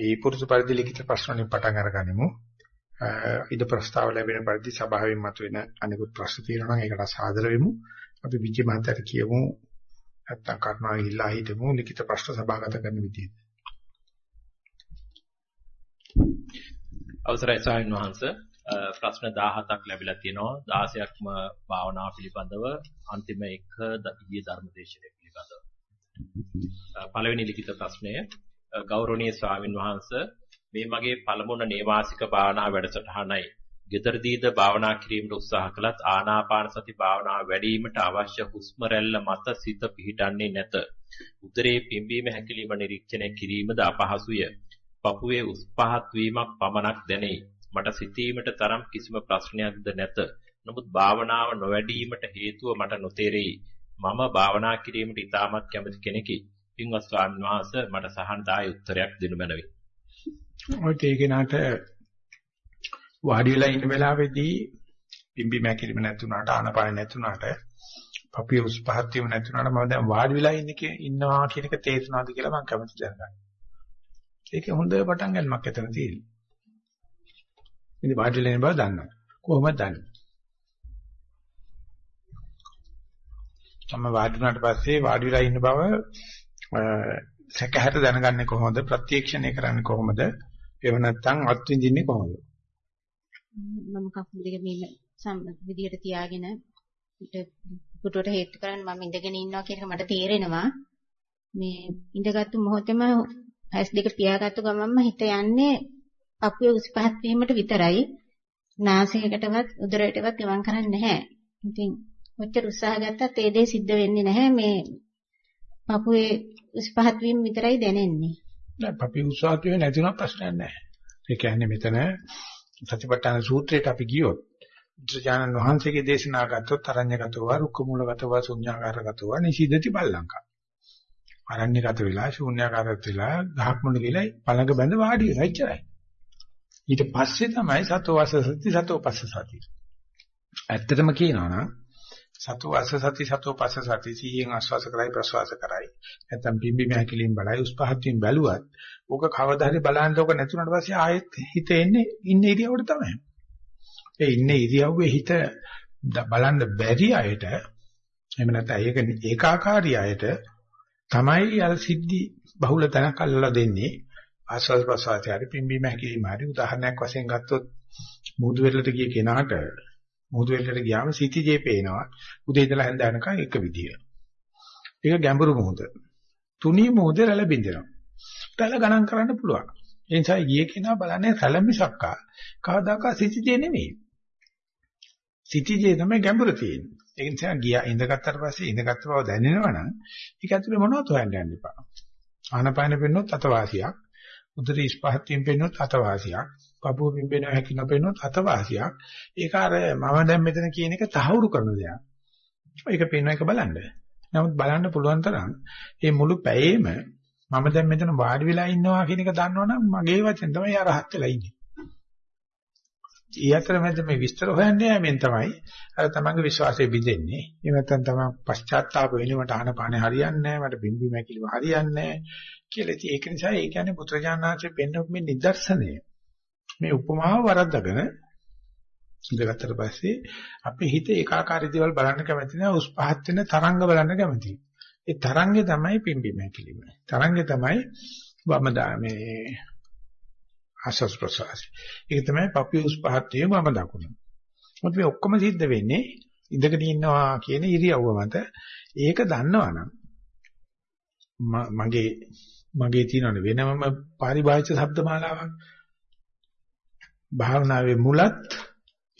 ඒ පුරුදු පරිදි ලිඛිත ප්‍රශ්න වලින් පටන් අරගනිමු. ඉද ප්‍රස්තාව ලැබෙන පරිදි සභාවෙන් මතුවෙන අනිකුත් ප්‍රශ්න තියෙනවා නම් ඒකට සාදර වෙමු. අපි විජය මහත්තයාට කියමු නැත්තම් කර්ණා ඉල්ලා හිටමු ලිඛිත ප්‍රශ්න සභාගත කරන විදිහට. අවසරයි ස්වාමීන් වහන්සේ ප්‍රශ්න 17ක් ලැබිලා තියෙනවා 16ක්ම භාවනාව පිළිබඳව අන්තිම එක ඊයේ ධර්මදේශනය පිළිබඳව. පළවෙනි ලිඛිත ප්‍රශ්නය ගෞරවනීය ස්වාමින් වහන්සේ මේ මගේ පළමුණ නේවාසික භාවනා වැඩසටහනයි. gedarදීද භාවනා කිරීමට උත්සාහ කළත් ආනාපාන සති භාවනාව වැඩිවීමට අවශ්‍ය හුස්ම රැල්ල මත සිත පිහිටන්නේ නැත. උදරයේ පිම්බීම හැකිලිම නිරීක්ෂණය කිරීමද අපහසුය. පපුවේ උස් පහත් වීමක් පමණක් දැනේ. මට සිතීමට තරම් කිසිම ප්‍රශ්නයක්ද නැත. නමුත් භාවනාව නොවැඩීමට හේතුව මට නොතේරෙයි. මම භාවනා කිරීමට ඉතාමත් කැමති කෙනෙකි. පින්වත් ස්වාමීන් වහන්සේ මට සහන්දායි උත්තරයක් දෙනු මැනවි. ඔය තේකෙනාට වාඩි වෙලා ඉන්න වෙලාවේදී පිම්බි මැකිලිම නැතුණාට ආනපාන නැතුණාට පපිය උස් පහත් වීම නැතුණාට මම දැන් වාඩි වෙලා ඉන්නේ ඉන්නවා කියන එක තේරුණාද කියලා මම කැමති දැනගන්න. ඒකේ හොඳ පටන් ගන්නමක් එතන තියෙනවා. ඉතින් වාඩි වෙලා ඉන්න බව දන්නවා. කොහොමද දන්නේ? තම වාඩි වුණාට පස්සේ වාඩි වෙලා ඉන්න බව සැකහැර දැනගන්නේ කොහොමද? ප්‍රත්‍යක්ෂණය කරන්නේ කොහොමද? එහෙම නැත්නම් අත්විඳින්නේ කොහොමද? මම කකුල් දෙක මේ සම්මත විදියට තියාගෙන පිට පුටුවට හේතු කරන් මම ඉඳගෙන ඉන්නවා කියන එක මට තේරෙනවා. මේ ඉඳගත්තු මොහොතේම ඇස් දෙක පියාගත්තු ගමන්ම හිත යන්නේ පපුවේ උස් පහත් වීමට විතරයි. නාසයකටවත් උදරයටවත් ගමන් කරන්නේ නැහැ. ඉතින් ඔච්චර උත්සාහ ගත්තත් ඒ දේ සිද්ධ වෙන්නේ නැහැ. මේ පපුවේ උස් පහත් වීම විතරයි දැනෙන්නේ. නෑ පපුවේ උස් පහත් වීම නැතිනම් ප්‍රශ්නයක් නැහැ. ඒ කියන්නේ මෙතන සතිපට්ඨාන සූත්‍රයට අපි ගියොත් බුදුජානන් වහන්සේගේ දේශනා ගත්තොත් අරඤ්‍යගතව, රුක්කමූලගතව, ශුන්‍යාකාරගතව, නිසීදති බල්ලංකා. අරණ්‍යගත වෙලා ශූන්‍යාකාරත් වෙලා ගහක් මුල ගිලයි පළඟ බැඳ වාඩි වෙලා ඉච්චරයි. ඊට පස්සේ තමයි සතෝ වාස සති සතෝ පස්ස සති. ඇත්තටම කියනවා නම් සතෝ වාස සති සතෝ පස්ස සති සිහියෙන් ආස්වාස කරයි ප්‍රසවාස කරයි. නැත්තම් පිම්බි මහකිලින් බලයි උස් පහත් වීම බැලුවත් ඕක කවදා හරි බලන්න ඕක නැතුණාට පස්සේ ආයෙත් හිත එන්නේ ඉන්න ඉරියව්වට තමයි. ඒ ඉන්න ඉරියව්වේ හිත බලන්න බැරි අයට එහෙම නැත්නම් ඒක ඒකාකාරී අයට තමයි අර සිද්ධි බහුල තැනක් අල්ලලා දෙන්නේ ආස්වාද ප්‍රසආතය හරි පිම්බීම හැකිලිම හරි උදාහරණයක් වශයෙන් ගත්තොත් මුහුදු වෙරළට ගිය කෙනාට මුහුදු වෙරළට ගියාම සිටිජේ පේනවා උදේ ඉඳලා හැන්ද යනකම් එක විදිය. ඒක ගැඹුරු මුහුද. තුනී මුහුද රැළ බින්දෙනවා. රැළ ගණන් කරන්න පුළුවන්. ඒ නිසා ගියේ කෙනා බලන්නේ රැළ මිසක්කා කවදාකවත් සිටිජේ නෙමෙයි. සිටිජේ තමයි ගැඹුර තියෙන්නේ. ඒ නිසා ගියා ඉඳගත්තට පස්සේ ඉඳගත්ත බව දැනෙනවනම් ඒක ඇතුලේ මොනවද හොයන්න යන්න එපා. ආනපාන පෙන්නොත් අතවාසියක්. උදේ ඉස්පහත් වීම පෙන්නොත් අතවාසියක්. පපුව පිම්බෙන හැකින පෙන්නොත් අතවාසියක්. ඒක අර මම දැන් මෙතන කියන එක තහවුරු කරන දෙයක්. ඒක පෙන්වන එක බලන්න. නමුත් බලන්න පුළුවන් තරම් මේ මුළු පැයේම මම දැන් මෙතන වාඩි වෙලා ඉන්නවා කියන එක දන්නවනම් මගේ වචෙන් තමයි අරහත් වෙලා ඉන්නේ. ඒ අතරමැද මේ විස්තර හොයන්න යෑමෙන් තමයි අර තමන්ගේ විශ්වාසය බිඳෙන්නේ. එහෙම නැත්නම් තමන් පශ්චාත්තාප වෙන්නේ මට ආනපානේ හරියන්නේ නැහැ, මට බිම්බි මැකිලිව හරියන්නේ නැහැ කියලා. ඉතින් ඒක නිසා ඒ කියන්නේ පුත්‍රජානනාංශයෙන් පෙන්වපු මේ නිදර්ශනය. මේ උපමාව වරද්දගෙන ඉඳගත්තට පස්සේ අපේ හිත ඒකාකාරී දේවල් බලන්න කැමති නැහැ, උස් පහත් වෙන තරංග බලන්න කැමතියි. ඒ තරංගේ තමයි පිම්බි මැකිලිව. තරංගේ තමයි වම මේ ආසස් ප්‍රසවාස. ඒක තමයි පපියුස් පහත් වීම මම දකුණ. මොකද මේ ඔක්කොම සිද්ධ වෙන්නේ ඉඳගෙන ඉන්නවා කියන ඉරියව්ව මත. ඒක දන්නවනම් මගේ මගේ තියෙන වෙනමම පරිභාෂිත શબ્දමාලාවක්. භාවනාවේ මුලත්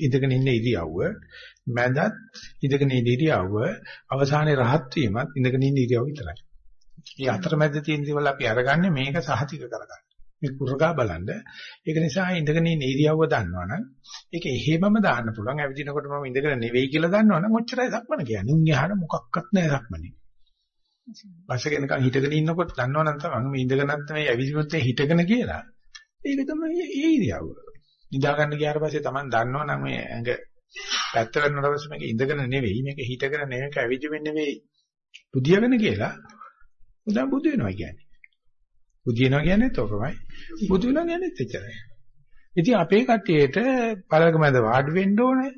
ඉඳගෙන ඉන්න ඉරියව්ව මැදත් ඉඳගෙන ඉන්න ඉරියව්ව අවසානයේ රහත් වීමත් ඉඳගෙන ඉන්න ඉරියව්ව විතරයි. මේ අතරමැද තියෙන දේවල් අපි අරගන්නේ මේක සහතික කරගන්න. මේ කුරගා බලන්න. ඒක නිසා ඉඳගෙන ඉන්න ඉරියව්ව දන්නවනම් ඒක එහෙමම දාන්න පුළුවන්. ඇවිදිනකොට මම ඉඳගෙන නෙවෙයි කියලා දන්නවනම් ඔච්චරයි සක්මන කියන්නේ. උන් යහන මොකක්වත් නැහැ සක්මනේ. බසගෙනකන් හිටගෙන ඉන්නකොට දන්නවනම් තමයි මේ ඉඳගෙනත් මේ ඇවිදිනොත් හිටගෙන කියලා. ඒක තමයි ඒ ඉරියව්ව. නිදා ගන්න ගියාට පස්සේ Taman දන්නවනම් මේ ඇඟ පැත්ත කරනකොට පස්සේ මේක ඉඳගෙන නෙවෙයි මේක හිටගෙන නෙවෙයි මේක ඇවිදින්න නෙවෙයි බුදියාගෙන කියලා උදා බුදු වෙනවා කියන්නේ. බුදිනවා කියන්නේත් ඕකමයි. බුදු වෙනවා කියන්නේත් එච්චරයි. ඉතින් අපේ කට්ටියට පළක මැද වාඩි වෙන්න ඕනේ.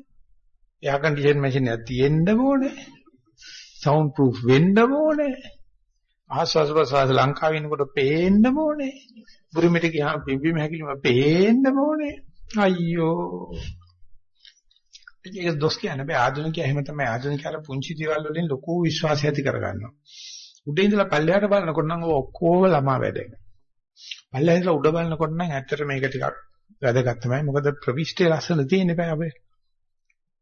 එයා කන්ඩිෂන් මැෂින් එකක් තියෙන්න ඕනේ. සවුන්ඩ් ප්‍රූෆ් වෙන්න ඕනේ. ආස්වාස් ප්‍රසවාස ලංකාවේ ඉන්නකොට පේන්න ඕනේ. බුරුමිට ගියාම පිම්බීම හැකිලිම පේන්න ඕනේ. අයියෝ. ඒක දොස් කියන්නේ බෑ ආධුනිකයා එහෙම තමයි ආධුනිකයාලා පුංචි දේවල් වලින් ලොකු විශ්වාසය ඇති කරගන්නවා. උඩින් ඉඳලා පල්ලෙහාට බලනකොට නම් ඔක්කොම ළමා වැඩේ. පල්ලෙහා ඉඳලා උඩ බලනකොට නම් ඇත්තට මේක ටිකක් වැදගත් තමයි. මොකද ප්‍රවිෂ්ඨයේ ලස්සන තියෙන්නේ බෑ අපේ.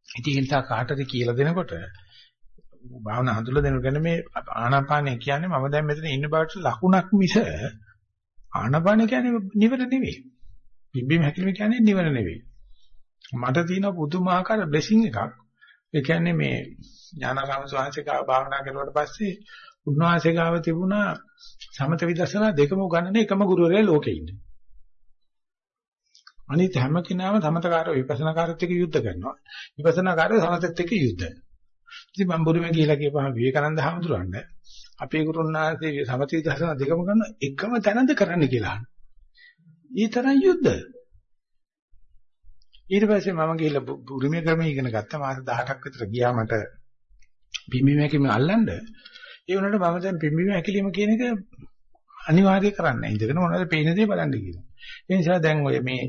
ඉතින් ඒ නිසා කාටද කියලා දෙනකොට භාවනා හඳුල්ලා දෙනකොට මේ ආනාපානය කියන්නේ මම දැන් මෙතන ඉන්න බවට ලකුණක් මිස ආනාපානය කියන්නේ නිවර නෙවෙයි. පිම්බීම හැකිලිම කියන්නේ නිවර නෙවෙයි. මට තියෙන පුදුමාකාර බ්ලෙසිං එකක්. ඒ කියන්නේ මේ ඥානාරාම ස්වාමීන් භාවනා කරුවාට පස්සේ උන්වහන්සේ ගාව තිබුණා සමත විදර්ශනා දෙකම උගන්වන එකම ගුරුවරයා ලෝකේ ඉන්නේ. අනිත් හැම කෙනාම සමතකාරව විපස්සනාකාරත් එක්ක යුද්ධ කරනවා. විපස්සනාකාරය සමතෙත් එක්ක යුද්ධ. ඉතින් මම බුරුමේ කියලා කියපහම විවේකානන්ද හාමුදුරන්ට අපේ ගුරුනාථේ සමති විදර්ශනා දෙකම කරන එකම තැනද කරන්න කියලා අහනවා. ඊ තරම් යුද්ධ. ඊට පස්සේ මම ගිහලා බුරුමේ ක්‍රමය ඉගෙන ගත්තා. මාස 18ක් විතර ගියා මට පිම්බීමකින් අල්ලන්න. ඒ වුණාට මම දැන් පිම්බීම හැකිලිම කියන එක අනිවාර්ය කරන්න. ඉඳගෙන මොනවද පේන දේ බලන්න කියනවා. ඒ නිසා දැන් ඔය මේ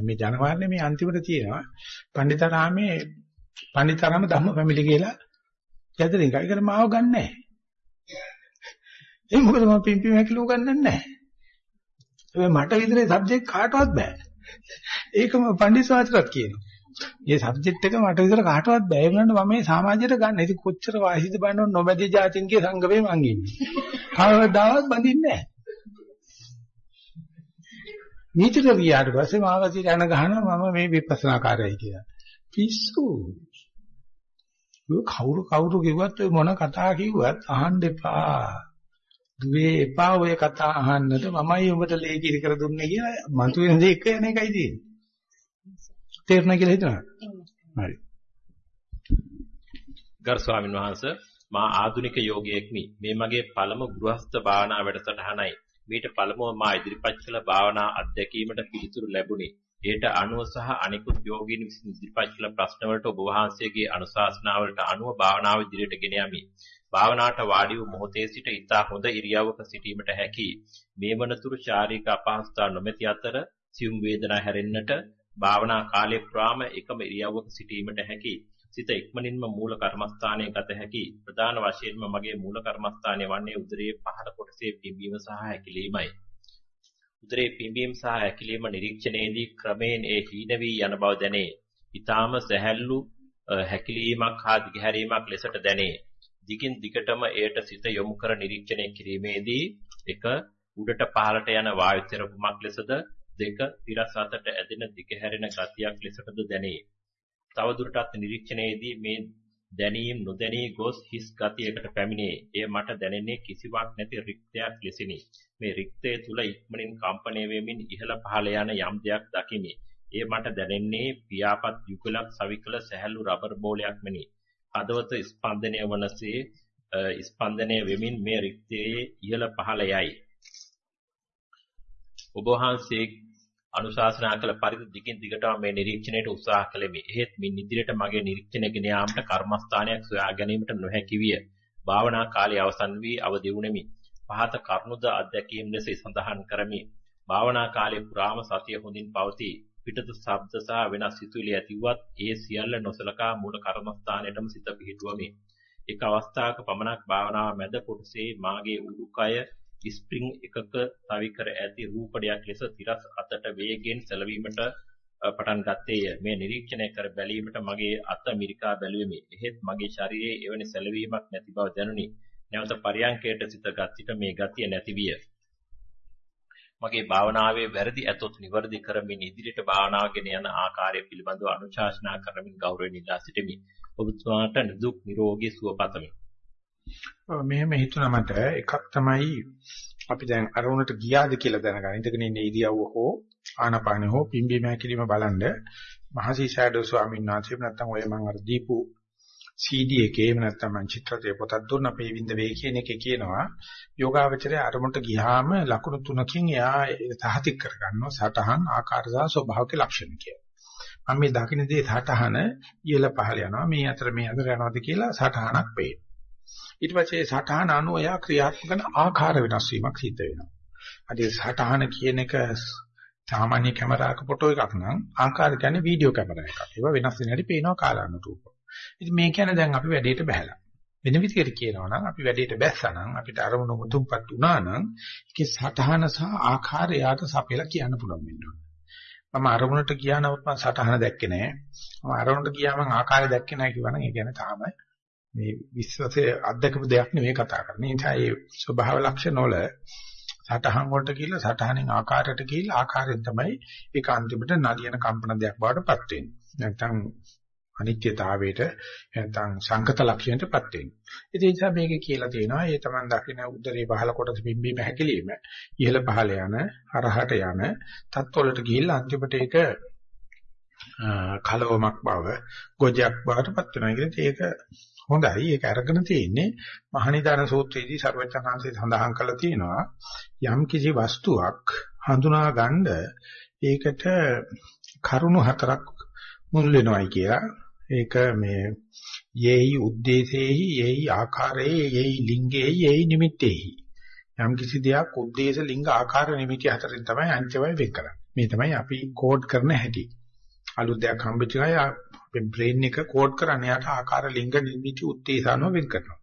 මේ ජනවාරනේ මේ අන්තිමට තියෙනවා. පණ්ඩිතාරාමේ පණ්ඩිතාරාම ධම්ම ෆැමිලි කියලා යදින එක. ඒකට මාව ගන්නෑ. ඒ මොකද මම පිම්පි හැකිලු ගන්නන්නේ නැහැ. මට විතරේ සබ්ජෙක්ට් කාටවත් බෑ. ඒකම පණ්ඩිත වාචරත් කියනවා. මේ සබ්ජෙක්ට් එක මට විතර කාටවත් බෑ. ඒ වුණාට මම මේ සමාජයට ගන්න. ඉතින් කොච්චර වාසිද බලන්න නොබැදී જાතින්ගේ සංගමේ මං ඉන්නේ. කවදාවත් බඳින්නේ නැහැ. නීතිට ගියාට පස්සේ මාවතිට යන ගහනවා මම මේ විපස්සනාකාරයයි කියලා. පිස්සු. කවුරු කවුරු කිව්වත් ඔය මොන කතා කිව්වත් අහන්න එපා. දුවේ එපා ඔය කතා අහන්නට මමයි ඔබට ලේකිරි කර දුන්නේ කියලා මතුවෙන දේ එක යන එකයි තියෙන්නේ. තේරුණා කියලා හිතනවා. හරි. ගරු ස්වාමීන් වහන්සේ මා ආධුනික යෝගියෙක්මි. මේ මගේ පළමු ගෘහස්ත භාවනා වැඩසටහනයි. මීට පළමුව මා ඉදිරිපත් කළ භාවනා අත්දැකීමට පිළිතුරු ලැබුණේ. ඒට අනුව සහ අනිකුත් යෝගීන් විසින් ඉදිරිපත් කළ ප්‍රශ්න වලට ඔබ වහන්සේගේ අනුශාසනාවලට අනුව භාවනාව ඉදිරියට ගෙන යමි. භාවනාවට වාඩි වූ මොහොතේ සිට ඉතා හොඳ ඉරියව්වක සිටීමට හැකි. මේ වනතුරු ශාරීරික අපහසුතා නොමැති අතර සියුම් වේදනා හැරෙන්නට භාවනා කාලයේ ප්‍රාම එකම ඉරියව්වක සිටීමට හැකි. සිත ඉක්මනින්ම මූල කර්මස්ථානයේ ගත හැකි. ප්‍රධාන වශයෙන්ම මගේ මූල කර්මස්ථානය වන්නේ උදරයේ පහළ කොටසේ පිම්බීම සහ හැකිලීමයි. උදරයේ පිම්බීම සහ හැකිලීම නිරීක්ෂණයේදී ක්‍රමයෙන් ඒ හීන වී යන බව දැනේ. ඊටාම සැහැල්ලු හැකිලීමක් හා දිගහැරීමක් ලෙසට දැනේ. දිගින් දිගටම එයට සිත යොමු කර නිරීක්ෂණය කිරීමේදී එක උඩට පහළට යන වායු තෙරපුමක් ලෙසද දෙක තිරස් අතට ඇදෙන දිගහැරෙන ගතියක් ලෙසටද දැනේ. තවදුරටත් නිරීක්ෂණයේදී මේ දැනීම් නොදැනී ගොස් හිස් ගතියකට පැමිණේ. එය මට දැනෙන්නේ කිසිවක් නැති රික්තයක් ලෙසිනි. මේ රික්තය තුල ඉක්මනින් කම්පණය වෙමින් ඉහළ පහළ යන යම් දෙයක් දකිමි. එය මට දැනෙන්නේ පියාපත් යුගලක් සවිකල සැහැල්ලු රබර් බෝලයක් මෙනි. හදවත ස්පන්දනය වනසේ ස්පන්දනය වෙමින් මේ රික්තයේ ඉහළ පහළ යයි. ඔබ වහන්සේ අනුශාසනා කළ පරිදි දිගින් දිගටම මේ නිරීක්ෂණයට උත්සාහ කළෙමි. එහෙත් මින් ඉදිරියට මගේ නිරීක්ෂණය ගෙන යාමට කර්මස්ථානයක් සොයා ගැනීමට නොහැකි විය. භාවනා කාලය අවසන් වී අවදි වුනිමි. පහත කරුණුද අධ්‍යක්ීම් ලෙස සඳහන් කරමි. භාවනා කාලයේ පුරාම සතිය හොඳින් පවතී. පිටත ශබ්ද සහ වෙනස් සිතුවිලි ඇතිවත් ඒ සියල්ල නොසලකා මූල කර්මස්ථානයටම සිත පිහිටුවමි. එක් අවස්ථාවක පමණක් භාවනාව මැද කොටසේ මාගේ උඩුකය ස්ප්‍රින්ග් එකක තවි කර ඇති රූපඩයක් ලෙස තිරස් අතට වේගෙන් සැලවීමට පටන් ගත්තේය. මේ නිරීක්ෂණය කර බැලීමට මගේ අත මිරිකා බැලුවෙමි. එහෙත් මගේ ශරීරයේ එවැනි සැලවීමක් නැති බව දැනුනි. නැවත පරියන්කයට සිත ගත් විට මේ ගතිය නැති විය. මගේ භාවනාවේ වැරදි ඇතොත් නිවැරදි කරමින් ඉදිරියට භාවනාවගෙන යන ආකාරය පිළිබඳව අනුශාසනා කරමින් ගෞරවයෙන් ඉල්ලා සිටිමි. ඔබතුමාට නිදුක් නිරෝගී සුව පතමි. මෙහෙම හිතුණා මට එකක් තමයි අපි දැන් අරමුණට ගියාද කියලා දැනගන්න. ඉඳගෙන ඉන්න ඉරියව්ව හෝ ආනපාන හෝ පිම්බීම හැකිලිම බලන්න මහසි ෂැඩෝ ස්වාමීන් වහන්සේ නැත්තම් ඔය මම අර දීපු CD එකේ එහෙම නැත්නම් මං චිත්‍රයේ පොතක් දුන්න අපේ විඳ වේ කියන එකේ කියනවා යෝගාවචරයේ අරමුණට ගියාම ලකුණු තුනකින් එයා සහතික කරගන්නවා සටහන් ආකාර සහ ස්වභාවික ලක්ෂණ කියලා. මම මේ දකින්න දේ සටහන ඉහළ පහළ යනවා මේ අතර මේ අතර යනවාද කියලා සටහනක් වේ. ඊට පස්සේ සටහන අනුව එයා ක්‍රියාත්මක කරන ආකාර වෙනස් වීමක් සිද්ධ වෙනවා. අද සටහන කියන එක සාමාන්‍ය කැමරාවක ෆොටෝ එකක් නම් ආකාර කියන්නේ වීඩියෝ කැමරා එකක්. ඒවා වෙනස් වෙන හැටි පේනවා කාලානුරූපව. ඉතින් මේ කියන්නේ දැන් අපි වැඩේට බහැලා. වෙන විදිහට කියනවා නම් අපි වැඩේට බැස්සා නම් අපිට අරමුණු මුතුන්පත් වුණා නම් ඒකේ සටහන සහ ආකාරය යාට සපයලා කියන්න පුළුවන් වෙන්න ඕනේ. මම අරමුණට ගියා නමුත් මම සටහන දැක්කේ නැහැ. මම අරමුණට ගියා මම ආකාරය දැක්කේ නැහැ කියවනම් ඒ කියන්නේ තාම මේ විශ්වාසයේ අත්දකපු දෙයක් නෙවෙයි කතා කරන්නේ. ඒ නිසා මේ ස්වභාව ලක්ෂණ වල සටහන් වලට කියලා සටහනෙන් ආකාරයට කියලා ආකාරයෙන් තමයි ඒක අන්තිමට නලියන කම්පන දෙයක් බවට පත් වෙන්නේ. නැත්නම් අනිත්‍යතාවයට නැත්නම් සංකත ලක්ෂණයටපත් වෙන්නේ. ඒ නිසා මේකේ කියලා තියෙනවා ඒ තමන් දකින උදරේ පහළ කොටස බිම්බීම හැකිලිම ඉහළ පහළ යන හරහට යන තත්වලට ගිහිල්ලා අන්තිමට ඒක කලවමක් බව ගොජයක් බවටපත් වෙනවා. ඒක හොඳයි. ඒක අරගෙන තියෙන්නේ මහනිදාන සූත්‍රයේදී ਸਰවචනාංශය සඳහන් කරලා තියෙනවා යම් කිසි වස්තුවක් හඳුනා ගන්න ඒකට කරුණු හතරක් මුල් වෙනවයි කියලා ඒක මේ යේහි උද්දේශේහි යේහි ආකාරයේ යේහි ලිංගේහි යේහි නිමිත්තේහි. යම් කිසි දෙයක් උද්දේශ ලිංග ආකාර නිමිති හතරෙන් තමයි අංචවය වෙන් කරන්නේ. මේ තමයි අපි කෝඩ් කරන හැටි. අලුත් දෙයක් හම්බෙච්ච ගාය අපේ බ්‍රේන් එක කෝඩ් කරන්නේ. යට ආකාර ලිංග නිමිති උද්දේශ අනුව වෙන් කරනවා.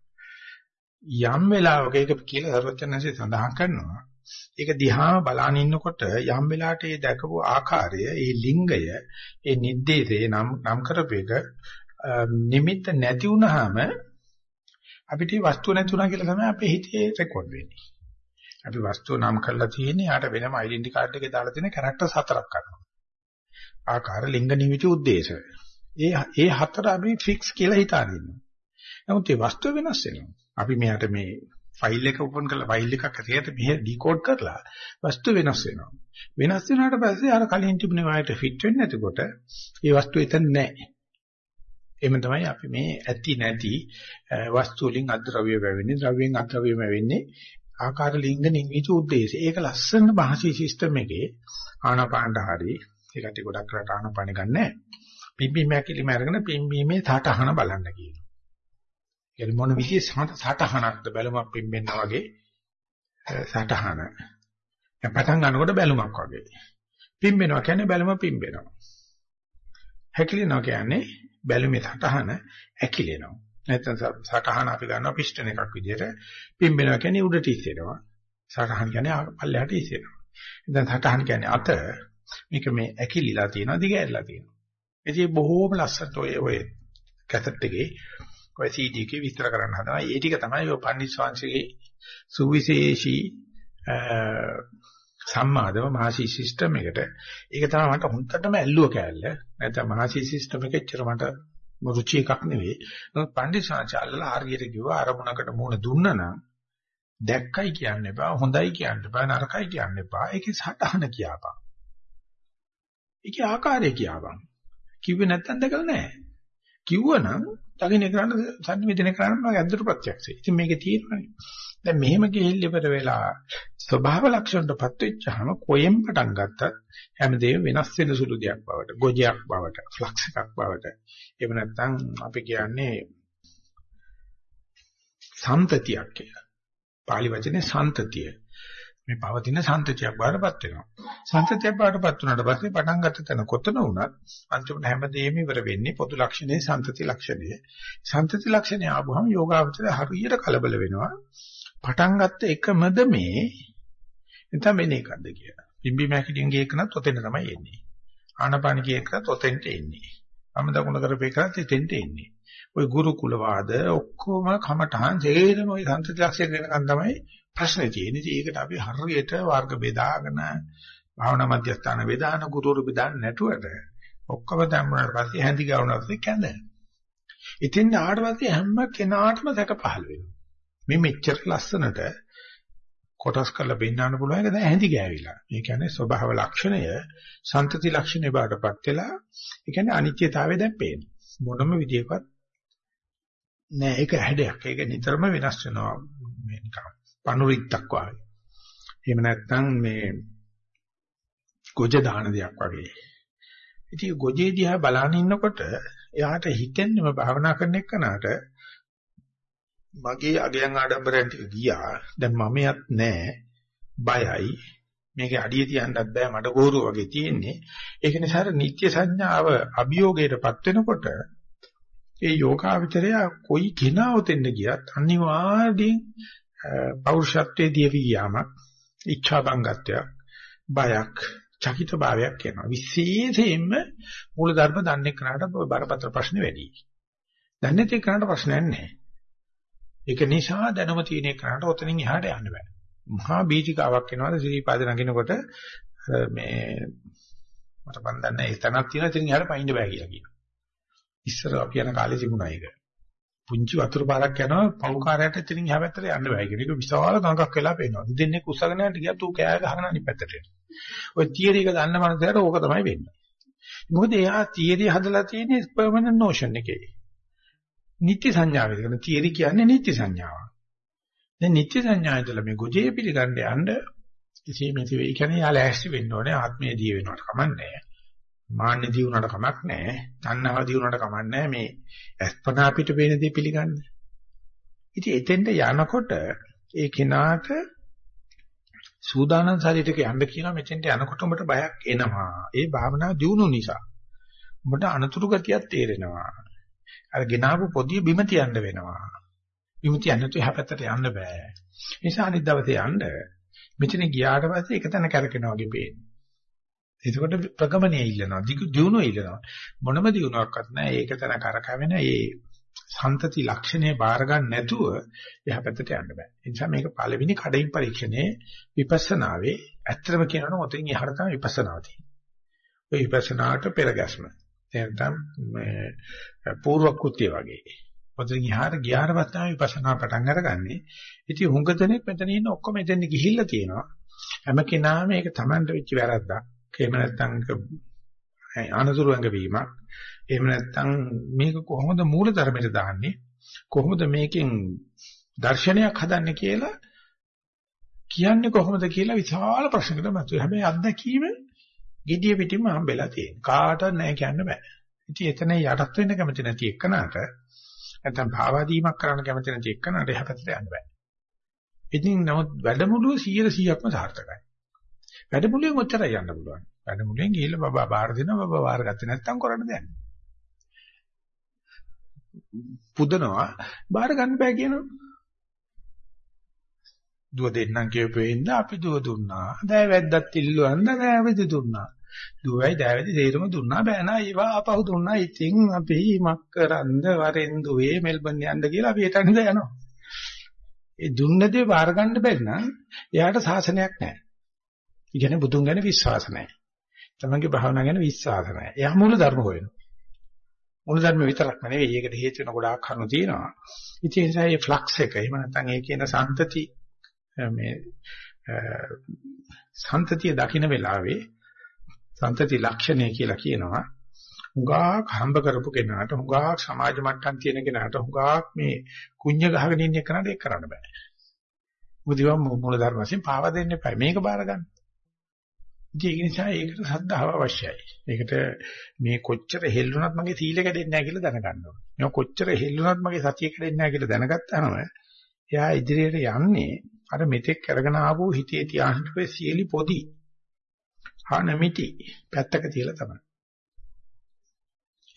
යම් වෙලාවක ඒක කියලා සර්වචනන්සේ සඳහන් කරනවා. ඒක දිහා බලන ඉන්නකොට යම් වෙලාවට ඒ දැකපු ආකාරය, ඒ ලිංගය, ඒ නිද්දේශය නම් නම් කරපේක නිමිත්ත නැති වුනහම අපිට වස්තුව නැතුණා කියලා තමයි අපේ හිතේ රෙකෝඩ් වෙන්නේ. අපි වස්තුව නම් කරලා තියෙන්නේ යාට වෙනම ඩෙන්ටි කාඩ් එකේ දාලා තියෙන කැරක්ටර්ස් හතරක් ගන්නවා. ආකාර ලිංග නිමිති උද්දේශ. ඒ ඒ හතර අපි ෆික්ස් කියලා හිතාගෙන ඉන්නවා. නමුත් ඒ වස්තුව වෙනස් වෙනවා. අපි මෙයාට මේ ෆයිල් එක ඕපන් කරලා ෆයිල් එකක් ඇතුළත මෙහෙ ඩිකෝඩ් කරලා වස්තු වෙනස් වෙනවා. වෙනස් වුණාට පස්සේ අර කලින් තිබුණේ වායට ෆිට වෙන්නේ නැතිකොට ඒ වස්තු එතන නැහැ. එහෙම තමයි අපි මේ ඇති නැති වස්තු වලින් අද්‍රව්‍ය වෙවෙන්නේ, ද්‍රව්‍යෙන් අද්‍රව්‍යම වෙන්නේ ආකාර ලිංග නිවිච උද්දේශය. ඒක ලස්සන භාෂී සිස්ටම් එකේ ආනාපානට හරි ඒකට ගොඩක් කරට ආනාපාන ගන්නෑ. පිම්බීම ඇකිලිම අරගෙන පිම්බීමේ සාටහන බලන්න කියනවා. කියන්නේ මොන විදිහේ සටහනක්ද බැලුමක් පිම්බෙන්නා වගේ සටහන. දැන් පටන් ගන්නකොට බැලුමක් වගේ. පිම්බෙනවා කියන්නේ බැලුම පිම්බෙනවා. හැකිලෙනවා කියන්නේ බැලුමේ සටහන ඇකිලෙනවා. නැත්නම් සටහන අපි ගන්නවා පිස්ටන් එකක් විදිහට පිම්බෙනවා කියන්නේ උඩට ඉස්සෙනවා. සටහන් කියන්නේ පල්ලෙහාට ඉස්සෙනවා. දැන් සටහන් කියන්නේ අත මේක මේ ඇකිලිලා තියෙනවා දිග ඇරලා තියෙනවා. ඉතින් බොහෝම ලස්සනට ඔය ඔය කැසට් එකේ ඔය CD එකේ විස්තර කරන්න හදනවා. ඒ ටික තමයි ඔය පණ්ඩිත් ස්වාමීන්ගේ සුවිශේෂී සම්මාදව මහසි සිස්ටම් එකට. ඒක තමයි මට හොන්දටම ඇල්ලුව කෑල්ල. නැත්නම් මහසි සිස්ටම් එකේ එච්චර මට රුචි එකක් නෙවෙයි. නමුත් පණ්ඩිත් ස්වාමීන් හරියට කිව්වා අරමුණකට මුණ දුන්නා නම් දැක්කයි කියන්න එපා, හොඳයි කියන්න එපා, නරකයි කියන්න එපා. ඒකේ සටහන කියපන්. ඒකේ ආකාරය කියපන්. කිව්වේ නැත්තම් දැකලා නැහැ. කිව්වනම් දකින්න කරන්න සංනිවේදනය කරන්න මගේ අද්දුරු ප්‍රත්‍යක්ෂයි. ඉතින් මේකේ තියෙනවානේ. දැන් මෙහෙම ගිහිල්ල ඉවර වෙලා ස්වභාව ලක්ෂණයටපත් වෙච්චාම කොහෙන් පටන් ගත්තත් හැමදේම වෙනස් වෙන සුළු දෙයක් බවට, ගොජයක් බවට, ෆ්ලක්ස් එකක් බවට. එහෙම නැත්නම් අපි කියන්නේ සම්තතියක් කියලා. පාලි වචනේ සම්තතිය. මේ පවතින සම්තතියක් බවටපත් වෙනවා. සම්තතියක් බවටපත් වුණාට පස්සේ පටන් ගත්ත තැන කොතන වුණත් අන්තිමට හැමදේම ඉවර වෙන්නේ පොදු ලක්ෂණේ සම්තති ලක්ෂණය. සම්තති ලක්ෂණය ආවම යෝගාවචර හරියට කලබල වෙනවා. පටන් ගත්ත එකමද මේ නැත්නම් වෙන එකක්ද කියලා. පිම්බි මැකිටින්ගේ එකනත් ඔතෙන් තමයි එන්නේ. ආනපානිකේ එකනත් ඔතෙන්ට එන්නේ. වම දකුණ කරපේකත් එතෙන්ට එන්නේ. ওই ගුරුකුල වාද ඔක්කොම කමටහන් තේරෙන ওই සම්තති ලක්ෂණ වෙනකන් තමයි ප්‍රශ්නේ තියෙන්නේ. ඒකට අපි හරියට වර්ග බෙදාගෙන භාවනා මධ්‍යස්ථාන බෙදාන ගුරුවරු බෙදාන්න නැතුවට ඔක්කොම දැම්මනට පස්සේ හැඳි ගවුනත් කැඳ. ඉතින් ආවට පස්සේ හැම කෙනාටම සැක පහළ වෙනවා. මේ මෙච්චර ලස්සනට කොටස් කරලා බෙන්නන්න පුළුවන් එක දැන් හැඳි ගෑවිලා. ඒ කියන්නේ ස්වභාව ලක්ෂණය සන්තති ලක්ෂණේ බාටපත් වෙලා ඒ කියන්නේ අනිත්‍යතාවය දැන් පේනවා. මොනම විදියකවත් නෑ ඒක හැඩයක්. ඒක නිතරම වෙනස් වෙනවා. මේ නිකන් පනුරිත්තක් වගේ. එහෙම නැත්නම් මේ ගොජ දාන දෙයක් වගේ. ඉතින් ගොජේ දිහා බලන ඉන්නකොට එයාට හිතෙන්නම භාවනා කරන එකනට මගේ අගයන් ආඩම්බරයන් ටික ගියා. දැන් මමයක් නෑ. බයයි. මේකේ අඩිය තියන්නත් බෑ මට ගෝරුව වගේ තියෙන්නේ. ඒක නිසා නිත්‍ය සංඥාව අභියෝගයටපත් වෙනකොට ඒ යෝගාවචරය කොයි කෙනා උතෙන්ද ගියත් අනිවාර්යයෙන් පෞරුෂත්වයේ දියවි යාමක් ඉච්ඡා බංගත්වයක් බයක් චකිත භාවයක් එනවා විශේෂයෙන්ම මූල ධර්ම දන්නේ කරාට බරපතල ප්‍රශ්න වැඩි. දන්නේ නැති කරාට ප්‍රශ්නයක් නැහැ. ඒක නිසා දැනුම තියෙන කරාට ඔතනින් එහාට යන්න බෑ. මහා බීජිකාවක් එනවාද ශ්‍රීපාද නගිනකොට මේ මට මන් දන්නේ ඒ තැනක් තියෙනවා ඉතින් එහාට පයින්න බෑ කියලා කියනවා. ඉස්සර අපි යන කාලේ තිබුණා ඒක. පුංචි වතුර පාරක් යනවා පවුකාරයට එතනින් එහා පැත්තට යන්න බෑ කියන එක විශාල ගඟක් වෙලා පේනවා. දෙන්නේ කුසගෙන යන්න ගියා තූ කෑ ගහගෙන අනිත් පැත්තට එනවා. ඔය තියරි එක දන්න මනසට ඕක තමයි වෙන්නේ. මොකද එයා තියරි හදලා තියෙන්නේ පර්මනන්ට් නෝෂන් එකේ. නිත්‍ය සංඥාවද කියන තියරි කියන්නේ නිත්‍ය සංඥාවක්. දැන් නිත්‍ය සංඥායතල මේ ගොජේ පිළිගන්න යන්න කිසිම නැති වෙයි. ඒ කියන්නේ යා ලෑස්ති වෙන්න ඕනේ ආත්මය දී වෙනවට කමන්නේ. මාන්නේ දී වුණාට කමක් නැහැ. තණ්හාව දී වුණාට කමක් නැහැ. මේ අස්පනා පිට වෙන දේ පිළිගන්න. ඉතින් එතෙන්ට යනකොට ඒ කෙනාට සූදානම් ශරීරයක යන්න කියනවා මෙතෙන්ට යනකොට උඹට බයක් එනවා. ඒ භාවනාව දියුණු නිසා. උඹට අනතුරු ගතියක් තේරෙනවා. අර ගෙනාවු පොදිය බිම තියන්න වෙනවා. බිම තියන්න තු එහා යන්න බෑ. නිසා අනිත් දවසේ යන්න මෙතන ගියාට පස්සේ එක තැන කැරකෙනවා වගේ පේනවා. එතකොට ප්‍රගමණයේ ඉල්ලනවා. දියුණුව ඉල්ලනවා. මොනම දියුණුවක්වත් නැහැ. ඒක තන කරකවෙන ඒ සන්තති ලක්ෂණය බාර ගන්න නැතුව යහපැත්තට යන්න බෑ. ඒ නිසා මේක පළවෙනි කඩින් පරීක්ෂණයේ විපස්සනාවේ ඇත්තම කියනවනම් ඔතෙන් එහාට තමයි විපස්සනාව තියෙන්නේ. ඔය විපස්සනාට පෙරගැස්ම. එහෙනම් මේ పూర్ව කෘත්‍ය වගේ. ඔතෙන් එහාට ගියාට පස්සේ තමයි විපස්සනා පටන් අරගන්නේ. ඉතින් හුඟ දෙනෙක් මෙතන ඉන්න ඔක්කොම එතෙන් ගිහිල්ලා තියෙනවා. හැම කෙනාම මේක Tamanට වෙච්ච වැරද්දක්. එහෙම නැත්නම් අනතුරු ඇඟවීමක්. එහෙම නැත්නම් මේක කොහොමද මූල ධර්මයට දාන්නේ? කොහොමද මේකෙන් දර්ශනයක් හදන්නේ කියලා කියන්නේ කොහොමද කියලා විශාල ප්‍රශ්නකට මතුවේ. හැබැයි අත්දැකීම gediya pitima හම්බෙලා තියෙන. කාටවත් නැහැ කියන්න බෑ. ඉතින් එතන යටත් වෙන්න කැමති නැති එක්කනට නැත්නම් භාවාදීමක් කරන්න කැමති නැති එක්කනට එහා පැත්තට යන්න බෑ. ඉතින් නමුත් වැඩමුළුව 100%ක්ම සාර්ථකයි. වැඩමුළුවෙන් ඔච්චරයි යන්න පුළුවන්. වැඩමුළුවෙන් ගිහිල්ලා බබා බාර දෙනවා බබා බාර ගත්තේ නැත්නම් කරන්න දෙයක් නෑ. පුදනවා බාර ගන්න බෑ කියනවා. දුව දෙන්නම් කියපෙන්න අපි දුව දුන්නා. දෑවැද්දත් ඉල්ලුවන්ද දෑවැද්ද දුන්නා. දුවයි දෑවැද්ද දෙයරම දුන්නා බෑ නා ඒවා ආපහු දුන්නා. ඉතින් අපි මක් කරන්ද වරෙන් දුවේ මෙල්බන් යන්න කියලා අපි හිතන්නේ යනවා. ඒ දුන්න දේ බාර ගන්න බැරි නම් එයාට සාසනයක් නැහැ. ඒ කියන්නේ බුදුන් ගැන විශ්වාස නැහැ. තමන්ගේ භාවනාව ගැන විශ්වාස නැහැ. එයා මූල ධර්ම හොයනවා. මූල ධර්ම විතරක් නෙවෙයි ඒකට හේතු වෙන ගොඩාක් කරුණු තියෙනවා. ඉතින් ඒ නිසා මේ ෆ්ලක්ස් එක එහෙම නැත්නම් ඒ කියන සම්තති මේ සම්තතිය දකින්න වෙලාවේ සම්තති ලක්ෂණය කියලා කියනවා. හුඟක් හම්බ කරපු කෙනාට හුඟක් සමාජ මට්ටම් තියෙන කෙනාට හුඟක් මේ කුඤ්ඤ ගහගෙන ඉන්න කෙනාට ඒක කරන්න බෑ. මොකද ඒවා මූල ධර්ම වශයෙන් පාවා දෙන්න එපා. මේක බාර ගන්න. ඒක නිසා ඒකට සද්ධාව අවශ්‍යයි. ඒකට මේ කොච්චර හෙල්ලුණත් මගේ සීල කැඩෙන්නේ නැහැ කියලා දැනගන්න ඕනේ. මේ කොච්චර හෙල්ලුණත් මගේ සතිය කැඩෙන්නේ නැහැ කියලා දැනගත්තාම එයා ඉදිරියට යන්නේ අර මෙතෙක් අරගෙන ආපු හිතේ තියාහිටපේ සියලි පොදි හානමිටි පැත්තක තියලා තමයි.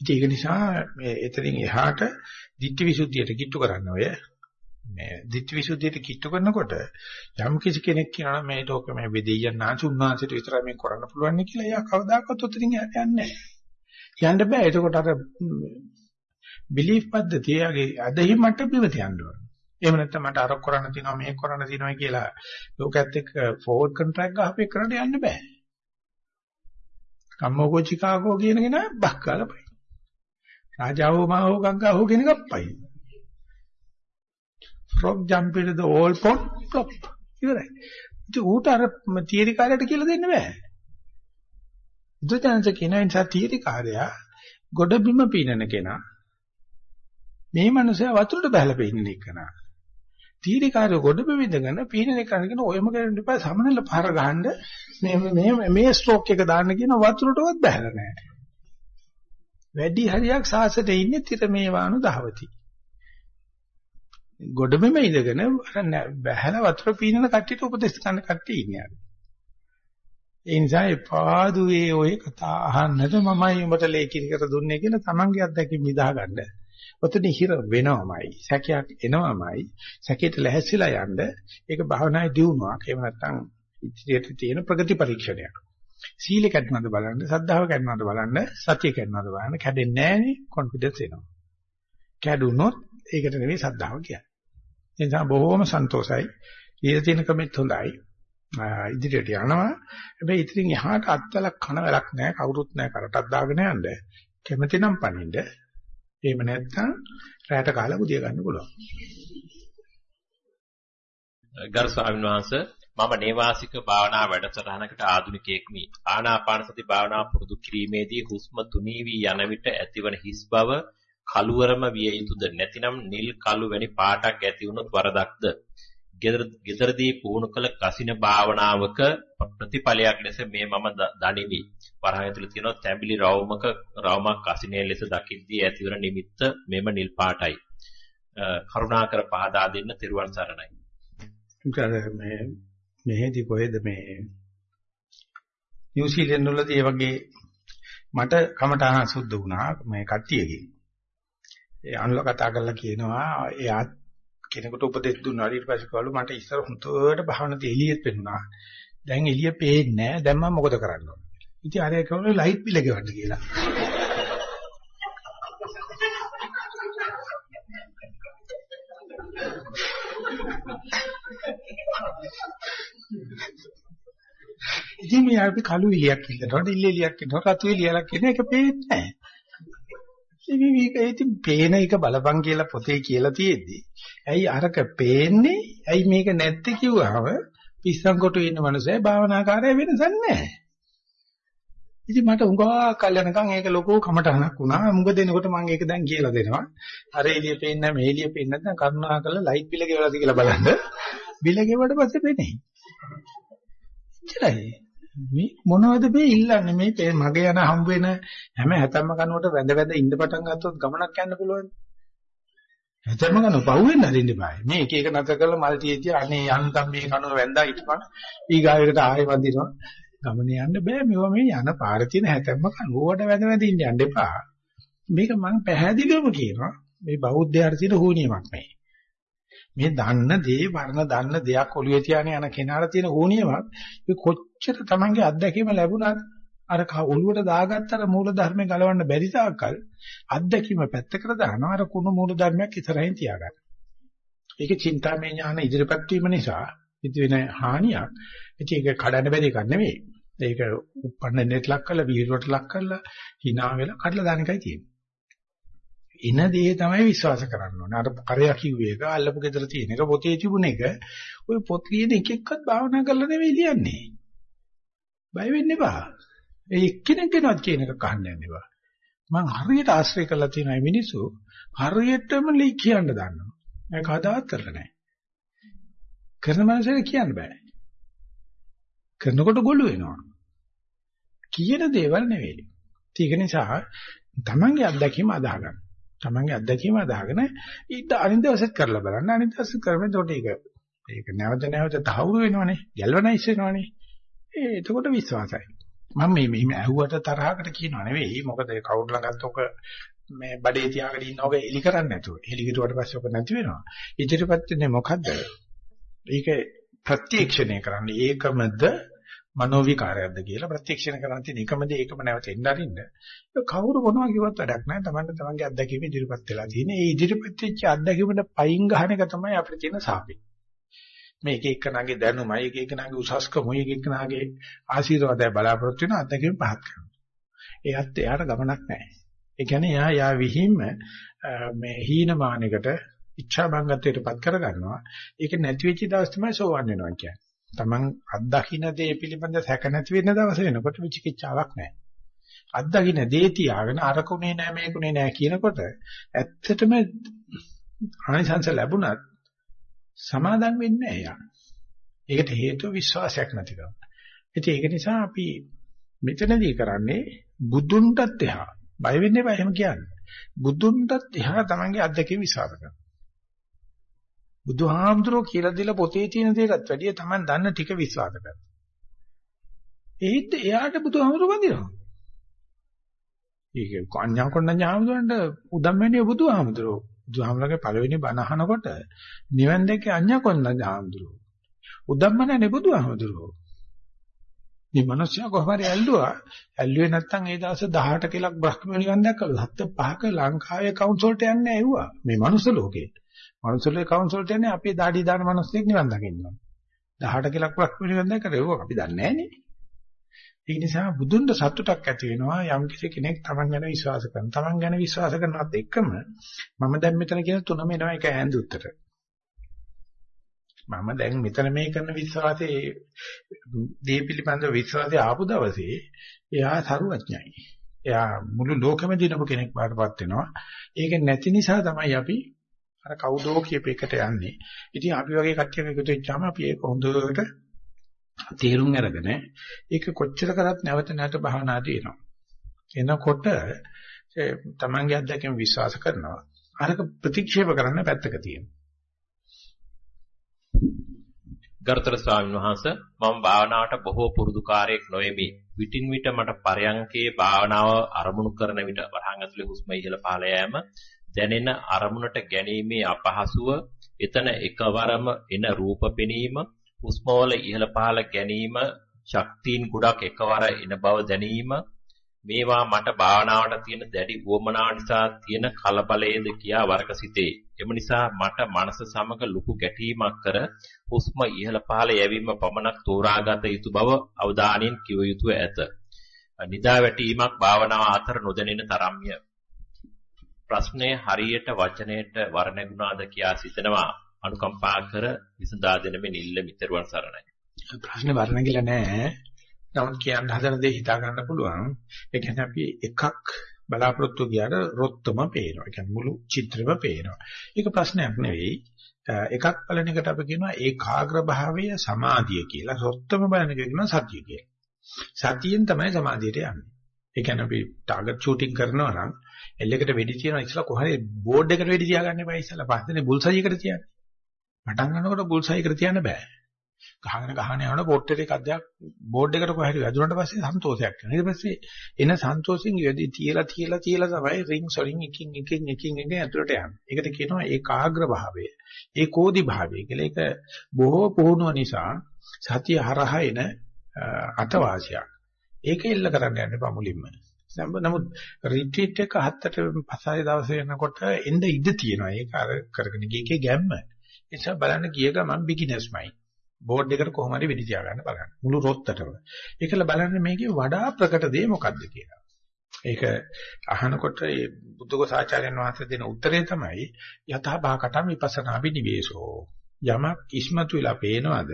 ඒක නිසා මේ එතනින් එහාට ditthi visuddhiyට කිට්ටු කරන්න ඔය මේ ditthi visuddhiyට කිට්ටු කරනකොට යම් කිසි කෙනෙක් කියනවා මේ ලෝක මේ වෙදෙයයන් ආචුන්නාන්සිට විතරයි මේ කරන්න පුළුවන් කියලා එයා කවදාකවත් උතරින් යන්නේ නැහැ. යන්න බෑ. එතකොට අර බිලීෆ් පද්ධතිය යගේ අදහිම මට පිළිවෙත යන්න ඕන. එහෙම නැත්නම් මට අර කරන්න තියෙනවා මේක කරන්න තියෙනවා කියලා ලෝකයේත් එක්ක ෆෝවර්ඩ් කොන්ට්‍රැක්ට් ගහපේ කරන්න යන්න බෑ. කම්මෝකෝ චිකාගෝ කියන කෙනා බක්කාලපයි. රාජාවෝ මාවෝ ගංගාවෝ කියන එකප්පයි. Frog jump into the old pond plop ඉවරයි. ඉතින් ඌට අර තියරි කාර්යයට කියලා දෙන්න බෑ. බුදුචානන්සේ කියන නිසා තියරි කාර්යය ගොඩ බිම පීනන කෙනා මේ මනුස්සයා වතුරට බහලා පෙන්නේ එකනා. තීරිකාරය ගොඩ බෙවිඳගෙන පීනන කරගෙන ඔයම කරන්න එපා සමනල පාර ගහන්න මේ මේ මේ ස්ට්‍රෝක් එක දාන්න කියන වතුරටවත් බහලා නැහැ. වැඩි හරියක් සාසතේ ඉන්නේ තිර මේ වානු දහවති. ගොඩබිම ඉඳගෙන බහැලා වතුර පීනන කට්ටියට උපදෙස් ගන්න කට්ටිය ඉන්නේ. ඒ නිසා එපාදුවේ ඔය කතා අහන්නට මමයි උඹට ලේකිරි කර දුන්නේ කියලා තමන්ගේ අත්දැකීම් නිදා ගන්න. ඔතන හිර වෙනවමයි. සැකයක් එනවමයි. සැකයට ලැහැස්සිලා යන්න ඒක භවනායේ දියුණුවක්. එහෙම නැත්නම් ඉදිරියට තියෙන ප්‍රගති පරීක්ෂණයක්. සීල කැඩනවද බලන්න, සද්ධාව කැඩනවද බලන්න, සතිය කැඩනවද බලන්න. කැඩෙන්නේ නැහනේ කොන්ෆිඩන්ස් එනවා. කැඩුනොත් ඒකට නෙවෙයි සද්ධාව කියන්නේ. ඒ නිසා බොහොම සන්තෝසයි. ඊට තියෙන කමෙත් හොඳයි. ඉදිරියට යනවා. හැබැයි ඉතින් එහාට අත්වලක් කන වැලක් නැහැ. කවුරුත් නැහැ කරටක් දාගෙන යන්න. කැමති නම් පනින්න. එහෙම නැත්නම් රැයට කාලා බුදිය ගන්න පුළුවන්. ගරු ස්වාමීන් වහන්සේ මම නේවාසික භාවනා වැඩසටහනකට ආධුනිකයෙක්මි. ආනාපාන සති භාවනා පුරුදු කිරීමේදී හුස්ම තුනී වී යන විට ඇතිවන හිස් බව කළුවරම විය යුතුද නැතිනම් නිල් කළු වැනි පාටක් ඇති වුණොත් වරදක්ද? ගෙදරදී පුහුණු කළ කසින භාවනාවක ප්‍රතිඵලයක් ලෙස මේ මම දනිමි. වරහය තුල තියෙන තැඹිලි රවුමක රවුමක් කසිනේ ලෙස දකිද්දී ඇතිවන නිමිත්ත මෙම නිල් පාටයි. කරුණාකර පහදා දෙන්න තිරුවන් සරණයි. මේ මෙහෙදි කොහෙද මේ නිව්සීලන්ත වලදී ඒ වගේ මට කමටහන සුද්ධ වුණා මේ කට්ටියකින්. ඒ අනුල කතා කරලා කියනවා එයා කෙනෙකුට උපදෙස් දුන්නා ඊට පස්සේ කවලු මට ඉස්සර හුතුවට භාවනාවේ එළියෙත් පෙන්නුනා. දැන් එළිය පේන්නේ නැහැ. දැන් මම මොකද කරන්න ඕන? ඉතින් අර කවලු ලයිට් බිල ගෙවන්න කියලා. ඉතින් මේ අපි කළු එලියක් ඉන්නකොට ඉල්ල එලියක් ඉන්නකොට රතු එලියක් ඉන්න එක පේන්නේ නැහැ. ඉතින් මේක ඉතින් පේන එක බලපං කියලා පොතේ කියලා තියෙද්දි. ඇයි අරක පේන්නේ? ඇයි මේක නැත්තේ කිව්වහම පිස්සන් කොටු ඉන්න මනුස්සය භාවනාකාරය වෙනසක් නැහැ. ඉතින් මට උඟා කල්යනකම් ඒක ලොකෝ කමටහනක් වුණා. මුග දෙනකොට මම ඒක දැන් කියලා දෙනවා. අර එළිය පේන්නේ නැහැ, මේ එළිය පේන්නේ නැත්නම් කරුණා කරලා ලයිට් බිල ගෙවලාද කියලා බලන්න. බිල ගෙවුවට පස්සේ පේන්නේ. එච්චරයි. මේ මොනවද මේ ඉල්ලන්නේ මේ මගේ යන හම්බ වෙන හැම හැතැම්ම කනුවට වැඳ වැඳ ඉඳ පටන් ගත්තොත් ගමනක් යන්න පුළුවන්. හැතැම්ම කනුව පහු වෙන්න හරින්න බෑ. මේ එක එක නැතර කරලා මල් තියෙති අනේ යන්තම් මේ කනුව වැඳා හිටපන් ඊගාවෙකට ආයෙ වදිනවා. ගමන යන්න බෑ මේවා මේ යන පාරේ තියෙන හැතැම්ම කනුවට වැඳ වැඳ ඉන්න යන්න එපා. මේක මම පැහැදිලිවම කියනවා මේ බෞද්ධයාට තියෙන හෝනියමක් මේ. මේ දන්න දේ වර්ණ දන්න දෙයක් ඔළුවේ තියාගෙන යන කෙනාට තියෙන ඕනියමක් මේ කොච්චර Tamange අත්දැකීම ලැබුණාද අර ඔළුවට දාගත්තර මූල ධර්මේ ගලවන්න බැරි තාක්කල් අත්දැකීම පැත්තකට දානවා අර කුණු මූල ධර්මයක් ඉස්සරහින් තියාගන්න. ඒක චින්තාමය ඥාන ඉදිරිපත් වීම නිසා ඉති වෙන හානියක්. ඉතින් ඒක කඩන්න බැරි එකක් නෙවෙයි. ඒක උප්පන්න net ලක් කරලා විහිළුවට ලක් කරලා hina වෙලා කඩලා දාන එකයි තියෙන්නේ. එන දේ තමයි විශ්වාස කරන්න ඕනේ. අර කරයා කිව්වේ එක අල්ලපු ගෙදර තියෙන එක පොතේ තිබුණ එක ওই පොත් කියන එක එක්කත් භාවනා කරලා නෙවෙයි ලියන්නේ. බය වෙන්න එපා. ඒ එක්කෙනෙක්ගෙනවත් කියන එක කහන්න යන්න එපා. මං හරියට ආශ්‍රය කරලා තියෙන අය මිනිස්සු හරියටම ලී කියන්න දන්නවා. මම කවදාවත් කරලා නැහැ. කරන මනසට කියන්න බෑ. කරනකොට ගොළු වෙනවා. කියන දේවල් නෙවෙයි. ඒක නිසා තමන්ගේ අත්දැකීම අදාහ ගන්න. තමන්ගේ අත්දැකීම අදාගෙන ඊට අනිත් දවසෙත් කරලා බලන්න. අනිත් දවසෙත් කරමින් එතකොට ඒක ඒක නැවත නැවත තහවුරු වෙනවනේ. ගැල්වනයිස් වෙනවනේ. ඒ එතකොට විශ්වාසයි. මම මේ මෙහෙම ඇහුවට තරහකට කියනව නෙවෙයි. මොකද කවුරු ළඟත් ඔක මේ බඩේ තියාගෙන ඉන්නවක එලි කරන්නේ නැතුව. එලි කිරුවට පස්සේ ඔක නැති වෙනවා. ඉදිරියපත් වෙන්නේ මොකද්ද? ඒක ප්‍රත්‍යක්ෂණය කරන්නේ ඒකමද මනෝ විකාරයක්ද කියලා ප්‍රත්‍යක්ෂණ කරන්න තියෙන එකම දේ ඒකම නැවත එන්න අරින්න. කවුරු මොනවා කිව්වත් වැඩක් නැහැ. Tamanne tamange අත්දැකීම ඉදිරිපත් වෙලා තියෙන්නේ. ඒ ඉදිරිපත් වෙච්ච අත්දැකීමට පයින් ගහන එක තමයි අපිට තියෙන සාපේ. මේ එක එකනාගේ දැනුමයි එක එකනාගේ උසස්කමයි එක එකනාගේ ආශිර්වාදය බලාපොරොත්තු වෙන අත්දැකීම් පහත් කරනවා. එයාත් එයාට ගමනක් නැහැ. ඒ කියන්නේ එයා යා විහිම්ම මේ හීනමානයකට ඉච්ඡා බංගත්වයටපත් කර ගන්නවා. ඒක නැති වෙච්ච දවස් තමයි සෝවන් වෙනවා කියන්නේ. Taman අත්දකින්න දේ පිළිබඳ සැක නැති වෙන දවස වෙනකොට විචිකිච්ඡාවක් නැහැ. අත්දකින්න දේ තියාගෙන අරකුනේ නැහැ මේකුනේ නැහැ කියනකොට ඇත්තටම ආනිසංස ලැබුණත් සමාදම් වෙන්නේ නැහැ යා. ඒකට හේතුව විශ්වාසයක් නැතිකම. ඉතින් ඒක නිසා අපි මෙතනදී කරන්නේ බුදුන්ටත් එහා බය වෙන්න එපා එහෙම කියන්නේ. බුදුන්ටත් එහා තමන්ගේ අත්දැකීම් විශ්වාස කරනවා. බුදුහාමුදුරුවෝ කියලා දීලා පොතේ තියෙන දේටත් වැඩිය තමන් දන්න ටික විශ්වාස කරනවා. ඒත් එයාට බුදුහාමුදුරුවෝ වඳිනවා. ඒක කන්‍යා කොණ්ණඤ්ඤ හාමුදුරන්ට උදම් වෙන්නේ බුදුහාමුදුරුවෝ. බුදුහාමුදුරගේ පළවෙනි බණ අහනකොට නිවන් දැක්කේ අඤ්ඤා කොණ්ණඤ්ඤ හාමුදුරුවෝ. උදම්මනනේ බුදුහාමුදුරුවෝ. මේ මිනිස්සයා කොහොම හරි ඇල්ලුවා. ඇල්ලුවේ නැත්තම් ඒ දවස් 18 කලක් බ්‍රහ්ම නිවන් දැක්කලු. හත් පහක ලංකාවේ කවුන්සල්ට යන්නේ ඇහුවා. මේ මනුස්ස ලෝකේ. මනුස්ස ලෝකේ කවුන්සල්ට යන්නේ අපේ দাঁඩි දාන මිනිස්සෙක් නිවන් දකින්නවා. 18 කලක් බ්‍රහ්ම නිවන් දැක්කද ඒක අපි දන්නේ නැහනේ. ඒ නිසා බුදුන්ට සතුටක් ඇති වෙනවා යම් කෙනෙක් Taman ගැන විශ්වාස කරන. Taman ගැන විශ්වාස කරනවත් එක්කම මම දැන් මෙතන කියන තුනම එනවා එක ඈඳුත්තර. මම දැන් මෙතන මේ කරන විශ්වාසයේ දේ පිළිබඳ විශ්වාසය ආපු දවසේ එයා සරුවඥයි. එයා මුළු ලෝකෙම දිනපු කෙනෙක් බාටපත් වෙනවා. ඒක නැති නිසා තමයි අපි අර කවුදෝ කියපේකට යන්නේ. ඉතින් අපි වගේ කට්ටියක් එකතු වෙච්චාම අපි ඒක හොඳට තේරුම් අරගෙන ඒක කොච්චර කරත් නැවත නැවත භාවනාදී එනවා. එනකොට තමන්ගේ අත්දැකීම් විශ්වාස කරනවා. අරක ප්‍රතික්ෂේප කරන්න පැත්තක තියෙනවා. ගරුතර ස්වාමීන් වහන්ස මම භාවනාවට බොහෝ පුරුදුකාරයෙක් නොෙමි. විටින් විට මට පරයන්කේ භාවනාව අරමුණු කරන විට වරහන් ඇතුලේ හුස්ම ඉහළ පහළ යෑම දැනෙන අරමුණට ගැනීමේ අපහසුව එතන එකවරම එන රූප පෙනීම හුස්මවල ඉහළ පහළ ගැනීම ශක්තියින් ගොඩක් එකවර එන බව දැනීම මේවා මට භාවනාවට තියෙන දැඩි උවමනා නිසා තියෙන කලබලයේද කියා වරක සිටේ. එම නිසා මට මනස සමග ලොකු ගැටීමක් කර හුස්ම ඉහළ පහළ යැවීම පමණක් තෝරාගත යුතු බව අවධානයෙන් කිව යුතුය ඇත. නිදා වැටීමක් භාවනාව අතර නොදැනෙන තරම්ය. ප්‍රශ්නය හරියට වචනයට වර්ණගුණාද කියා සිතනවා. අනුකම්පා කර විසඳා දෙන මෙ නිල්ල මිතරුවන් සරණයි. ප්‍රශ්නේ වර්ණගිලා නෑ. නමුත් කියන්න හදන දේ හිතා ගන්න පුළුවන්. ඒ කියන්නේ අපි එකක් බලාපොරොත්තු ගියාට රොත්තම පේනවා. ඒ කියන්නේ මුළු චිත්‍රෙම පේනවා. ඒක ප්‍රශ්නයක් නෙවෙයි. එකක් බලන එකට අපි කියනවා ඒකාග්‍ර භාවය සමාධිය කියලා. රොත්තම බලන එක කියනවා සතිය කියලා. සතියෙන් තමයි සමාධියට යන්නේ. ඒ කියන්නේ අපි ටාගට් ෂූටින් කරනවා නම් එල් එකට වෙඩි තියනවා ඉස්සලා කොහරි බෝඩ් එකට වෙඩි තියාගන්න එපා ඉස්සලා පස්සේනේ බුල්සයි එකට තියන්නේ. පටන් ගන්නකොට බුල්සයි එකට තියන්න බෑ. ගහගෙන ගහගෙන යනකොට පොට්ටේ එකක් දෙයක් බෝඩ් එකට කොහරි වැදුනට පස්සේ සන්තෝෂයක් වෙනවා. ඊට පස්සේ එන සන්තෝෂෙන් යදී තියලා තියලා තියලා තමයි රින්ග් සොරින් එකින් එකින් එකින් එකින් ඇතුළට යන්නේ. ඒකට කියනවා ඒකාග්‍ර භාවය. ඒකෝදි භාවය කියලා. ඒක බොහෝ පුහුණුව නිසා සතිය හරහා එන අතවාසියක්. ඒක එල්ල කරන්න යන්න පමුලින්ම. නමුත් රිට්‍රීට් එක හත්තට පස්සේ දවසේ යනකොට එන්න ඉඩ තියෙනවා. ඒක අර කරගෙන ගියකේ ගැම්ම. ඒ නිසා බලන්න ගිය ගමන් බිග්ිනර්ස් මයින්ඩ්. බෝඩ් එකට කොහොම හරි වෙඩි තියාගන්න බලන්න. මුළු රොත්තටම. ඒකල බලන්න මේකේ වඩා ප්‍රකට දේ මොකක්ද කියලා. ඒක අහනකොට ඒ බුද්ධඝෝසාචාර්යයන් වහන්සේ දෙන උත්තරේ තමයි යතහ භාකටම් විපස්සනා බිනිවේෂෝ. යමක් ඉස්මතු වෙලා පේනවද?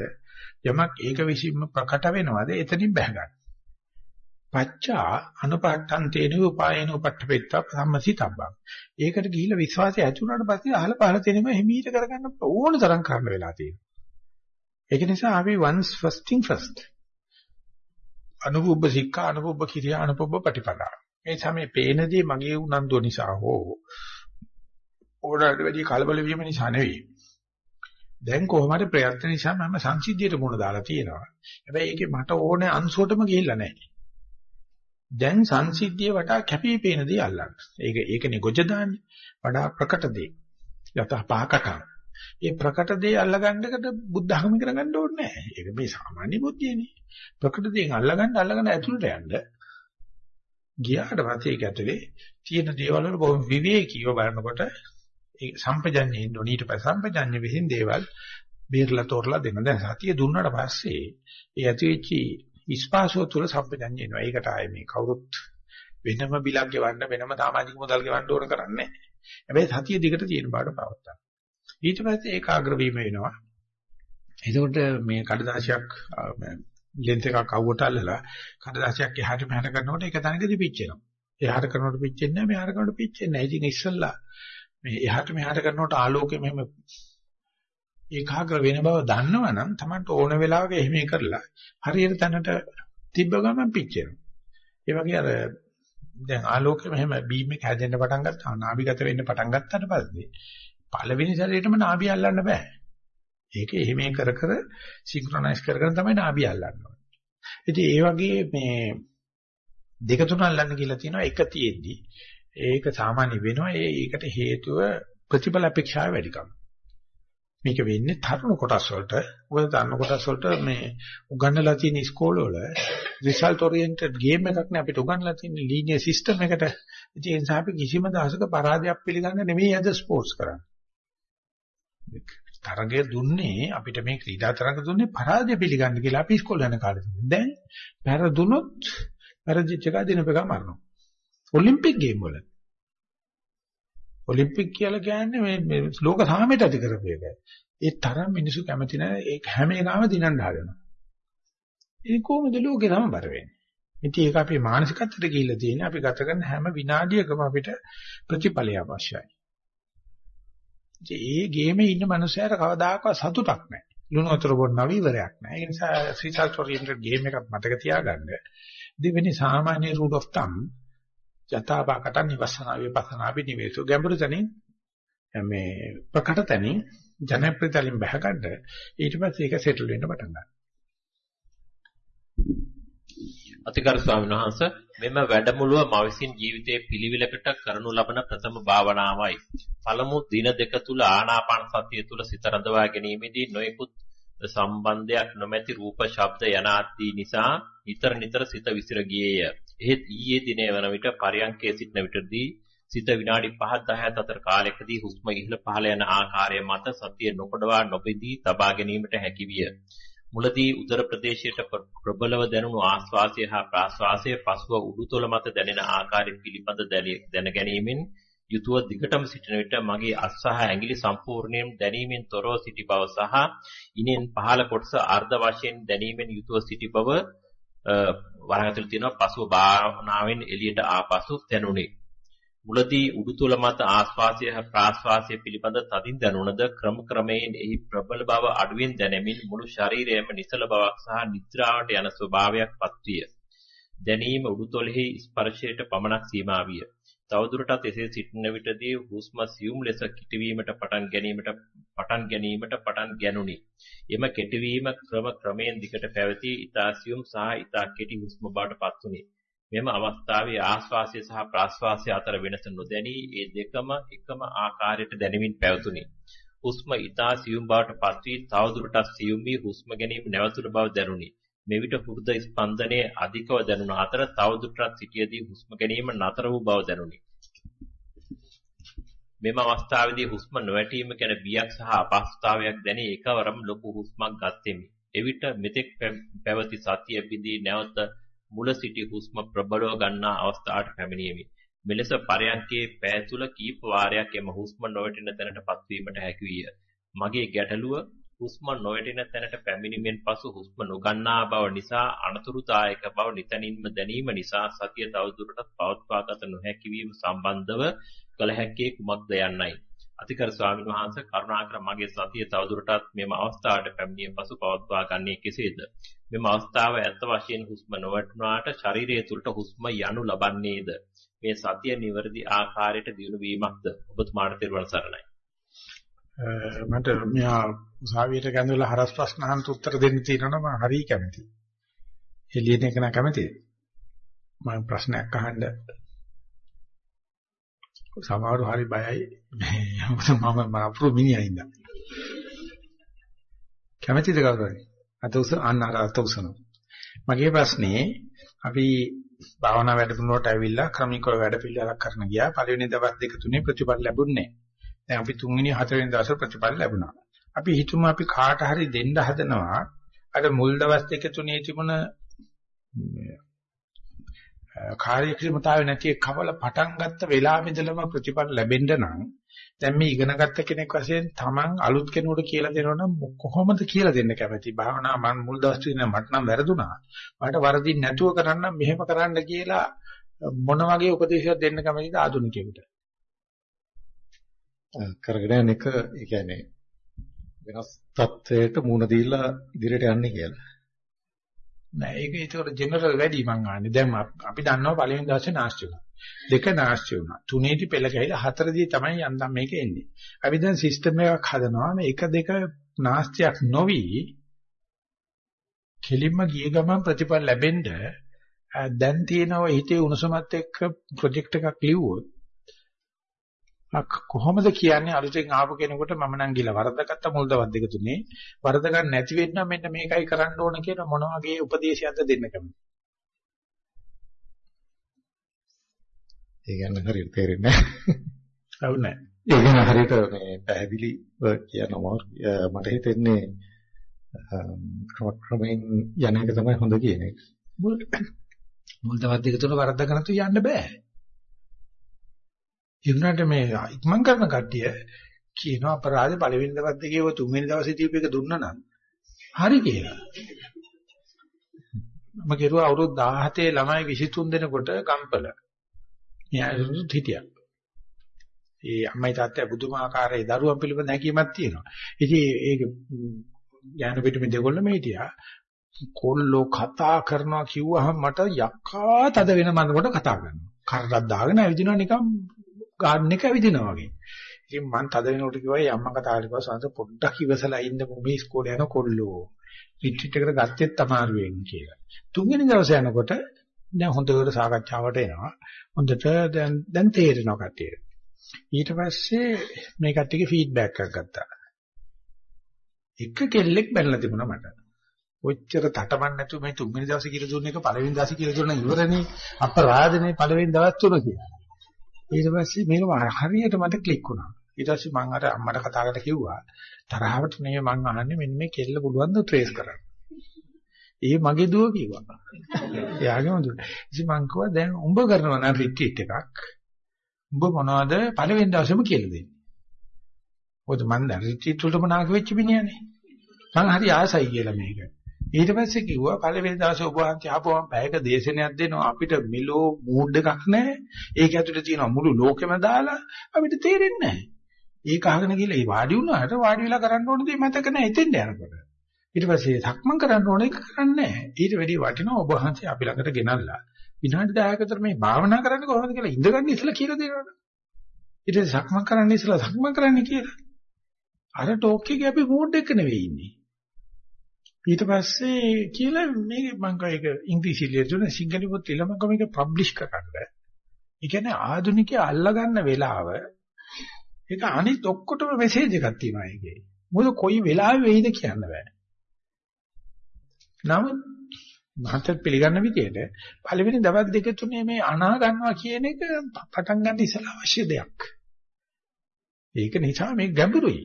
යමක් ඒක විසින්ම ප්‍රකට වෙනවද? එතනින් බහගන්න. පච්චා අනුපට්ඨන්තේන උපායන උපට්ඨපෙත්ත සම්මසිතබ්බං. ඒකට ගිහිල්ලා විශ්වාසය ඇති වුණාට පස්සේ අහල පහල තැනම හිමීට කරගන්න ඕන තරම් කරන්න වෙලා තියෙනවා. ඒක නිසා අපි once first thing first. අනුභව සික්ඛා අනුභව කිරියා අනුභව ප්‍රතිපදා. මේ සමේ පේනදී මගේ උනන්දුව නිසා හෝ ඕඩරට වැඩි කලබල වීම නිසා නෙවෙයි. දැන් කොහොම හරි ප්‍රයත්න නිසා මම සංසිද්ධියට මුණ දාලා තියෙනවා. හැබැයි ඒකේ මට ඕනේ අංශුවටම ගිහිල්ලා නැහැ. දැන් සංසිද්ධිය වටා කැපී පේන දේ අල්ලන්න. ඒක ඒකනේ ගොජ දාන්නේ. වඩා ප්‍රකට දේ. යත පහකටම. ඒ ප්‍රකට දේ අල්ලගන්නකට බුද්ධ ධර්ම ඉගෙන ගන්න ඕනේ නැහැ. ඒක මේ සාමාන්‍ය බුද්ධියනේ. ප්‍රකට දේන් අල්ලගන්න අල්ලගෙන ඇතුළට යන්න. ගියාට පස්සේ ඒක ඇතුලේ තියෙන දේවල් වල බොහොම විවේකීව බලනකොට ඒ සම්පජඤ්ඤේ ඉන්න ඊට පස්සේ සම්පජඤ්ඤ විසින් දේවල් බේරලා තෝරලා දෙන. දැන් සතිය දුන්නාට පස්සේ ඒ ඇතිවෙච්චි ඉස්පාසුව තුල සම්පජඤ්ඤ එනවා. ඒකට ආයේ මේ කවුරුත් වෙනම බිලක් ගෙවන්න වෙනම සමාජික මුදල් ගෙවන්න ඕන කරන්නේ නැහැ. හැබැයි සතිය දිගට තියෙන බාට පවත්තා. ඊට පස්සේ ඒකාග්‍ර වීම වෙනවා. එතකොට මේ කඩදාසියක් ලෙන්ත් එකක් අවුවට අල්ලලා කඩදාසියක් එහාට මෙහාට කරනකොට ඒක තැනකදී පිච්චෙනවා. එහාට කරනකොට පිච්චෙන්නේ නැහැ මෙහාට කරනකොට පිච්චෙන්නේ නැහැ. ඉතින් ඉස්සල්ලා මේ එහාට මෙහාට කරනකොට ආලෝකය මෙහෙම ඒකාග්‍ර වෙන බව දන්නවනම් Tamanට ඕන වෙලාවක එහෙම කරලා හරියට තැනට තිබ්බ ගමන් පිච්චෙනවා. ඒ වගේ අර දැන් ආලෝකය මෙහෙම බීම් එක හැදෙන්න පටන් ගත්තා නාභිගත වෙන්න පටන් ගත්තාට පස්සේ පළවෙනි සැරේටම නාභිය අල්ලන්න බෑ. ඒක එහෙම කර කර සින්ක්‍රොනයිස් කර කර තමයි නාභිය අල්ලන්න ඕනේ. ඉතින් ඒ වගේ මේ දෙක තුන අල්ලන්න කියලා තියෙනවා එක තියෙද්දි ඒක සාමාන්‍ය වෙනවා ඒකට හේතුව ප්‍රතිඵල අපේක්ෂාව වැඩිකම. මේක වෙන්නේ තරුණ කොටස් වලට. මොකද තරුණ කොටස් වලට මේ උගන්වලා තියෙන ඉස්කෝලවල රිසල්ට් ඔරියන්ටඩ් ගේම් එකක් නේ අපිට උගන්වලා තියෙන ලීනියර් සිස්ටම් එකට. ඉතින් ඒ නිසා අපි කිසිම දවසක පරාජයක් පිළිගන්න නෙමෙයි අද ස්පෝර්ට්ස් කරන්නේ. තරගය දුන්නේ අපිට මේ ක්‍රීඩා තරග දුන්නේ පරාජය පිළිගන්න කියලා අපි ඉස්කෝලේ යන කාලේ. දැන් පෙරදුනොත් පෙරදිච්ච එක දිනපෙක මරනවා. ඔලිම්පික් ගේම් වල. ඔලිම්පික් කියලා කියන්නේ මේ ලෝක සාමයට ඇති කරපු එක. ඒ තරම් මිනිස්සු කැමති නැහැ ඒක හැම එකම දිනන්න හදනවා. ඒ කොහොමද ලෝකේ සමබර වෙන්නේ? ඉතින් ඒක අපේ මානසිකත්වයට ගිහිල්ලා තියෙන්නේ අපි ගත කරන හැම විනාඩියකම අපිට ප්‍රතිඵලය අවශ්‍යයි. ඉතින් ඒ ගේමේ ඉන්න මනුස්සයර කවදාකවත් සතුටක් නැහැ. ලුණු වතුර බොන්නව ඉවරයක් නැහැ. ඒ නිසා රිසල්ට් ඔරියන්ටඩ් ගේම් එකක් මතක තියාගන්න. දෙවෙනි සාමාන්‍ය රූල් ඔෆ් තම් යථාභාකට නිවසනා විපස්සනා විනිවේසු ගැඹුරු තැනින් මේ ප්‍රකට තැනින් ජනප්‍රියතලින් බහගන්න ඊට පස්සේ ඒක සෙටල් වෙන්න පටන් ගන්නවා. අතිගරු ස්වාමීන් වහන්සේ මෙම වැඩමුළුව මා විසින් ජීවිතයේ පිළිවිලකට කරනු ලබන ප්‍රථම භාවනාවයි. පළමු දින දෙක තුල ආනාපාන සතිය තුල සිත රඳවා ගැනීමේදී නොයෙකුත් සම්බන්ධයක් නොමැති රූප, ශබ්ද යන ආදී නිසා නිතර නිතර සිත විසිර ගියේය. එහෙත් ඊයේ දිනේ වන විට පරියන්කේ සිටන විටදී සිත විනාඩි 5 10 අතර කාලයකදී හුස්ම ඉහළ පහළ යන ආකාරය මත සතිය නොකඩවා නොබෙදී තබා ගැනීමට හැකි විය. මුලදී උදර ප්‍රදේශයට ප්‍රබලව දැනුණු ආශ්වාසය හා ප්‍රාශ්වාසය පසුව උඩුතොල මත දැනෙන ආකාරය පිළිබඳ දැන ගැනීමෙන් යුතුව දිගටම සිටින විට මගේ අත් සහ ඇඟිලි සම්පූර්ණයෙන් දැනීමෙන් තොරව සිටි බව සහ ඉනෙන් පහළ කොටස අර්ධ වශයෙන් දැනීමෙන් යුතුව සිටි බව වරහතුල් තියෙනවා පසුව භාවනාවෙන් එළියට ආපසු දැනුනේ මුලදී උඩුතොල මත ආශ්වාසය හා ප්‍රාශ්වාසය පිළිබඳ තදින් දැනුණද ක්‍රම ක්‍රමයෙන් එහි ප්‍රබල බව අඩුවෙන් දැනෙමින් මුළු ශරීරයම නිසල බවක් සහ නිද්‍රාවට යන ස්වභාවයක් පත්විය. දැනීම උඩුතොලෙහි ස්පර්ශයට පමණක් සීමා විය. තවදුරටත් එසේ සිටින විටදී හුස්ම සියුම් ලෙස කිටවීමට පටන් ගැනීමට පටන් ගැනීමට පටන් ගැනුනි. එම කෙටවීම ක්‍රම ක්‍රමයෙන් දිකට පැවති ඊතා සියුම් සහ ඊතා කෙටි හුස්ම බවට පත්ුනි. මෙම අවස්ථාවේ ආශ්වාසය සහ ප්‍රාශ්වාසය අතර වෙනස නොදැනී ඒ දෙකම එකම ආකාරයට දැනෙමින් පැවතුනි. හුස්ම ඊතා සියුම් බවට පත්වී තවදුරටත් සියුම් වී හුස්ම ගැනීම නැවතුන බව දැනුනි. මෙවිට හෘද ස්පන්දනයේ අධිකව දැනුන අතර තවදුරටත් සිටියදී හුස්ම ගැනීම නතර වූ බව දැනුනි. මෙම අවස්ථාවේදී හුස්ම නොවැටීම ගැන බියක් සහ අපහසුතාවයක් දැනී එකවරම ලොකු හුස්මක් ගත්ෙමි. එවිට මෙතෙක් පැවති සතිය බිඳී නැවත මුල සිටි හුස්ම ප්‍රබලව ගන්නා අවස්ථාවට පැමිණීමේ මෙලෙස පරයන්කේ පෑ තුල කීප වාරයක් එම හුස්ම නොවැටෙන තැනට පත්වීමට හැකි විය. මගේ ගැටලුව හුස්ම නොවැටෙන තැනට පැමිණීමෙන් පසු හුස්ම නොගන්නා බව නිසා අනතුරුදායක බව නිතනින්ම දැනීම නිසා සතිය තවදුරටත් පවත්වාගත නොහැකි වීම සම්බන්ධව කළ හැක්කේ කුමක්ද යන්නයි. අතිකර ස්වාමීන් වහන්සේ කරුණාකර මගේ සතිය තවදුරටත් මෙම අවස්ථාවට පැමිණිය පසු පවත්වා ගන්නේ කෙසේද? මෙම අවස්ථාව ඇත්ත වශයෙන් හුස්ම නොවැටුණාට ශරීරය තුළට හුස්ම යනු ලබන්නේද? මේ සතිය නිවැරදි ආකාරයට දියුණු වීමක්ද? ඔබතුමාට තෙරුවන් සරණයි. මට මෙහා උසාවියට ගඳවලා හරස් ප්‍රශ්න අහන්න උත්තර දෙන්න තියෙනවා මම හරි කැමතියි. එළියෙන් එක නා කැමතිද? මම ප්‍රශ්නයක් අහන්න සමහරව හරි බයයි. මම මම අපරු මිනිහා ඉඳන්. කැමතිද කවුරුහරි? අත උස අන්න අර අත උසනවා. මගේ ප්‍රශ්නේ අපි භාවනා වැඩපිළිවෙලට ඇවිල්ලා ක්‍රමිකව වැඩපිළිවෙලක් කරන ගියා. පළවෙනි දවස් දෙක තුනේ ප්‍රතිඵල ලැබුණේ නැහැ. දැන් අපි තුන්වෙනි හතරවෙනි දවසේ ප්‍රතිඵල ලැබුණා. අපි හිතමු අපි කාට හරි දෙන්න හදනවා. අර මුල් දවස් දෙක තුනේ තිබුණ කාර්යක්ෂමතාවය නැති කවල පටන් ගත්ත වෙලාවෙ ඉඳලම ප්‍රතිඵල ලැබෙන්න නම් දැන් මේ ඉගෙන ගත්ත කෙනෙක් වශයෙන් Taman අලුත් කෙනෙකුට කියලා දෙනවනම් කොහොමද කියලා දෙන්න කැමති? භාවනා මම මුල් දවස් තුනේ මට නම් වැරදුනා. මට වරදින් නැතුව කරන්න මෙහෙම කරන්න කියලා මොන වගේ උපදේශයක් දෙන්න කැමතිද ආධුනිකයෙකුට? කරගෙන යන එක ඒ කියන්නේ වෙනස් තත්ත්වයට මුහුණ දීලා ඉදිරියට යන්නේ කියලා. නෑ ඒක ඒකට ජෙනරල් වැඩි මං ආන්නේ. දැන් අපි දන්නවා පළවෙනි දවසේ නාස්ති වුණා. දෙක නාස්ති වුණා. තුනේදී පෙළ ගහලා හතරදී තමයි යන්තම් මේක එන්නේ. අපි දැන් සිස්ටම් එකක් හදනවා. මේ එක දෙක නාස්තියක් නොවි කෙලින්ම ගිය ගමන් ප්‍රතිඵල ලැබෙන්න දැන් තියෙනව හිතේ උණුසුමත් එක්ක ප්‍රොජෙක්ට් එකක් ලිව්වොත් කොහොමද කියන්නේ අලුතෙන් ආපු කෙනෙකුට මම නම් ගිහලා වරදගත්ත මුල් දවස් දෙක තුනේ වරද ගන්න නැති වෙන්න මෙන්න මේකයි කරන්න ඕන කියන මොන වගේ උපදේශයක්ද දෙන්න කැමති. ඒ කියන්නේ හරියට තේරෙන්නේ නැහැ. ඔව් නෑ. ඒ කියන්නේ හරියට මේ පැහැදිලිව කියනවා මට හිතෙන්නේ ක්‍රමයෙන් යන එක තමයි හොඳ කියන එක. මුල් දවස් දෙක තුන වරද ගන්න තු යන්න බෑ. ඒ වුණාට මේ ඉක්මන් කරන කට්ටිය කියනවා අපරාධ පළවෙනි දවස් දෙකේ ඔය තුන්වෙනි දවසේ දීප එක දුන්නා නම් හරි කියලා. මම කිරුවා අවුරුදු 17 ළමයි 23 දෙනෙකුට ගම්පල. මෙයාට හිටියා. ඒ අම්මයි තාත්තයි බුදුමාකාරයේ දරුවන් පිළිබඳ හැකියාවක් තියෙනවා. ඉතින් ඒක ඥාන පිටුමේ දෙගොල්ලම හිටියා. කොල්ලෝ කතා කරනවා කිව්වහම මට යක්කා තද වෙන මනකට කතා කරනවා. කරටක් දාගෙන ඇවිදිනවා නිකන් ගාඩන් එක ඇවිදිනවා වගේ. ඉතින් මං තද වෙනකොට කිව්වා අම්මා කතා කරලා සංස පොඩ්ඩක් ඉවසලා ඉන්න මේ ඉස්කෝලේ යන කොල්ලෝ. රිට්‍රීට් එකට ගත්තෙත් අමාරුවෙන් කියලා. තුන්වෙනි දවසේ යනකොට දැන් හොඳට සාකච්ඡාවට එනවා. හොඳට දැන් දැන් තේරෙනවා කට්ටියට. ඊට පස්සේ මේ කට්ටියගේ ෆීඩ්බැක් එකක් ගත්තා. එක කෙල්ලෙක් බැලලා තිබුණා මට. ඔච්චර තටමන් නැතුව මේ තුන්වෙනි දවසේ කියලා දුන්න එක පළවෙනි දවසේ කියලා දුන්න ඉවරනේ අපරාධනේ පළවෙනි දවස් තුන කියලා. ඊට පස්සේ මේක හරියට මට ක්ලික් වුණා. ඊට පස්සේ මම අර අම්මට කතා කරලා කිව්වා තරහවට නෙමෙයි මං අහන්නේ මෙන්න මේ කෙල්ල පුළුවන් ද ට්‍රේස් කරන්න. ඒ මගේ දුව කිව්වා. එයාගේම දුව. ඉතින් මං කිව්වා දැන් උඹ කරනවා නම් රිට්‍රීට් එකක්. උඹ මොනවද පළවෙනි දවසේම කියලා දෙන්නේ. මොකද මං දැන් රිට්‍රීට් වලට මොනාක වෙච්ච මිනිහනේ. මං හරි ආසයි කියලා මේක. ඊට පස්සේ කිව්වා පළවෙනි දවසේ ඔබ වහන්සේ ආපුවම පැයක දේශනයක් දෙනවා අපිට මෙලෝ මූඩ් එකක් නැහැ. ඒක ඇතුලේ තියෙන මුළු ලෝකෙම දාලා අපිට තේරෙන්නේ නැහැ. ඒක අහගෙන ගිහලා ඒ වාඩි වුණාට වාඩි වෙලා කරන්න ඕන දේ මතක නැහැ එතෙන්ට යනකොට. ඊට පස්සේ සක්මන් කරන්න ඕන එක කරන්නේ නැහැ. ඊට වැඩි වටිනවා ඔබ වහන්සේ අපි ළඟට ගෙනල්ලා විනාඩි 10ක විතර මේ භාවනා කරන්න කොහොමද කියලා ඉඳගන්න ඉස්සලා කියලා දෙනවනේ. ඊට පස්සේ සක්මන් කරන්න ඉස්සලා සක්මන් කරන්න කියලා. අර ටෝක් එකේ අපි මූඩ් එක නෙවෙයි ඉන්නේ. ඊට පස්සේ කියලා මේ මම කයක ඉංග්‍රීසියෙන් දුන සිංහල පොත් ඉලමක මේක පබ්ලිෂ් කරන්න. ඒ කියන්නේ ආධුනිකයා අල්ලගන්න වෙලාව ඒක අනිත් ඔක්කොටම මෙසේජ් එකක් තියෙනවා ඒකේ. මොකද කොයි වෙලාවෙ වෙයිද කියන්න බෑ. නමුත් මහත් පිළිගන්න විදියට පළවෙනි දවස් දෙක තුනේ මේ අනා ගන්නවා කියන එක පටන් ගන්න ඉස්සලා අවශ්‍ය දෙයක්. ඒක නිසා මේ ගැඹුරුයි.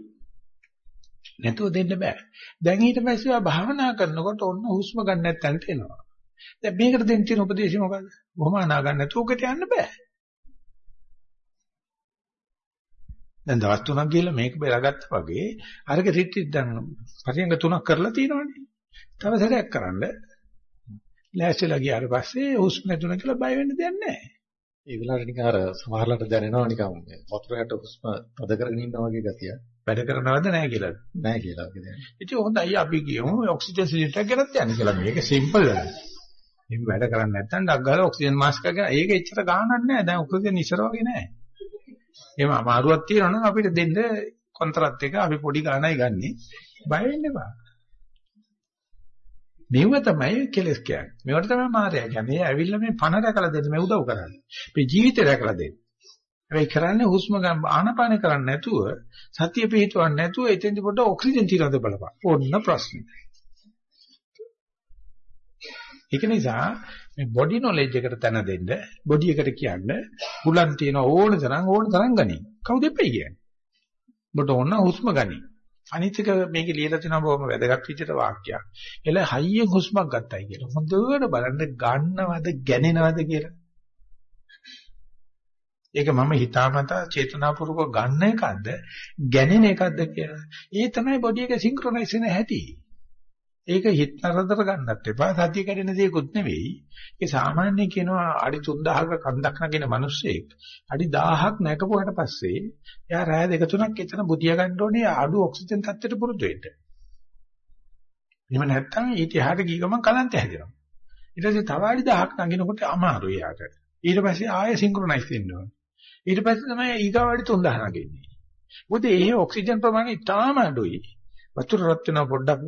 නැතුව දෙන්න බෑ. දැන් ඊට පස්සේ ආ භාවනා කරනකොට ඔන්න හුස්ම ගන්න නැත්තන්ට එනවා. දැන් මේකට දෙන්න තියෙන උපදේශය මොකද්ද? කොහොම අනා ගන්න නැතුව උකට යන්න බෑ. දැන් දවස් තුනක් ගිහලා මේක බෙරගත්තා වගේ අරක රිට්‍රීට් දැන් පරියංග තුනක් කරලා තියෙනවනේ. තව සැරයක් කරන්න. ලෑස්තිලා ගියාට පස්සේ හුස්ම නැතුණ කියලා බය වෙන්න දෙයක් නැහැ. ඒ වෙලාවට නිකන් අර සමහරලාට දැනෙනවා නිකන් වතුරකට හුස්ම තද කරගෙන ඉන්නා වගේ ගතිය. වැඩ කරනවද නැහැ කියලා. නැහැ කියලා කියන්නේ. ඉතින් හොඳයි අපි කියමු ඔක්සිජන් සිලින්ඩර් එකක් ගෙනත් යන්න කියලා. මේක සිම්පල් වැඩක්. මේ වැඩ කරන්නේ නැත්නම් ඩක් ගාලා ඔක්සිජන් මාස්ක් එකක් ගන්න. ඒක එච්චර ගාණක් නැහැ. දැන් ඔක්සිජන් ඉස්සර වගේ නැහැ. එහෙම අමාරුවක් තියෙනවා නම් අපිට දෙන්න කොන්ත්‍රාත් එක අපි පොඩි ගාණයි ගන්නෙ. බය වෙන්න එපා. මේව තමයි කෙලස් කියන්නේ. මේවට තමයි මායя කියන්නේ. ඇවිල්ලා මේ පණ රැකලා දෙන්න මේ උදව් කරන්නේ. මේ ජීවිතේ රැකලා දෙන්න. හැබැයි කරන්නේ හුස්ම ගන්න ආනපාන කරන්නේ නැතුව සතිය පිහිටවන්නේ නැතුව එතෙන්දි පොඩ්ඩ ඔක්සිජන් තියනද බලපන්. ඕන්න ප්‍රශ්නේ. ඒක නිසා මේ බොඩි නොලෙජ් එකට තැන දෙන්න බොඩි එකට කියන්න හුලන් තියෙන ඕන තරම් ඕන තරම් ගනි. කවුද එපයි කියන්නේ? ඔබට ඕන හුස්ම ගනි. අනිත් එක මේකේ ලියලා තියෙනවා බොහොම වැදගත් විදිහට වාක්‍යයක්. එළ හයියෙන් හුස්මක් ගත්තයි කියලා. හොඳට බලන්න ගන්නවද ගැනෙනවද කියලා. ඒක මම හිතාමතා චේතනාපූර්වක ගන්න එකක්ද ගැනෙන එකක්ද කියලා. ඒ තමයි බොඩි එක සින්ක්‍රොනයිස් වෙන හැටි. ඒක හිත නරදර ගන්නත් එපා. සතිය කැඩෙන දේකුත් නෙවෙයි. ඒ සාමාන්‍ය කියනවා අඩි 3000ක කන්දක් නගින මිනිස්සෙක් අඩි 1000ක් නැකපුවාට පස්සේ එයා රෑ දෙක තුනක් එතන බුදියා ගන්න ඕනේ අඩු ඔක්සිජන් තත්ත්වයට පුරුදු වෙන්න. එහෙම නැත්නම් ඊට එහාට ගිය ගමන් කලන්ත හැදෙනවා. ඊට පස්සේ තව අඩි 1000ක් නගිනකොට අමාරුයි යාට. ඊට පස්සේ ආයෙ සින්ක්‍රොනයිස් වෙන්න ඕනේ. ඊට පස්සේ තමයි ඊගාව අඩි 3000 නගින්නේ. මොකද ඒ ඔක්සිජන් ප්‍රමාණය ඉතාම අඩුයි. වතුර රත් වෙනවා පොඩ්ඩක්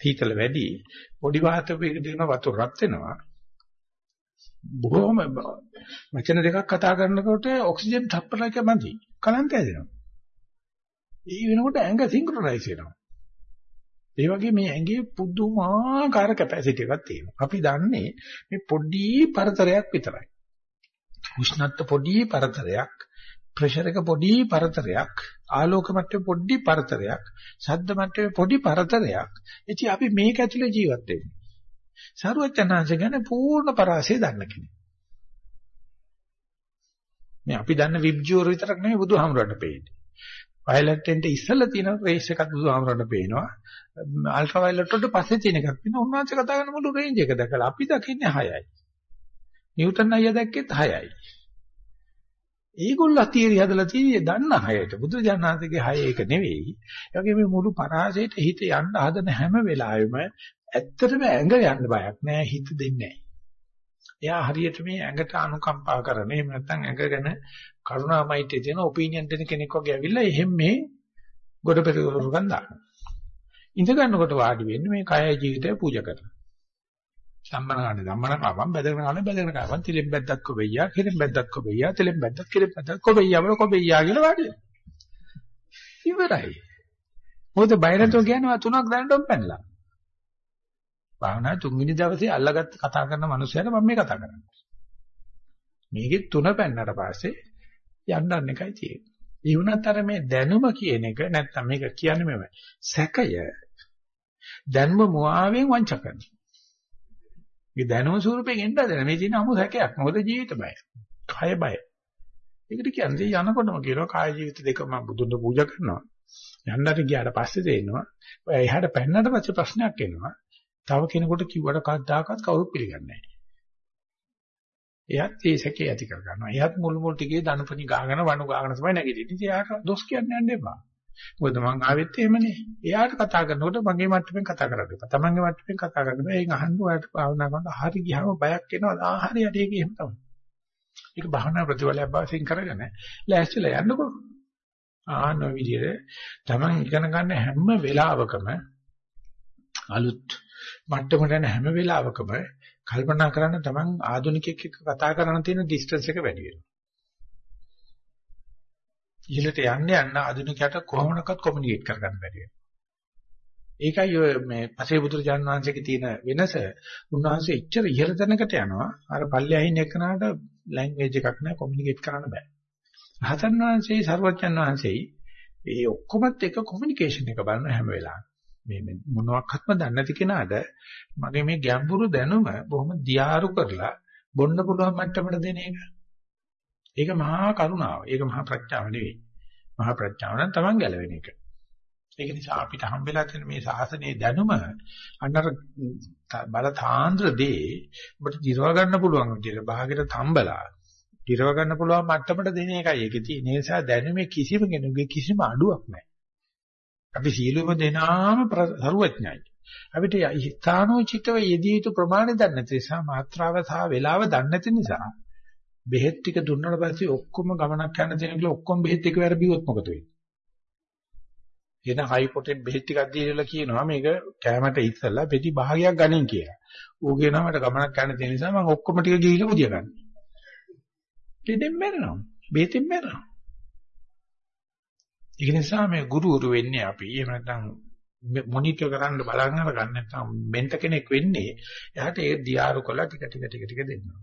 හීතල වැඩි. පොඩි වාතකයක දෙන වතුර රත් වෙනවා. බොහොම වචන දෙකක් කතා කරනකොට ඔක්සිජන් තප්පරයක මදි. කලන්ත හැදෙනවා. ඒ වෙනකොට ඇඟ සින්ක්‍රොනයිස් වෙනවා. ඒ වගේ මේ ඇඟේ පුදුමාකාර කැපැසිටි එකක් තියෙනවා. අපි දන්නේ මේ පොඩි පරතරයක් විතරයි. උෂ්ණත්ව පොඩි පරතරයක් ප්‍රෙෂර් එක පොඩි පරතරයක් ආලෝක මට්ටමේ පොඩි පරතරයක් ශබ්ද මට්ටමේ පොඩි පරතරයක්. ඉතින් අපි මේක ඇතුලේ ජීවත් වෙන්නේ. සරුවචනාංශ ගැන පූර්ණ පරාසය දන්න කෙනෙක්. මේ අපි දන්න විබ්ජුවර විතරක් නෙමෙයි බුදුහාමුදුරන්ට පෙන්නේ. වයලට් එන්ට ඉස්සෙල්ලා තියෙන රේස් එකක් බුදුහාමුදුරන්ට පේනවා. අල්ට්‍රා වයලට් වලට පස්සේ තියෙන එකක් වෙනවා. උන්වහන්සේ කතා කරන මුළු රේන්ජ් එක දැකලා අපි දකින්නේ 6යි නිව්ටන් අයියා දැක්කෙත් 6යි ඒගොල්ලෝ අතිරි හදලා තියෙන්නේ දන්න හයට. බුදුජානනාථගේ හය ඒක නෙවෙයි. ඒ වගේ මේ මුළු පරාසයට හිත යන්න හදන හැම වෙලාවෙම ඇත්තටම ඇඟ යන්න බයක් නෑ හිත දෙන්නේ එයා හරියට මේ ඇඟට අනුකම්පා කරන එහෙම නැත්නම් ඇඟ ගැන කරුණාමයිටේ තියෙන ඔපිනියන් දෙන කෙනෙක් වගේ ඇවිල්ලා එහෙම මේ ගොඩ පෙරකරුකම් දානවා. ඉඳ ගන්නකොට වාඩි වෙන්නේ මේ කය ජීවිතය පූජා කරනවා. සම්මන ගන්න ධම්මන කාපම් බැදගෙන ගන්න බැදගෙන කාපම් තිලෙන් බැද්දක් කොබෙයියා කිරෙන් බැද්දක් කොබෙයියා තිලෙන් බැද්දක් කිරෙන් බැද්දක් කොබෙයියා වල කොබෙයියා කියලා වාඩි ඉවරයි. මොකද බයරතෝ කියනවා තුනක් දැනටම පැනලා. භාවනා තුන්වෙනි දවසේ අල්ලගත්ත කතා කරන මනුස්සයර මම මේ කතා කරන්නේ. මේකේ තුන පැන්නට පස්සේ යන්නන්න එකයි තියෙන්නේ. ඒ වුණත් අර මේ දැනුම කියන එක නැත්තම් මේක කියන්නේ මෙව. සැකය දැනුම මුවාවෙන් වංච කරනවා. මේ දැනුම ස්වරූපයෙන් එන්න හදන මේ තියෙන අමු හැකයක්. මොකද ජීවිත බය. කය බය. ඒකට කියන්නේ යනකොටම කියනවා කාය ජීවිත දෙක මම බුදුන් පූජා කරනවා. යන්නට ගියාට පස්සේ තේරෙනවා. ඔය එහාට පැන්නට පස්සේ ප්‍රශ්නයක් එනවා. තව කෙනෙකුට කිව්වට කවදාකවත් කවුරුත් පිළිගන්නේ නැහැ. එයාත් ඒ සැකේ ඇති කර ගන්නවා. එයාත් මුල් මුල් ටිකේ දනුපනි ගාගෙන වණු ගාගෙන තමයි නැගිටින්නේ. ඉතින් එයාට දොස් කියන්න යන්න එපා. මොකද මං ආවෙත් එහෙමනේ. එයාට කතා කරනකොට මගේ මට්ටමින් කතා කරන්න එපා. තමන්ගේ මට්ටමින් කතා කරන්න බෑ. ඒක අහන්න ඔයාලට භාවනා කරනකොට හරි ගියාම බයක් එනවා. ආ හරි යටි ඒක එහෙම තමයි. ඒක භාවනා ප්‍රතිඵලයක් බවසින් කරගෙන ලෑස්තිලා යන්නකෝ. ආන විදිහට තමන් ඉගෙන ගන්න හැම වෙලාවකම අලුත් මට්ටමට යන හැම වෙලාවකම කල්පනා කරන්න තමන් ආධුනිකයෙක් එක්ක කතා කරන තියෙන ඩිස්ටන්ස් එක වැඩි වෙනවා. ඉහළට යන්න යන්න ආධුනිකයට කොහොමනක්වත් කොමියුනිකේට් කරගන්න බැරි වෙනවා. ඒකයි ඔය මේ පසේ බුදුරජාණන් වහන්සේගේ තියෙන වෙනස. උන්වහන්සේ එච්චර ඉහළ තැනකට යනවා. අර පල්ලෙහින් එක්කනට ලැන්ග්වේජ් එකක් නැහැ කොමියුනිකේට් කරන්න බෑ. රහතන් වහන්සේ සර්වඥන් වහන්සේයි මේ ඔක්කොමත් එක කොමියුනිකේෂන් එක බලන හැම වෙලාවෙම. මේ මොනවාක්වත්ම දන්නේ නැති කෙනාට මගේ මේ ගැඹුරු දැනුම බොහොම දියාරු කරලා බොන්න පුළුවන් මට්ටමට දෙන එක. ඒක මහා කරුණාව. ඒක මහා ප්‍රඥාව නෙවෙයි. මහා ප්‍රඥාව නම් Taman ගැලවෙන එක. ඒක නිසා අපිට හම්බෙලා තියෙන මේ සාසනයේ දැනුම අන්නර බල තාන්ද්‍ර දේ ඔබට දිරව ගන්න පුළුවන් විදිහට භාගයට තම්බලා දිරව ගන්න පුළුවන් මට්ටමට දෙන එකයි ඒකේ තියෙන. ඒ නිසා දැනුමේ කිසිම කෙනෙකුගේ කිසිම අඩුවක් නැහැ. අපි සීලුම දෙනාම සරුවඥයි. අපිට ස්ථානෝචිතව යෙදිය යුතු ප්‍රමාණය දන්නේ නැති නිසා මාත්‍රාව සහ වේලාව දන්නේ නැති නිසා බෙහෙත් ටික දුන්නාට පස්සේ ඔක්කොම ගමනක් යන දෙන කියලා ඔක්කොම බෙහෙත් එකවර බිව්වොත් මොකද වෙන්නේ? එන හයි පොටෙන්ට් බෙහෙත් ටිකක් දීලා කියනවා මේක කැමරට ඉස්සලා පෙති භාගයක් ගනින් කියලා. ඌ කියනවා මට ගමනක් යන තියෙන නිසා මම ඔක්කොම ටික ගිහිල්ලා පුදිය ගන්න. දෙදෙන් මැරෙනවා. බෙහෙතෙන් මැරෙනවා. ඒක නිසා මේ ගුරුවරු වෙන්නේ අපි. එහෙම නැත්නම් මොනිටර් කරන්න බලන්න ගන්න නැත්නම් මෙන්ට කෙනෙක් වෙන්නේ එයාට ඒ දියාරු කළා ටික ටික ටික ටික දෙන්නවා.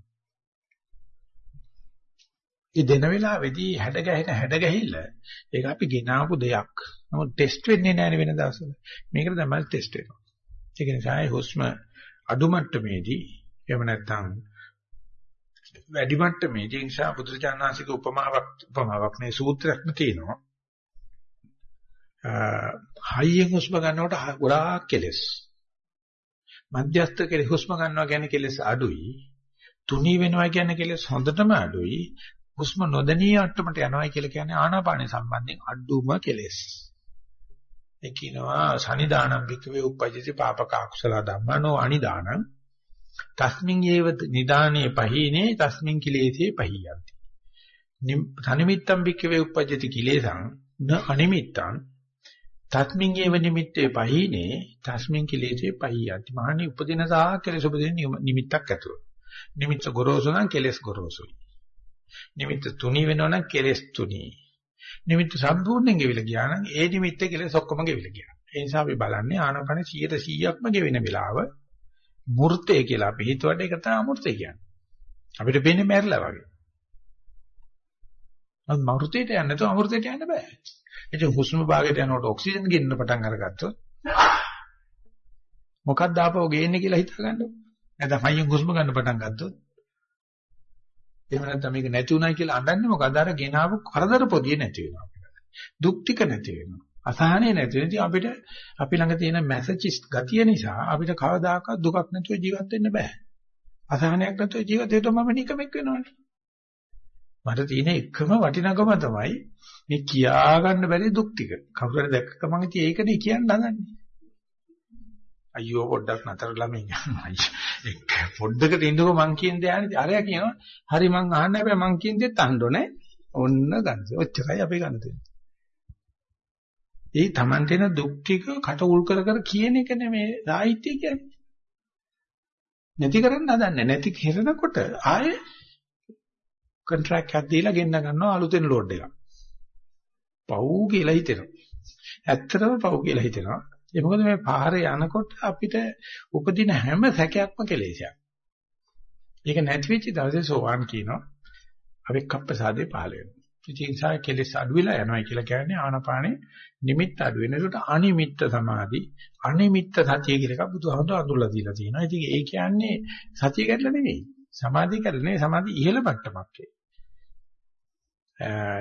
ඒ දෙන වෙලාවේදී හැඩ ගැහෙන හැඩ ගැහිල්ල ඒක අපි ගෙනාවු දෙයක්. නමුත් ටෙස්ට් වෙන්නේ නැහැ වෙන දවස්වල. මේකට තමයි ටෙස්ට් වෙනවා. ඒක නිසා හුස්ම අඩු මට්ටමේදී එහෙම නැත්නම් වැඩි මට්ටමේදී නිසා පුදුරචානාසික උපමාවක් උපමාවක් නේ සූත්‍රයක්ම තියෙනවා. හයියෙන් හුස්ම ගන්නකොට ගොඩාක් කෙලස්. මධ්‍යස්ථ කෙලෙස් හුස්ම ගන්නවා කියන්නේ කෙලෙස් අඩුයි. තුනී වෙනවා කියන්නේ කෙලෙස් හොඳටම අඩුයි. හුස්ම නොදැනී අට්ටමට යනවා කියලා කියන්නේ ආනාපාන සම්බන්ධයෙන් අඩුම කෙලෙස්. ඒ කියනවා සනිදානම් වික්‍රේ උපජ්ජති පාපක අකුසල ධම්මනෝ අනිදානං තස්මින් ඒව නිදානේ පහීනේ තස්මින් කිලේසේ පහියන්ති. තනිමිත්තම් වික්‍රේ උපජ්ජති කිලේසං න අනිමිත්තං තස්මින් ඒව නිමිත්තේ පහීනේ තස්මින් කිලේසේ පහියන්ති. මහණි උපදින සහ කෙලෙස් උපදින නිමිත්තක් ඇතුව. නිමිත්ත ගොරෝසු නම් කෙලෙස් ගොරෝසුයි. නිමිත්ත තුනී වෙනවා නම් කෙලෙස් තුනී. නිමිත්ත සම්පූර්ණයෙන් ගෙවිලා ගියා නම් ඒ නිමිත්ත කෙලෙස් ඔක්කොම ගෙවිලා ගියා. ඒ නිසා අපි බලන්නේ ආනපන 100%ක්ම ගෙවෙන වෙලාව මූර්තය කියලා අපි හිතුවට ඒක තමයි අමූර්තය කියන්නේ. අපිට පේන්නේ මැරිලා වගේ. අත් මෘතයට යන්න නැතුව අමෘතයට යන්න බෑ. ඉතින් හුස්ම භාගයට යනකොට ඔක්සිජන් ගෙන්න පටන් අරගත්තොත් මොකක්ද ආපහු ගේන්නේ කියලා හිතා ගන්නකො. නැත්නම් හයියෙන් හුස්ම ගන්න පටන් ගත්තොත් එහෙම නැත්නම් මේක නැති උනායි කියලා අඬන්නේ මොකද? අර ගෙනාවු කරදර පොදිය නැති වෙනවා අපිට. දුක් ටික නැති වෙනවා. අසහනෙ නැති වෙනවා. අපිට අපි ළඟ තියෙන මැසේජස් ගතිය නිසා අපිට කවදාකවත් දුකක් නැතුව ජීවත් වෙන්න බෑ. අසහනයක් නැතුව ජීවත් වෙද්දී මම නිකමෙක් වෙනවනේ. මට තියෙන එකම වටිනකම තමයි මේ කියා ගන්න බැරි දුක් ටික. කවුරු හරි දැක්ක ගමන් ඉතින් ඒකනේ කියන්න හදන්නේ. අයියෝ පොඩ්ඩක් නතරලා මේ එක්ක පොඩ්ඩකට ඉන්නකෝ මං කියන දේ ආනේ අරයා කියනවා හරි මං අහන්න හැබැයි මං කියන දේත් අහන්න ඕනේ ඔන්න ගන්න. ඔච්චරයි අපි ගන්න තියෙන්නේ. ඒ Taman දෙන දුක් ටික කට උල් කර කර කියන එක නෙමේ සාහිත්‍ය කියන්නේ. නැති කරන්න හදන්නේ නැති කරනකොට ආයේ කොන්ට්‍රැක්ට් එකක් දීලා ගෙන්න ගන්නවා අලුතෙන් ලෝඩ් එකක්. පව් කියලා හිතෙනවා. ඇත්තටම පව් කියලා හිතෙනවා. ඒ මොකද මේ පාරේ යනකොට අපිට උපදින හැම සැකයක්ම කෙලෙසයක්. ඒක නැති වෙච්ච දවසේ සෝවාන් කියනවා. අවික්කප්පසාදේ පහළ වෙනවා. ඉතින් සා කෙලෙස් අඩු වෙලා යනවා කියලා කියන්නේ ආනපානේ නිමිත්ත අඩු වෙන. ඒකට අනිමිත්ත සමාධි, අනිමිත්ත සතිය කියලා එකක් බුදුහාමුදුර අඳුරලා දීලා තියෙනවා. ඉතින් ඒ කියන්නේ සතිය කැඩලා නෙවෙයි. සමාධි කැඩලා නෙවෙයි. සමාධි ඉහළ මට්ටමක් ඒ.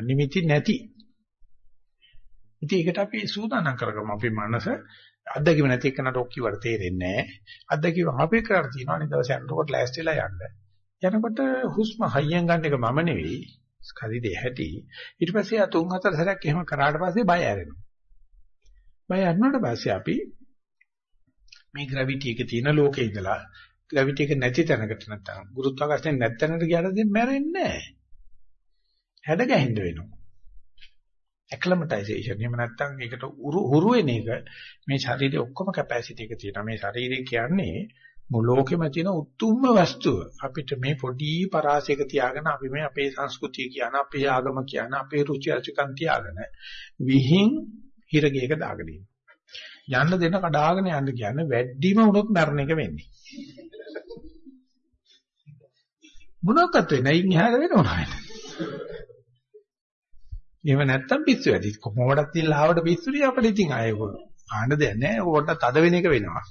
නිමිති නැති ඉතින් ඒකට අපි සූදානම් කරගමු අපේ මනස අත්දැකීම නැති එකනට ඔක් කිව්වට තේරෙන්නේ නැහැ. අත්දැකීම අපේ කරලා තියෙනවා අනිත් දවසේ යනකොට ලෑස්තිලා යන්න. යනකොට හුස්ම හයියෙන් ගන්න එක මම නෙවෙයි. ස්කරිදේ හැටි. ඊට පස්සේ ආ තුන් හතර සැරයක් එහෙම කරාට පස්සේ බය ඇරෙනවා. බය ඇරුණාට පස්සේ අපි මේ ග්‍රැවිටි එක තියෙන ලෝකේ ඉඳලා ග්‍රැවිටි එක නැති තැනකට නැත්තම් ගුරුත්වාකර්ෂණය නැති තැනකට ගියාට දෙන්නේ මැරෙන්නේ නැහැ. හැඩ ගැහෙන්න වෙනවා. ඇක්ලමටයිසේෂන්. එහෙම නැත්නම් ඒකට හුරු වෙන එක මේ ශරීරයේ ඔක්කොම කැපැසිටි එක තියෙනවා. මේ ශරීරය කියන්නේ මුළු ලෝකෙම තියෙන උතුම්ම වස්තුව. අපිට මේ පොඩි පරාසයක තියාගෙන අපි මේ අපේ සංස්කෘතිය කියන, අපේ ආගම කියන, අපේ රුචි අරුචිකම් තියාගෙන විහිං හිරගේක දාගෙන යන්න දෙන කඩාගෙන යන්න කියන්නේ වැඩිම වුණොත් මරණ එක වෙන්නේ. මොනක්වත් වෙන්නේ නැහැ. ඉන් එහාට වෙනව නැහැ. එහෙම නැත්තම් පිස්සු වැඩි. කොහොමඩක් තියලා ආවට පිස්සුනේ අපිට ඉතින් ආයෙ ආන්න දෙයක් නැහැ. පොඩ්ඩක් තද වෙන එක වෙනවා.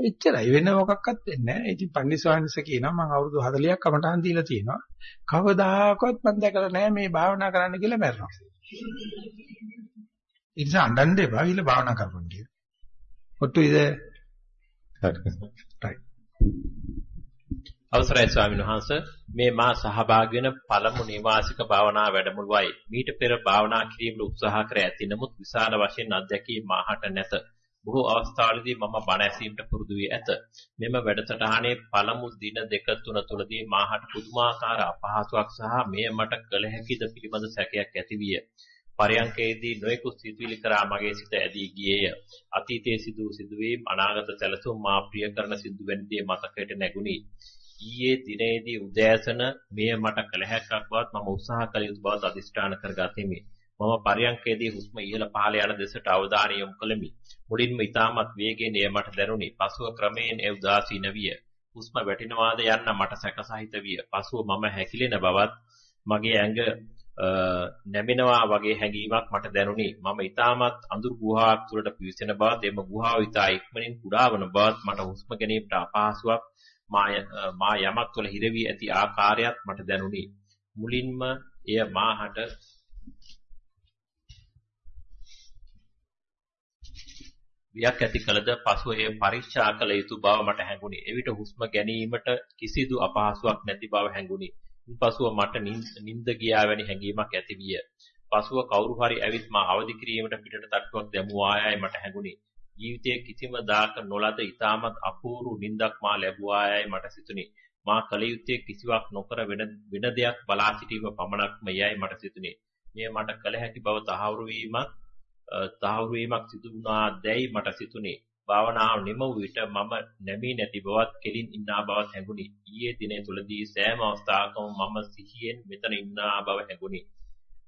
එච්චරයි වෙන මොකක්වත් වෙන්නේ නැහැ. ඉතින් පන්දිස්වාංශ කියනවා මම අවුරුදු 40ක් කමටහන් දීලා තියෙනවා. කවදාකවත් මම දැකලා නැහැ මේ භාවනා කරන්න කියලා මැරෙනවා. ඒ නිසා අඬන්න එපා කියලා භාවනා කරපන් කියලා. ඔට්ටු ඉද right. අවසරයි ස්වාමීන් වහන්ස. මේ මා සහභාගී වෙන පළමු නිවාසික භාවනා වැඩමුළුවයි. මීට පෙර භාවනා කිරීමට උත්සාහ කර ඇති නමුත් විශාල වශයෙන් අධ්‍යක්ී මාහට නැත. බොහෝ අවස්ථාවලදී මම බණ ඇසීමට පුරුදු වී ඇත. මෙම වැඩසටහනේ පළමු දින දෙක තුන තුලදී මාහට පුදුමාකාර අපහසුයක් සහ මෙය මට කළ හැකිද පිළිබඳ සැකයක් ඇති විය. පරයන්කේදී නොයෙකුත් සිතුවිලි කරා මගේ සිත ඇදී ගියේය. අතීතයේ සිදු සිදුවීම් අනාගත සැලසුම් මා ප්‍රිය කරන සිදුවෙන දේ මතකයට නැගුණි. ඊයේ දිනේදී උදෑසන මෙය මට කළ හැක්කක් බවත් මම උත්සාහ කළ යුතු බවත් අදිෂ්ඨාන කරගතිමි. මම පරියන්කේදී හුස්ම ඉහළ පහළ යන දෙසට අවධානය යොමු කළෙමි. මුලින්ම ඊටමත් වේගයෙන් එය මට දැනුනි. පසුව ක්‍රමයෙන් ඒ උදාසීන විය. හුස්ම වැටෙනවාද යන්න මට සැකසහිත විය. පසුව මම හැකිලෙන බවත් මගේ ඇඟ නැමෙනවා වගේ හැඟීමක් මට දැනුනි. මම ඊටමත් අඳුරු ගුහාවක් තුළට පිවිසෙන බවත් එම ගුහාව ඉතා ඉක්මනින් කුඩා වන බවත් මට හුස්ම ගැනීමට අපහසුාවක් මා යමක් තුළ හිර වී ඇති ආකාරයත් මට දැනුනි. මුලින්ම එය මාහට වියක් ඇති කලද පසුව එය පරීක්ෂා කළ යුතු බව මට හැඟුණි. එවිට හුස්ම ගැනීමට කිසිදු අපහසුාවක් නැති බව හැඟුණි. ඉන්පසුව මට නිින්ද ගියා වැනි හැඟීමක් ඇති විය. පසුව කවුරු හරි ඇවිත් මා අවදි කිරීමට පිටට තට්ටුවක් දැමුවායයි මට හැඟුණි. ජීවිතයේ කිසිම දාක නොලද ඊටමත් අපූර්ව නිින්දක් මා ලැබුවායයි මට සිතුනි. මා කල යුත්තේ කිසිවක් නොකර වෙන වෙන දෙයක් බලා සිටීම පමණක්ම යයි මට සිතුනි. මේ මට කල හැකි බව තහවුරු වීමක් තහවුරු වීමක් සිදු වුණා දැයි මට සිතුනි. භාවනාව නිම වූ විට මම නැමී නැති බවත් කෙලින් ඉන්නා බවත් හැඟුණි. ඊයේ දිනේ තුලදී සෑම අවස්ථාවකම මම සිහියෙන් මෙතන ඉන්නා බව හැඟුණි.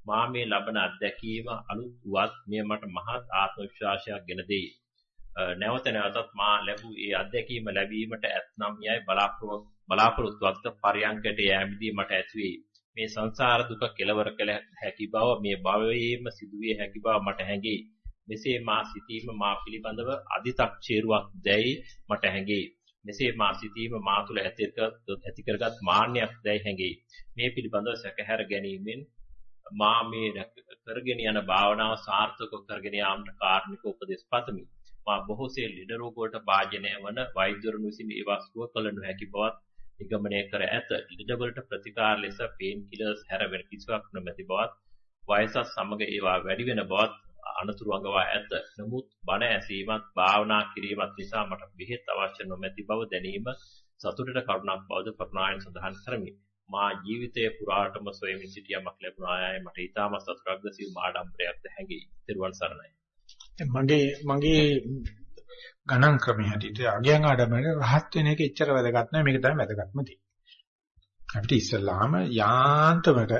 මා මේ ලබන අත්දැකීම අලුත් වත් මෙය මට මහත් ආත්ම විශ්වාසයක් ගෙන දෙයි. නැවත නැවතත් මා ලැබූ ඒ අත්දැකීම ලැබීමට ඇතනම් යයි බලාපොරොත්තුවක්ද පරියන්කට යෑමේදී මට ඇතිවේ. මේ සංසාර දුක කෙලවර කළ හැකි බව මේ භවයේම සිදුවිය හැකි බව මට හැඟේ. මෙසේ මා සිතීම මා පිළිබඳව අදි탁චේරුවක් දැයි මට හැඟේ. මෙසේ මා සිතීම මා තුළ ඇති කරගත් මාන්නයක් දැයි හැඟේ. මේ පිළිබඳව සැකහැර ගැනීමෙන් මා මේ කරගෙන යන භාවනාව සාර්ථක කරගෙන යාමට කාර්මික උපදෙස් පතමි. මා බොහෝසේ ලෙඩ රෝග වලට භාජනය වන වෛද්‍යවරුන් විසින් ඒවා සුව කළ නොහැකි බවත් නිගමනය කර ඇත. ලෙඩ වලට ප්‍රතිකාර ලෙස පේන් කිලර්ස් හැර වෙන කිසිවක් නොමැති බවත් වයසත් සමග ඒවා වැඩි වෙන බවත් අනතුරු අඟවා ඇත. නමුත් බණ ඇසීමත් භාවනා කිරීමත් නිසා මට බෙහෙත් අවශ්‍ය නොමැති බව දැනීම සතුටට කරුණක් බවද කරුණාවෙන් සඳහන් කරමි. මා ජීවිතයේ පුරාටම සොයමින් සිටියමක් ලැබුණායයි මට ඊටම සතුටක්ද සිල් මාඩම්බරයක්ද හැඟේ. ත්‍රිවන් සරණයි. මගේ මගේ ගණන් ක්‍රමයේ හැටියට අගයන් ආඩමනේ රහත් වෙන එක එච්චර වැදගත් නෑ මේක තමයි වැදගත්ම දේ. අපිට ඉස්සල්ලාම යාන්තමක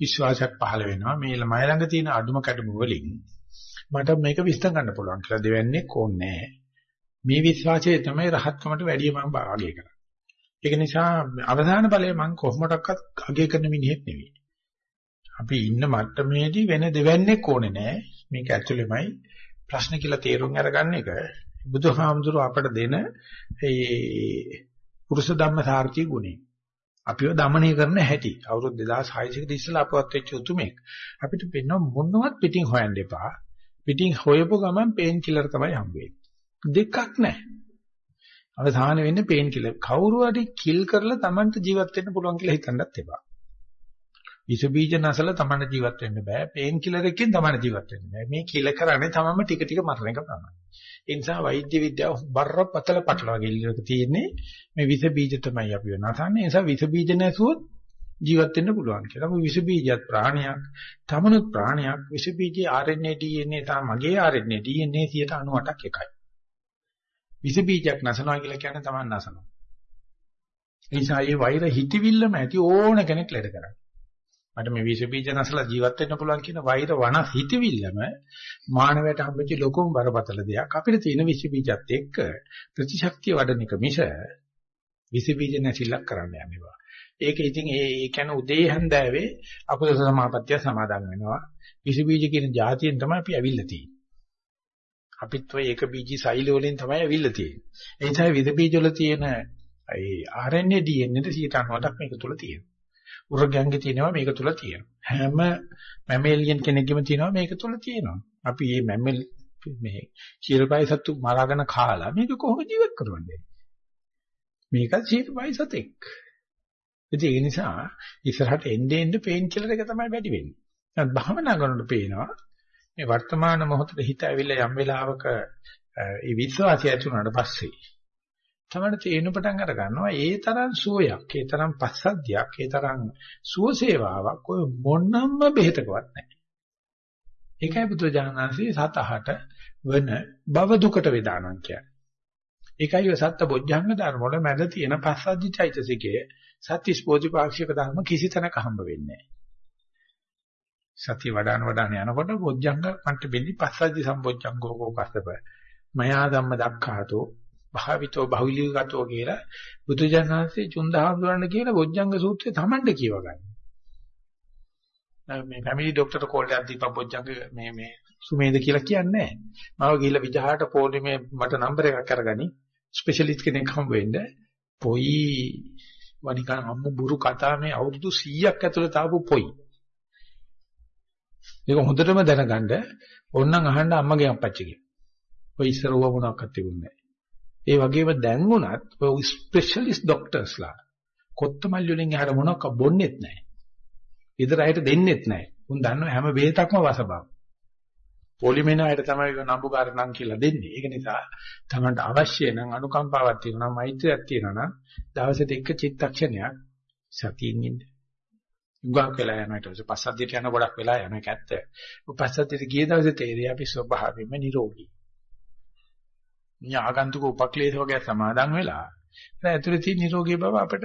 විශ්වාසයක් පහළ වෙනවා මේ ළමයි ළඟ තියෙන අඩුම කැඩුම වලින් මට මේක විශ්ලේෂ කරන්න පුළුවන් කියලා දෙවන්නේ කොන්නේ මේ විශ්වාසය තමයි රහත්කමට වැඩිය මම භාගය කරන්නේ. ඒක නිසා අවධාන බලය මම කොහොමඩක්වත් අගය කරන මිනිහෙක් නෙවෙයි. අපි ඉන්න මට්ටමේදී වෙන දෙවන්නේ කොනේ නෑ. මේක ඇතුළෙමයි ප්‍රශ්න කියලා තේරුම් අරගන්න එක බුදුහාමුදුරුව අපට දෙන ඒ පුරුෂ ධම්ම සාර්ථී ගුණය. අපිව দমনය කරන හැටි. අවුරුදු 2600 කට ඉස්සෙල්ලා අපවත් වෙච්ච උතුමෙක්. අපිට පෙන්න මොනවත් පිටින් හොයන්න එපා. පිටින් හොයපු ගමන් පේන් කිලර් තමයි හම්බෙන්නේ. දෙකක් නැහැ. අවසාන වෙන්නේ පේන් කිලර්. කවුරු හරි කිල් කරලා Tamanට ජීවත් වෙන්න පුළුවන් කියලා හිතන්නත් එපා. විස බීජ නැසල තමන්න ජීවත් වෙන්න බෑ. පේන් කිලර් එකකින් තමන්න ජීවත් වෙන්න බෑ. මේ කිල කරන්නේ තමම ටික ටික මරණ එක තමයි. ඒ නිසා වෛද්‍ය විද්‍යාව බරපතල පටලවාගෙන ඉල්ලක තියෙන්නේ මේ විස බීජ තමයි අපි වෙනසන්නේ. ඒ නිසා විස බීජ නැසුවොත් ජීවත් වෙන්න පුළුවන් කියලා. මොකද විස බීජයත් ප්‍රාණයක්, තමනුත් ප්‍රාණයක්. විස බීජයේ RNA DNA තා මගේ RNA DNA 98ක් එකයි. විස බීජයක් නැසනවා කියලා කියන්නේ තමන් නැසනවා. ඒ නිසා මේ වෛර හිතවිල්ලම ඇති ඕන කෙනෙක් ලෙඩ කරන්නේ. මට මේ විස බීජ නැසලා ජීවත් වෙන්න පුළුවන් කියන වෛර වන හිතවිල්ලම මානවයට හම්බෙච්ච ලොකුම බරපතල දෙයක්. අපිට තියෙන විස බීජත් එක්ක ප්‍රතිශක්තිය වඩන එක මිස විස බීජ නැතිලක් කරන්න යන්නේවා. ඒක ඉතින් ඒ ඒ කියන්නේ උදේ හන්දෑවේ අකුසල සමාපත්තිය සමාදන් වෙනවා. විස බීජ කියන જાතියෙන් තමයි අපි ඇවිල්ලා තියෙන්නේ. අපිත් ඔය ඒක බීජී සෛල වලින් තමයි ඇවිල්ලා තියෙන්නේ. ඒ නිසා විස බීජ වල තියෙන ඒ RNA DNA 90ක් මේක තුල තියෙනවා. උරගැංගේ තියෙනවා මේක තුල තියෙනවා. හැම මැමේලියන් කෙනෙක්ගෙම තියෙනවා මේක තුල තියෙනවා. අපි මේ මැමෙල් මේ ශීලපයි සතු මරාගෙන කාලා මේක කොහොමද ජීවත් කරවන්නේ? මේක ශීලපයි සතෙක්. ඉතින් ඒ නිසා ඉස්සරහට එන්නේ එන්නේ පේන් කිලර් එක තමයි වැඩි වෙන්නේ. දැන් භාවනා කරනකොට පේනවා මේ වර්තමාන මොහොතේ හිත ඇවිල්ලා යම් වෙලාවක ඒ විශ්වාසය ඇති වුණාට පස්සේ තමයි තේරෙන පටන් අර ගන්නවා ඒ තරම් සුවයක් ඒ තරම් පස්සද්ධියක් ඒ තරම් සුවසේවාවක් ඔය මොනම්ම බෙහෙතකවත් නැහැ. ඒකයි බුදුජානනාංශයේ සතහට වෙන භව දුකට වේදානං කියන්නේ. ඒකයි ඔය සත්ත බොජ්ජංග ධර්ම වල මැද තියෙන පස්සද්ධි චෛතසිකයේ සත්‍තිස් බෝධිපාක්ෂික ධර්ම කිසි තැනක හම්බ වෙන්නේ නැහැ. සතිය වඩාන වඩාන යනකොට බොජ්ජංග මන්ට බෙලි පස්සද්ධි සම්බොජ්ජංගෝ කෝකස්සප මයා ධම්ම දක්ඛාතෝ භාවිතෝ බහුලීගතෝ කියලා බුදුජානනාංශේ චුන්දහාමුදුරන්න කියන බොජ්ජංග සූත්‍රය Tamande කියව ගන්න. මේ ෆැමිලි ડોක්ටර් කෝල් එකක් දීපන් බොජ්ජංග මේ මේ සුමේද කියලා කියන්නේ නැහැ. මම ගිහිල්ලා විජහාට පොලිමේ මට නම්බර එකක් අරගනි. ස්පෙෂලිස්ට් කෙනෙක් හම්බ වෙන්න. පොයි වනිකන් අම්මු බුරු කතා මේ අවුරුදු 100ක් ඇතුළත ආපු පොයි. ඒක හොඳටම දැනගන්න ඕනනම් අහන්න අම්මගේ අප්පච්චිගේ. ඔය ඉස්සර ඕව මොනක්වත් තිබුණේ නැහැ. ඒ වගේම දැන් වුණත් ඔය ස්පෙෂලිස්ට් ડોක්ටර්ස්ලා කොත්තමල් වලින් එහාට මොනක් බොන්නෙත් නැහැ. ඉදර අයට දෙන්නෙත් නැහැ. උන් දන්නවා හැම බේතක්ම වසබම්. පොලිමෙන අයට තමයි නම්බුකාර නම් කියලා දෙන්නේ. ඒක නිසා තමන්ට අවශ්‍ය නම් අනුකම්පාවක් තියෙනවා නම් මෛත්‍රියක් තියෙනවා නම් දවසට එක චිත්තක්ෂණයක් සතියින් ඉන්න. උගක් වෙලා යනවා ඊට පස්සේ පස්සද්ධියට යන ගොඩක් වෙලා යන එක ඇත්ත. පස්සද්ධියට ගිය දවසේ තේරෙයි අපි ස්වභාවයෙන්ම නිරෝගී. ඥාගන්තුක උපක්ලේශ වගේ සමාදන් වෙලා ඒ ඇතුලේ තියෙන නිරෝගී බව අපිට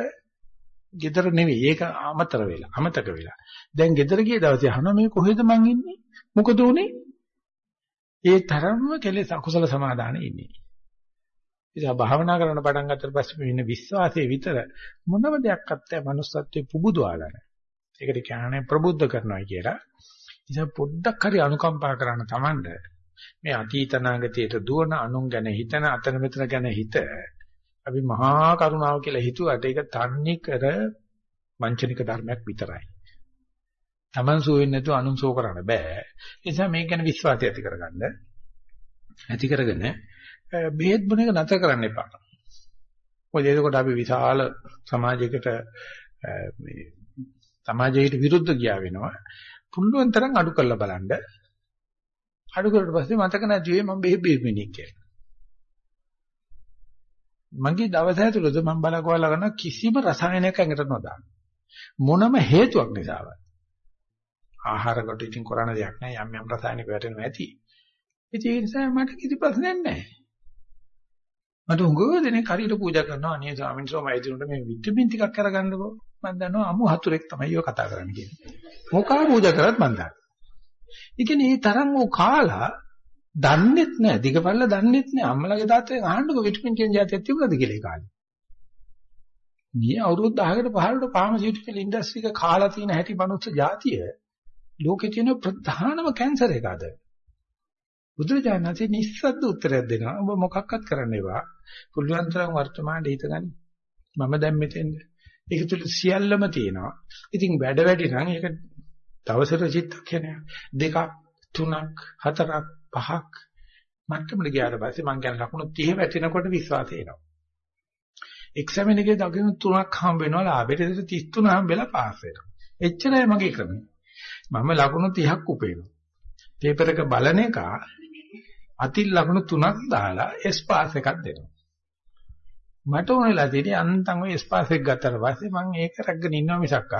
gedara නෙවෙයි ඒක අමතර වෙලා අමතක වෙලා. දැන් gedara ගිය දවසේ අහනවා මේ කොහෙද මං ඉන්නේ? මොකද උනේ? ඒ තරම්ම කෙලෙස් අකුසල සමාදානෙ ඉන්නේ. ඉතින් භාවනා කරන පටන් ගත්තට පස්සේ වෙන විශ්වාසයේ විතර මොනම දෙයක් අත්තේ manussත්වයේ පුබුදවාලා නැහැ. ඒකට කියන්නේ ප්‍රබුද්ධ කරනවා කියලා. ඉතින් පොඩ්ඩක් හරි අනුකම්පා කරන්න Tamand මේ අතීත නාගතයට දුවන අනුන් ගැන හිතන අතන මෙතන ගැන හිත අපි මහා කරුණාව කියලා හිතුවට ඒක තන්නේ කර වංචනික ධර්මයක් විතරයි. Taman සෝ වෙන්නේ නැතුව අනුන් සෝ කරන්න බෑ. ඒ නිසා මේක ගැන විශ්වාසය ඇති කරගන්න. ඇති කරගෙන බෙහෙත් බොන එක නැතර කරන්න එපා. මොකද එතකොට අපි විශාල සමාජයකට මේ සමාජයට විරුද්ධ ගියා වෙනවා. පුළුවන් තරම් අඩු කරලා බලන්න. අඩු කරලා පස්සේ මතක නැති වෙයි මම බෙහෙත් බෙහෙමිනික් කියලා. මගේ දවස ඇතුළත මම බලකවලා ගන්න කිසිම රසායනයක් ඇඟට නොදාන්න. මොනම හේතුවක් නිසාවත්. ආහාරකට ඉතින් කරන්න දෙයක් නැහැ යම් යම් රසායනික වැටෙනවා ඇති. ඉතින් ඒ නිසා මට කිසි ප්‍රශ්නයක් නැහැ. මට උගව දෙනේ කරීට පූජා කරනවා අනේ ස්වාමීන් වහන්සේ මම ඉදිරියට මේ විටමින් ටිකක් අරගන්නකෝ. මම දන්නවා අමු හතුරෙක් තමයි ඔය කතා කරන්නේ කියන්නේ. මොකා පූජා කරත් මම දන්නවා. ඒ කියන්නේ මේ තරම් ඕ කාලා දන්නෙත් නෑ දිගපල්ල දන්නෙත් නෑ අම්මලාගේ තාත්තගෙන් අහන්නකො විටමින් කියන જાතියක් තිබුණාද කියලා ඒ කාලේ. මේ අවුරුදු 10කට 15කට ෆාමසිටිකල් ඉන්ඩස්ට්‍රි එක කාලා තියෙන හැටි මනුස්ස જાතිය ලෝකේ තියෙන ප්‍රධානම කැන්සර් එක අද. බුදුරජාණන්සේ නිස්සද්ද උත්තරයක් දෙනවා. ඔබ මොකක්වත් කරන්න එපා. පුළුවන් තරම් වර්තමානයේ හිතගනි. මම දැන් මෙතෙන්ද. ඒක තුළ සියල්ලම තියෙනවා. ඉතින් වැඩ වැඩි නම් ඒක දවසට චිත්තක්ෂණයක් දෙකක් තුනක් හතරක් පහක් මට්ටමට ගියාට පස්සේ මං කියන ලකුණු 30 වැටෙනකොට විශ්වාසය එනවා. එක්සැමින් එකේ දකින්න තුනක් හම්බ වෙනවා ලාභෙට 33 හම්බෙලා පාස් වෙනවා. එච්චරයි මගේ ක්‍රමය. මම ලකුණු 30ක් උපේනවා. පේපර් එක බලන එක අතිල් ලකුණු තුනක් දාලා එස් පාස් එකක් දෙනවා. මට ඕනෙලා තියෙන්නේ අන්තං ඔය එස් පාස් එක ගත්තට පස්සේ මම ඒක රැගෙන ඉන්නවා මිසක්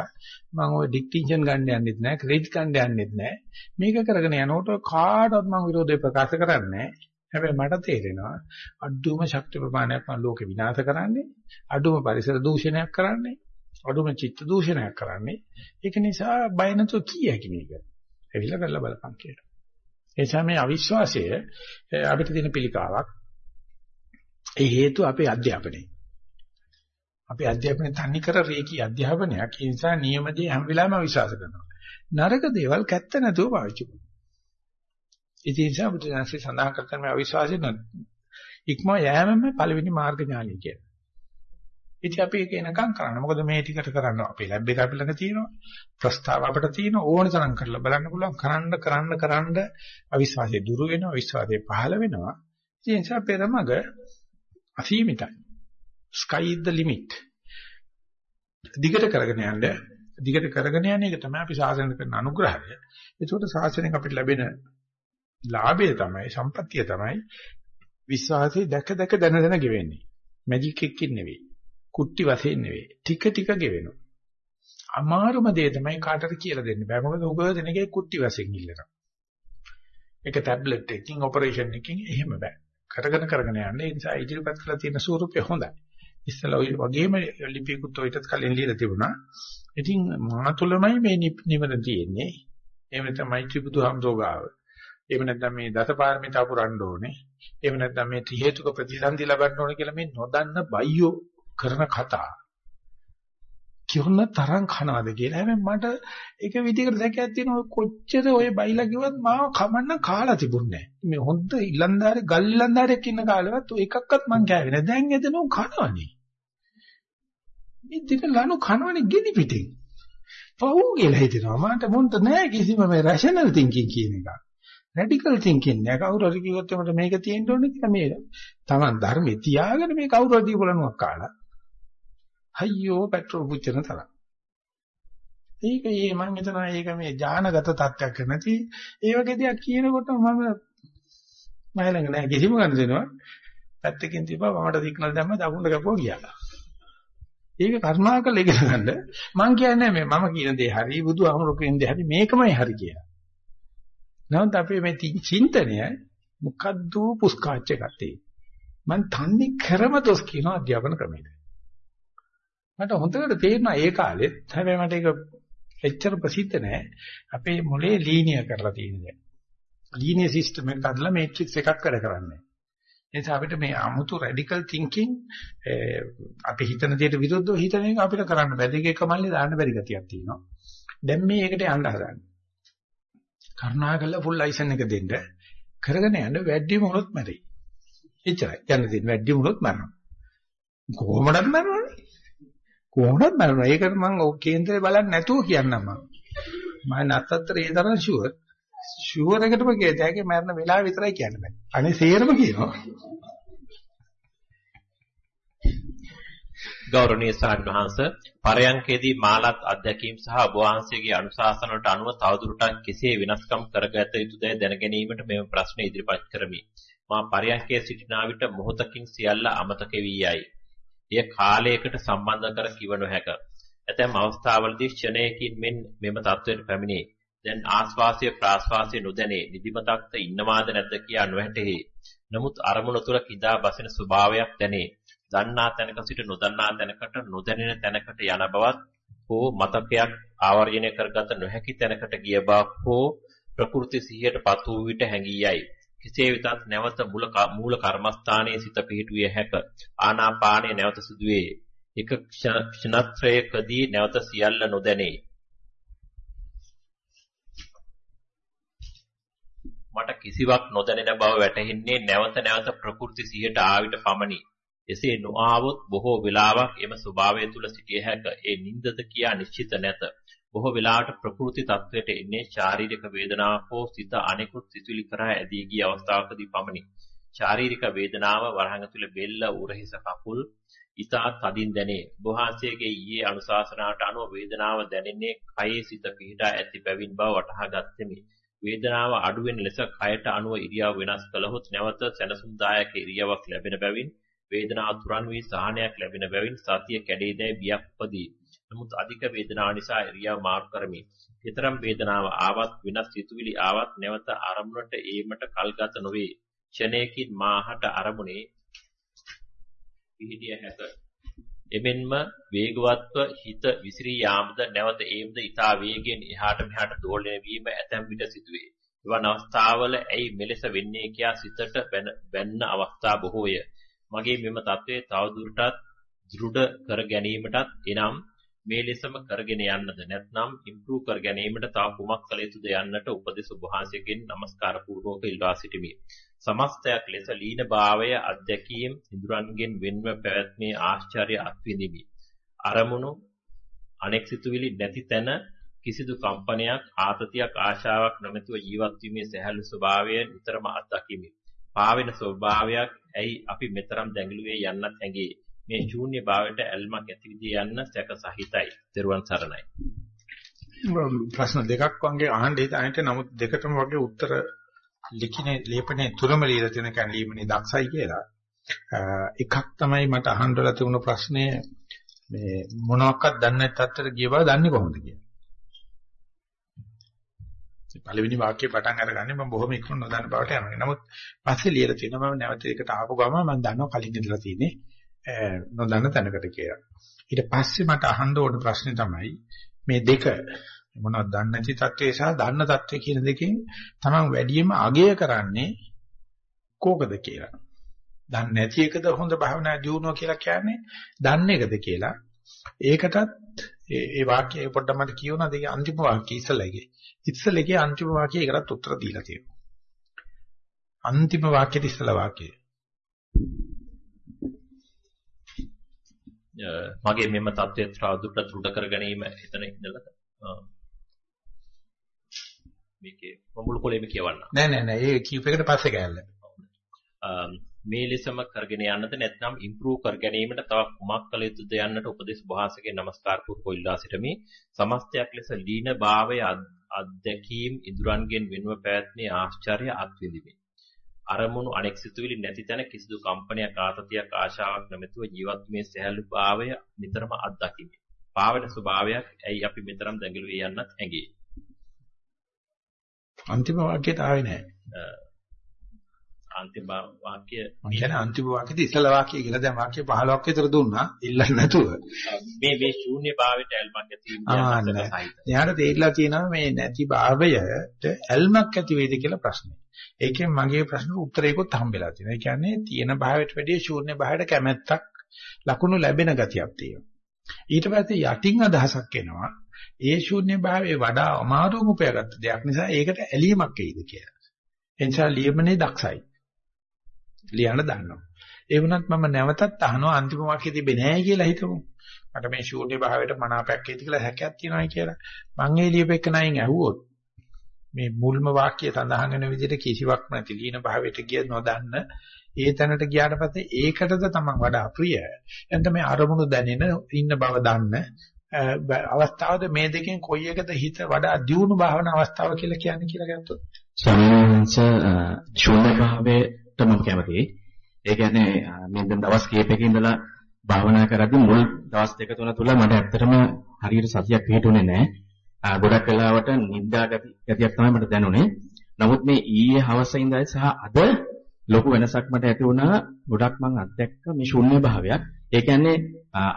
මම ඔය ඩික්ටින්ෂන් ගන්න යන්නෙත් නැහැ ක්‍රෙඩිට් ගන්න යන්නෙත් නැහැ මේක කරගෙන යනකොට කාටවත් මම විරෝධය ප්‍රකාශ කරන්නේ හැබැයි මට තේරෙනවා අඩුම ශක්ති ප්‍රමාණයක් මම ලෝකේ විනාශ කරන්නේ අඩුම පරිසර දූෂණයක් කරන්නේ අඩුම චිත්ත දූෂණයක් කරන්නේ. ඒක නිසා බය නැතුව කිය හැකි මේක? එවිල කරලා බලපන් කියලා. ඒ නිසා මේ අවිශ්වාසය අපිට තියෙන පිළිකාවක් ඒ හේතුව අපේ අධ්‍යාපනයේ. අපේ අධ්‍යාපනයේ තනි කර රේකී අධ්‍යාපනයක්. ඒ නිසා නියමදී හැම වෙලාවෙම විශ්වාස කරනවා. නරක දේවල් කැත්ත නැතුව පාවිච්චි කරනවා. ඉතින් ඒ නිසා බුදුසසුනේ සඳහන් කරන මේ අවිශ්වාසය ඉක්ම යෑමම පළවෙනි මාර්ග ඥානය කියන්නේ. ඉතින් අපි ඒක එනකම් කරන්න. මොකද මේ ටිකට කරන්න අපේ ලැබ් එක අපි ළඟ තියෙනවා. ප්‍රස්තාව අපිට තියෙනවා. ඕන තරම් කරලා බලන්න පුළුවන්. කරන්න කරන්න කරන්න අවිශ්වාසය දුරු වෙනවා. විශ්වාසය පහළ වෙනවා. ඒ නිසා පෙරමග අසීමිතයි. sky is the limit. දිගට කරගෙන යන්න දිගට කරගෙන යන එක තමයි අපි සාසන කරන අනුග්‍රහය. ඒකට සාසනයෙන් අපිට ලැබෙන ලාභය තමයි සම්පත්තිය තමයි විශ්වාසය දැක දැක දැන දැන ගෙවෙන්නේ. මැජික් එකකින් නෙවෙයි. කුට්ටි වශයෙන් නෙවෙයි. ටික ටික ගෙවෙනවා. අමාරුම දේ තමයි කාටද කියලා දෙන්න බෑ. මොකද උගව දෙනකේ කුට්ටි වශයෙන් ඉල්ලනවා. ඒක ටැබ්ලට් එකකින් ඔපරේෂන් එකකින් එහෙම බෑ. කරගෙන කරගෙන යන්න. ඒ නිසා ඉදිරිපත් කරලා තියෙන ස්වරූපය හොඳයි. ඉස්සලා ඔය වගේම ලිපියකුත් ඔයිටත් කලින් ලියලා තිබුණා. ඉතින් මා තුලමයි මේ නිවන තියෙන්නේ. එහෙම නැත්නම් මෛත්‍රී බුදුහාමුදුරුවෝ ගාව. එහෙම නැත්නම් මේ දසපාරමිතා පුරන්න ඕනේ. එහෙම නැත්නම් මේ ත්‍රි හේතුක ප්‍රතිසන්දි ලබන්න ඕනේ කියලා මේ නොදන්න බයියෝ කරන කතා. කිව්න තරම් කනවාද කියලා. හැබැයි මට එක විදිහකට දැකයක් තියෙනවා කොච්චර ඔය බයිලා කිව්වත් මාව කමන්න කාලා තිබුණේ නැහැ. මේ හොඳ ඉලන්දාරේ ගල් ඉලන්දාරයක් ඉන්න කාලෙවත් ඔය එකක්වත් මං කෑවේ නැහැ. දැන් එදෙනෝ කනවනේ. මේ දෙක ලනු කනවනේ ගෙඩි පිටින්. පව් කියලා හිතෙනවා. මට මොන්ට නැහැ කිසිම මේ රෂනල් තින්කින් කියන එක. රැඩිකල් තින්කින් නෑ කවුරු හරි කිව්වොත් එමට මේක තියෙන්න ඕනේ කියලා මේ Taman ධර්මේ තියාගෙන මේ කවුරු හරි දීපලනුවක් කාලා අයියෝ පෙට්‍රෝල් පුච්චන තරම් ඒක ඒ මම හිතනවා ඒක මේ ඥානගත තත්ත්වයක් නැති ඒ වගේ දෙයක් කියනකොට මම මම ළඟ නෑ කිසිම ගන්න දෙනවා පැත්තකින් තිබ්බා වමට සිග්නල් දැම්ම දකුණට ගපුවා ගියා. ඒක කර්මාකල ඉගෙන ගන්න මම කියන්නේ මේ මම කියන දේ හරි බුදුහාමුදුරු කියන දේ හරි මේකමයි හරි කියලා. නමුත් අපේ මේ චින්තනය මොකද්ද පුස්කාච්ච එකතේ. මම තන්නේ කරම දොස් කියන අධ්‍යාපන ක්‍රමයක. මට හොඳට තේරෙනවා ඒ කාලෙත් හැබැයි මට ඒක එච්චර ප්‍රසිද්ධ නෑ. අපේ මොලේ ලීනියර් කරලා තියෙනවා. ලීනියර් සිස්ටම් එකක් අදලා මේට්‍රික්ස් එකක් වැඩ කරන්නේ. එනිසා අපිට මේ 아무තු රැඩිකල් තින්කින් අපි හිතන දේට විරුද්ධව හිතන එක අපිට කරන්න බෑ. දෙක එක මල්ලේ දාන්න බැරි ගතියක් තියෙනවා. දැන් මේ එකට යන්න හදන්නේ. කරුණාකරලා ෆුල් ලයිසන් එක දෙන්න. කරගෙන යන්න වැඩි මොනොත් මැරෙයි. එච්චරයි. යන්න දෙන්න වැඩි මොනොත් මැරෙනවා. කොහොමදත් මැරෙනවනේ. කොහොමදත් මැරෙනවා. ඒකට මම ඔය කේන්දරේ බලන්නේ නැතුව කියන්නම් මම. මම නැත්තතර ඒ තරම් ෂුවර්. ෂුවර් එකටම කියත හැකි මරණ වෙලාව විතරයි කියන්න බෑ. අනේ සේරම කියනවා. ගෞරවනීය සාන්වහන්ස පරයන්කේදී මාලත් අධ්‍යක්ීම් සහ ඔබ වහන්සේගේ අනුශාසන වලට අනුව තවදුරටත් කෙසේ වෙනස්කම් කරගත යුතුදයි දැන ගැනීමට මෙම ප්‍රශ්න ඉදිරිපත් කරමි. මා පරයන්කේ සිටිනා විට මොහොතකින් සියල්ල අමතක වී යයි. එය කාලයකට සම්බන්ධ කර කිව නොහැක. ඇතැම් අවස්ථාවලදී ක්ෂණයකින් මෙන් මෙම තත්වයට පැමිණේ. දැන් ආස්වාසය ප්‍රාස්වාසය නොදැනේ නිදිමතක්ද ඉන්නවාද නැද්ද කියා නොහැටෙහි. නමුත් අරමුණ තුළ කිදා බසින ස්වභාවයක් දැනේ. දන්නා තැනක සිට නොදන්නා තැනකට නොදැනෙන තැනකට යන බවත් හෝ මතකයක් ආවර්ජනය කරගත නොහැකි තැනකට ගිය බවක් හෝ ප්‍රකෘති සිහියටපත් වූ විට හැඟී යයි. කෙසේ වෙතත් නැවත මුල මූල කර්මස්ථානයේ සිත පිහිටුවේ හැක. ආනාපානයේ නැවත සිදුවේ. එක ක්ෂණත්‍රයකදී නැවත සියල්ල නොදැනේ. මට කිසිවක් නොදැනෙන බව වැටහෙන්නේ නැවත නැවත ප්‍රകൃති සිහියට ආවිත පමණි. එසේ නොආවොත් බොහෝ වෙලාවක් එම ස්වභාවය තුල සිටිය හැක. ඒ නින්දද කියා නිශ්චිත නැත. බොහෝ වෙලාවට ප්‍රകൃති තත්වයට එන්නේ ශාරීරික වේදනාවක් හෝ සිත අනෙකුත් සිතුවිලි කරා ඇදී ගිය අවස්ථාවකදී පමණි. ශාරීරික වේදනාව වරහන් තුල බෙල්ල උරහිස කකුල් ඉතා තදින් දැනේ. වහන්සේගේ ඊයේ අනුශාසනාවට අනුව වේදනාව දැනෙන්නේ කයේ සිත පිහිටා ඇති බැවින් බව වටහා ගත්තෙමි. වේදනාව අඩුවෙන ලෙස කයට අනුව ඉරියව් වෙනස් කළහොත් නැවත සැනසුම්දායක ඉරියව්වක් ලැබෙන බැවින් වේදනාව තුරන් වී සහනයක් ලැබෙන බැවින් සතිය කැඩේදැයි බියක් උපදී. නමුත් අධික වේදනාව නිසා ඉරියව් මාරු කරමි. ඊතරම් වේදනාව ආවත් වෙනස් සිතුවිලි ආවත් නැවත ආරමුණට ඒමට කල්ගත නොවේ. ක්ෂණයකින් මාහට අරමුණේ පිහිටිය හැක. එමෙන්ම වේගවත්ව හිත විසිරී යාමද නැවත ඒමද ඊතා වේගයෙන් එහාට මෙහාට දෝලණය වීම ඇතැම් විට සිදුවේ. එවන් අවස්ථාවල ඇයි මෙලෙස වෙන්නේ කියා සිතට බැන්න අවස්ථා බොහෝය. මගේ මෙම தત્ත්වය තවදුරටත් දෘಢ කර ගැනීමටත් එනම් මේ ලෙසම කරගෙන යන්නද නැත්නම් ඉම්ප්‍රූව් කර ගැනීමට තව කුමක් කළ යුතුද යන්නට උපදෙස් වහන්සේගෙන් নমස්කාර පූර්වක ඉල්ලා සිටිමි. සමස්තයක් ලෙස ලීන භාවය අධ්‍යක්ීම් ඉදurangෙන් වෙන්ව පැවැත්මේ ආශ්චර්ය අත්විඳිමි. අරමුණු අනෙක් සිතුවිලි නැති තැන කිසිදු කම්පනයක් ආතතියක් ආශාවක් නොමැතිව ජීවත් වීමේ සැහැල්ලු ස්වභාවය නිතරම අත්දකිමි. පාවෙන ස්වභාවයක් ඇයි අපි මෙතරම් දැඟලුවේ යන්නත් හැඟේ. මේ ශූන්‍ය භාවයට ඇල්මක් ඇති විදිහ යන්න සැක සහිතයි. දරුවන් සරණයි. ප්‍රශ්න දෙකක් වගේ අහන්න හිතානිට නමුත් දෙකටම වගේ උත්තර ලිඛිනේ ලේපනේ තුනම ලියලා තියෙන කන් ලියමනේ දක්ෂයි කියලා. එකක් තමයි මට අහන්නලා තිබුණ ප්‍රශ්නේ මේ මොනවාක්වත් දන්නේ නැති තත්ත්වයට ගිය බව දන්නේ කොහොමද කියලා. පළවෙනි වාක්‍යය පටන් අරගන්නේ මම බොහොම ඉක්මන නොදන්න බවට යනවා. නමුත් පස්සේ ලියලා තියෙනවා මම නැවත ඒකට ආපු ගම මම දන්නවා කලින් ඉඳලා තියෙන්නේ නොදන්න තැනකට කියලා. ඊට පස්සේ මට අහන්න ඕන ප්‍රශ්නේ තමයි මේ දෙක මොනවද දන්නේ නැති තත්ත්වය සහ දන්න තත්ත්වය කියන දෙකෙන් තමයි වැඩිම අගය කරන්නේ කෝකද කියලා. දන්නේ නැති එකද හොඳ භාවනා ජීවනෝ කියලා කියන්නේ දන්නේ එකද කියලා. ඒකටත් ඒ වාක්‍යය පොඩ්ඩක් මට කියවනද ඒ අන්තිම වාක්‍යය ඉස්සලගේ. ඉස්සලගේ අන්තිම වාක්‍යය ඒකටත් උත්තර දීලා තියෙනවා. අන්තිම වාක්‍යෙට ඉස්සල වාක්‍යය. මගේ මෙම தත්ත්වය තවදුරටත් දෘඪ කර ගැනීම එතන ඉඳලා මේකේ මුළු කොලේම කියවන්න. නෑ නෑ නෑ ඒ කීප එකට පස්සේ ගෑල්ල. මේ ලෙසම කරගෙන යන්නද නැත්නම් ඉම්ප්‍රූව් කර ගැනීමට තව කුමක් කළ යුතුද යන්නට උපදේශ වහන්සේගේ নমස්කාර පූර්ව ඉල්ලා සිටමි. සමස්තයක් ලෙස දීන භාවය අධ්‍යක්ීම් ඉදුරන්ගෙන් වෙනව පැවැත්මේ ආශ්චර්ය අත්විඳිමි. අරමුණු අනෙක් සිතුවිලි නැති තැන කිසිදු කම්පනයක් ආතතියක් ආශාවක් නැමැතුව ජීවත් වීමේ සහැල්ලු භාවය නිතරම අත්දකිමි. පාවෙන ස්වභාවයක් ඇයි අපි මෙතරම් දැඟලුවේ යන්නත් ඇඟේ. අන්තිම වාක්‍යයට ආවේ නැහැ. අන්තිම වාක්‍ය මම කියන්නේ අන්තිම වාක්‍යෙදි ඉස්සල වාක්‍යය කියලා දැන් වාක්‍ය 15ක් විතර දුන්නා ඉල්ලන්නේ නැතුව. මේ මේ ශූන්‍ය භාවයට ඇල්මක් ඇති වෙනවා. එයාට තේරිලා තියෙනවා මේ නැති භාවයට ඇල්මක් ඇති වේද කියලා ප්‍රශ්නේ. ඒකෙන් මගේ ප්‍රශ්නට උත්තරයකොත් හම්බෙලා තියෙනවා. ඒ කියන්නේ තියෙන භාවයට වැඩිය ශූන්‍ය භාවයට කැමැත්තක් ලකුණු ලැබෙන ගතියක් තියෙනවා. ඊට පස්සේ යටින් අදහසක් එනවා. ඒ ශූන්‍ය භාවයේ වඩා අමාරුම උපයාගත්ත දෙයක් නිසා ඒකට ඇලීමක් එයිද කියලා. එනිසා ලියමනේ දක්ෂයි. ලියන්න දන්නවා. ඒ වුණත් මම නැවතත් අහනවා අන්තිම වාක්‍යය තිබෙන්නේ නැහැ කියලා හිතමු. මට මේ ශූන්‍ය භාවයට මනාපයක් ඇති කියලා හැකයක් තියෙනවායි කියලා. මං ඒ ලියපෙක නයින් ඇහුවොත් මේ මුල්ම වාක්‍යය සඳහන් වෙන විදිහට කිසිවක් නැති ලීන භාවයට ගිය නොදන්න ඒ තැනට ගියාට පස්සේ ඒකටද තමයි වඩා ප්‍රිය. එතන මේ අරමුණු දැනෙන ඉන්න බව දන්න අවස්ථාවද මේ දෙකෙන් කොයි එකද හිත වඩා දියුණු භාවන අවස්ථාව කියලා කියන්නේ කියලා ගත්තොත් සම්මානස ශූන්‍ය භාවයට මම කැමතියි. ඒ කියන්නේ මේ දැන් දවස් කීපයක ඉඳලා භාවනා කරද්දී මුල් දවස් දෙක තුන තුල මට ඇත්තටම හරියට සතියක් පිටුනේ නැහැ. ගොඩක් වෙලාවට නිින්දා ගතියක් තමයි මට දැනුනේ. නමුත් මේ ඊයේ හවස ඉඳලා සහ අද ලොකු වෙනසක් මට ඇති වුණා. ගොඩක් මං අත්දැක්ක මේ ශුන්‍ය භාවයක්. ඒ කියන්නේ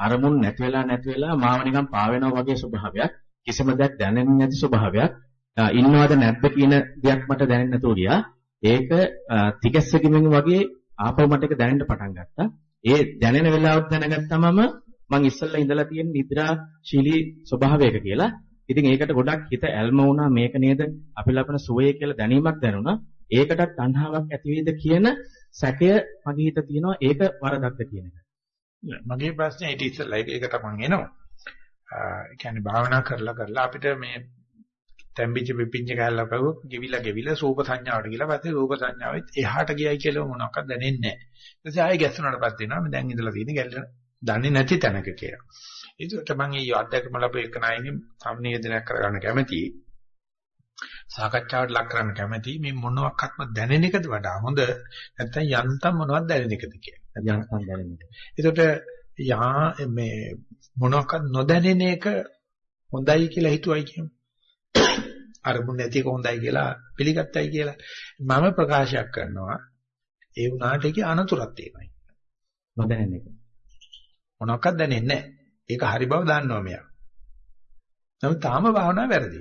අරමුණු නැති වෙලා නැති වෙලා මාව නිකන් පාවෙනවා වගේ ස්වභාවයක්. කිසිම දෙයක් දැනෙන්නේ නැති ස්වභාවයක්. ඉන්නවද නැද්ද කියන දෙයක් මට දැනෙන්නේ නැතුව ගියා. ඒක තිකැස්සකින් වගේ ආපහු මට ඒක දැනෙන්න පටන් ගත්තා. ඒ දැනෙන වෙලාවත් දැනගත්තමම මං ඉස්සෙල්ලා ඉඳලා තියෙන නිද්‍රාශීලී ස්වභාවයක කියලා. ඉතින් ඒකට ගොඩක් හිත ඇල්ම වුණා මේක නේද අපි ලබන සුවය කියලා දැනීමක් දැනුණා. ඒකටත් තණ්හාවක් ඇති වේද කියන සැකය මගේ හිත තියෙනවා ඒක වරදක්ද කියන එක. මගේ ප්‍රශ්නේ ඊට ඉස්සෙල්ලා ඒකට මම එනවා. ඒ කියන්නේ භාවනා කරලා කරලා අපිට මේ තැම්බිච්ච පිපිච්ච කැලලා පහුව ගෙවිලා ගෙවිලා රූප සංඥාවට ගිහලා පස්සේ රූප සංඥාවෙත් එහාට ගියයි කියලා මොනවක්වත් දැනෙන්නේ නැහැ. ඊට පස්සේ ආයෙ ගැස්සුණාට පස්සේ දෙනවා මම දැන් ඉඳලා තියෙන ගැල්ල දන්නේ නැති තැනක කියලා. ඒකට මම මේ අධ්‍යක්ම ලැබු එක නයිනේ සම්නියදනයක් කරගන්න කැමතියි. සාකච්ඡාවට ලක් කරන්න කැමතියි මේ මොනවත්ක්ම දැනෙන එකද වඩා හොඳ නැත්නම් යන්තම් මොනවද දැනෙන එකද කියලා. යන්තම් දැනෙන එක. ඒකට යා මේ මොනවත්ක්වත් නොදැනෙන එක හොඳයි කියලා හිතුවයි කියමු. අරමුණ නැති එක හොඳයි කියලා පිළිගත්තයි කියලා මම ප්‍රකාශයක් කරනවා ඒ වුණාට ඒකේ අනතුරක් තියෙනවා නොදැනෙන එක මොනවාක්වත් දැනෙන්නේ නැහැ ඒක හරි බව දන්නවා මෙයා. නමුත් තාම භාවනාව වැරදි.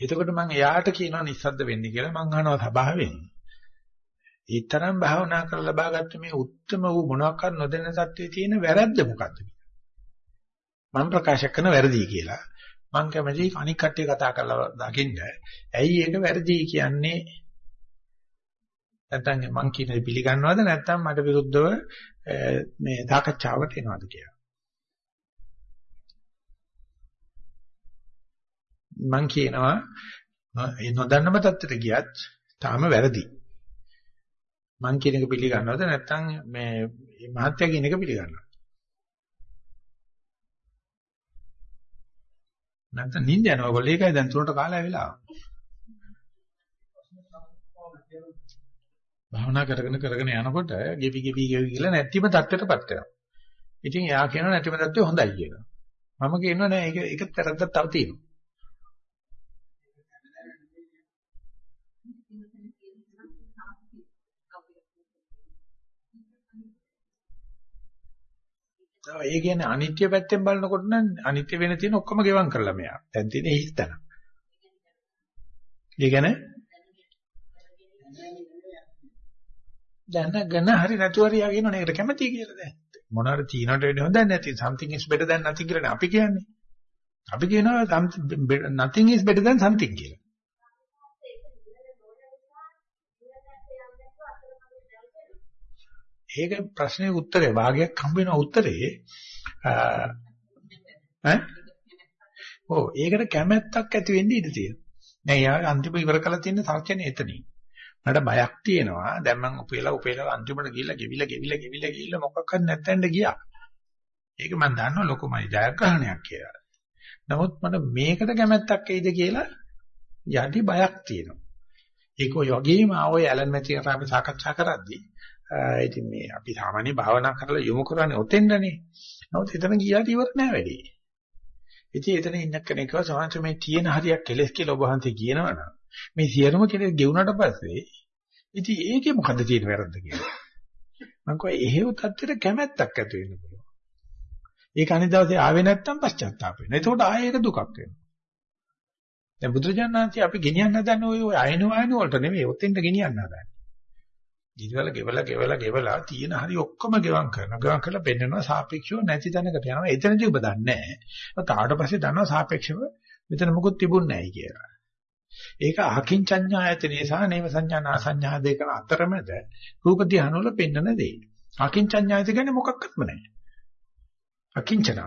එතකොට මම එයාට කියනවා නිස්සද්ද වෙන්න කියලා මං අහනවා සබාවෙන් ඊතරම් භාවනා කරලා ලබාගත්ත මේ උත්තරම වූ මොනවාක්වත් නොදැන සත්‍යයේ තියෙන වැරද්ද මොකද්ද මම ප්‍රකාශ කරන වැරදි කියලා. මම කැමති අනික් කට්ටිය කතා කරලා දකින්න. ඇයි ඒක වැරදි කියන්නේ? නැත්නම් මං කියන දේ පිළිගන්නවද? නැත්නම් මට විරුද්ධව මේ සාකච්ඡාවට එනවද කියලා. මං කියනවා ඒ නොදන්නම තත්ත්වයට ගියත් තාම වැරදි. මං කියන එක පිළිගන්නවද නැත්නම් මේ මහත්ය කියන එක පිළිගන්නවද? නැත්නම් නිින්ද යනවා ඔයගොල්ලෝ ඒකයි දැන් තුනට කාලය වෙලා. භාවනා කරගෙන කරගෙන යනකොට ගෙවි ගෙවි ගෙවි කියලා නැතිම தත්ත්වයටපත් වෙනවා. ඉතින් එයා කියනවා නැතිම தත්ත්වය හොඳයි කියලා. මම කියනවා නෑ ඒක ඒක තරද්දක් තව තියෙනවා. ඒ කියන්නේ අනිත්‍ය පැත්තෙන් බලනකොට නම් අනිත්‍ය වෙන තියෙන ඔක්කොම ගෙවම් කරලා මෙයා. දැන් තියෙන්නේ හිස්තන. ඒ කියන්නේ දැනගෙන හරි නැතුව හරි යා කියනවනේ ඒකට කැමතියි කියලා දැන්. මොනවාර චීනට වෙන්නේ හොඳ නැති something is better than nothing කියලා අපි කියන්නේ. අපි කියනවා nothing is better than something කියලා. ඒක ප්‍රශ්නේ උත්තරේ භාගයක් හම්බ වෙන උත්තරේ ඈ ඔව් ඒකට කැමැත්තක් ඇති වෙන්න ඉඩ තියෙනවා. දැන් යා අන්තිම ඉවර කළා තියෙන තර්ජනේ එතනින්. මට බයක් තියෙනවා. දැන් මම උපේලා උපේලා අන්තිමට ගිහිල්ලා ගෙවිලා ගෙවිලා ගෙවිලා ගිහිල්ලා මොකක්වත් නැත්තෙන්ද ගියා. ඒක මම දන්නවා ලොකුමයි ජයග්‍රහණයක් කියලා. නමුත් මට මේකට කැමැත්තක් එයිද කියලා යටි බයක් තියෙනවා. ඒක ඔය වගේම ආවෝ ඇලන් මැතිකට අපි සාකච්ඡා කරද්දී ඉතින් මේ අපි සාමාන්‍ය භාවනා කරලා යොමු කරන්නේ ඔතෙන්දනේ. නමුත් එතන ගියාට ඉවර නෑ වැඩි. ඉතින් එතන ඉන්න කෙනෙක්ව සමහරවිට මේ තියෙන හරියක් කෙලස් කියලා ඔබ වහන්සේ කියනවනම් මේ සියලුම කෙලෙස් ගෙවුනට පස්සේ ඉතින් ඒකේ මොකද්ද තියෙන වැරද්ද කියලා. මම කිව්වා එහෙව් තත්ත්වෙට කැමැත්තක් ඇති වෙන්න පුළුවන්. ඒක අනිත් දවසේ ආවේ නැත්තම් පශ්චාත්තාප වෙනවා. එතකොට ආයෙ ඒක දුකක් වෙනවා. දැන් බුදුරජාණන්සේ අපි ගෙනියන්න හදන්නේ ওই ඔය අයන වයන වලට නෙමෙයි ඔතෙන්ට ගෙනියන්න හදන්නේ. ඊටවල ගෙවලා ගෙවලා ගෙවලා තියෙන හරි ඔක්කොම ගෙවම් කරනවා. ගෙවම් කරලා පෙන්නනවා සාපේක්ෂව නැති තැනකට යනවා. එතනදී ඔබ දන්නේ නැහැ. තාට පස්සේ දන්නවා සාපේක්ෂව මෙතන මොකුත් තිබුණ නැහැ කියලා. ඒක අකින්චඤ්ඤායතනේ සහ නේව සංඥා නාසඤ්ඤා දෙක අතරමැද රූප ධානය වල පෙන්නන දේ. අකින්චඤ්ඤායත කියන්නේ මොකක්වත්ම නැහැ. අකිංචන.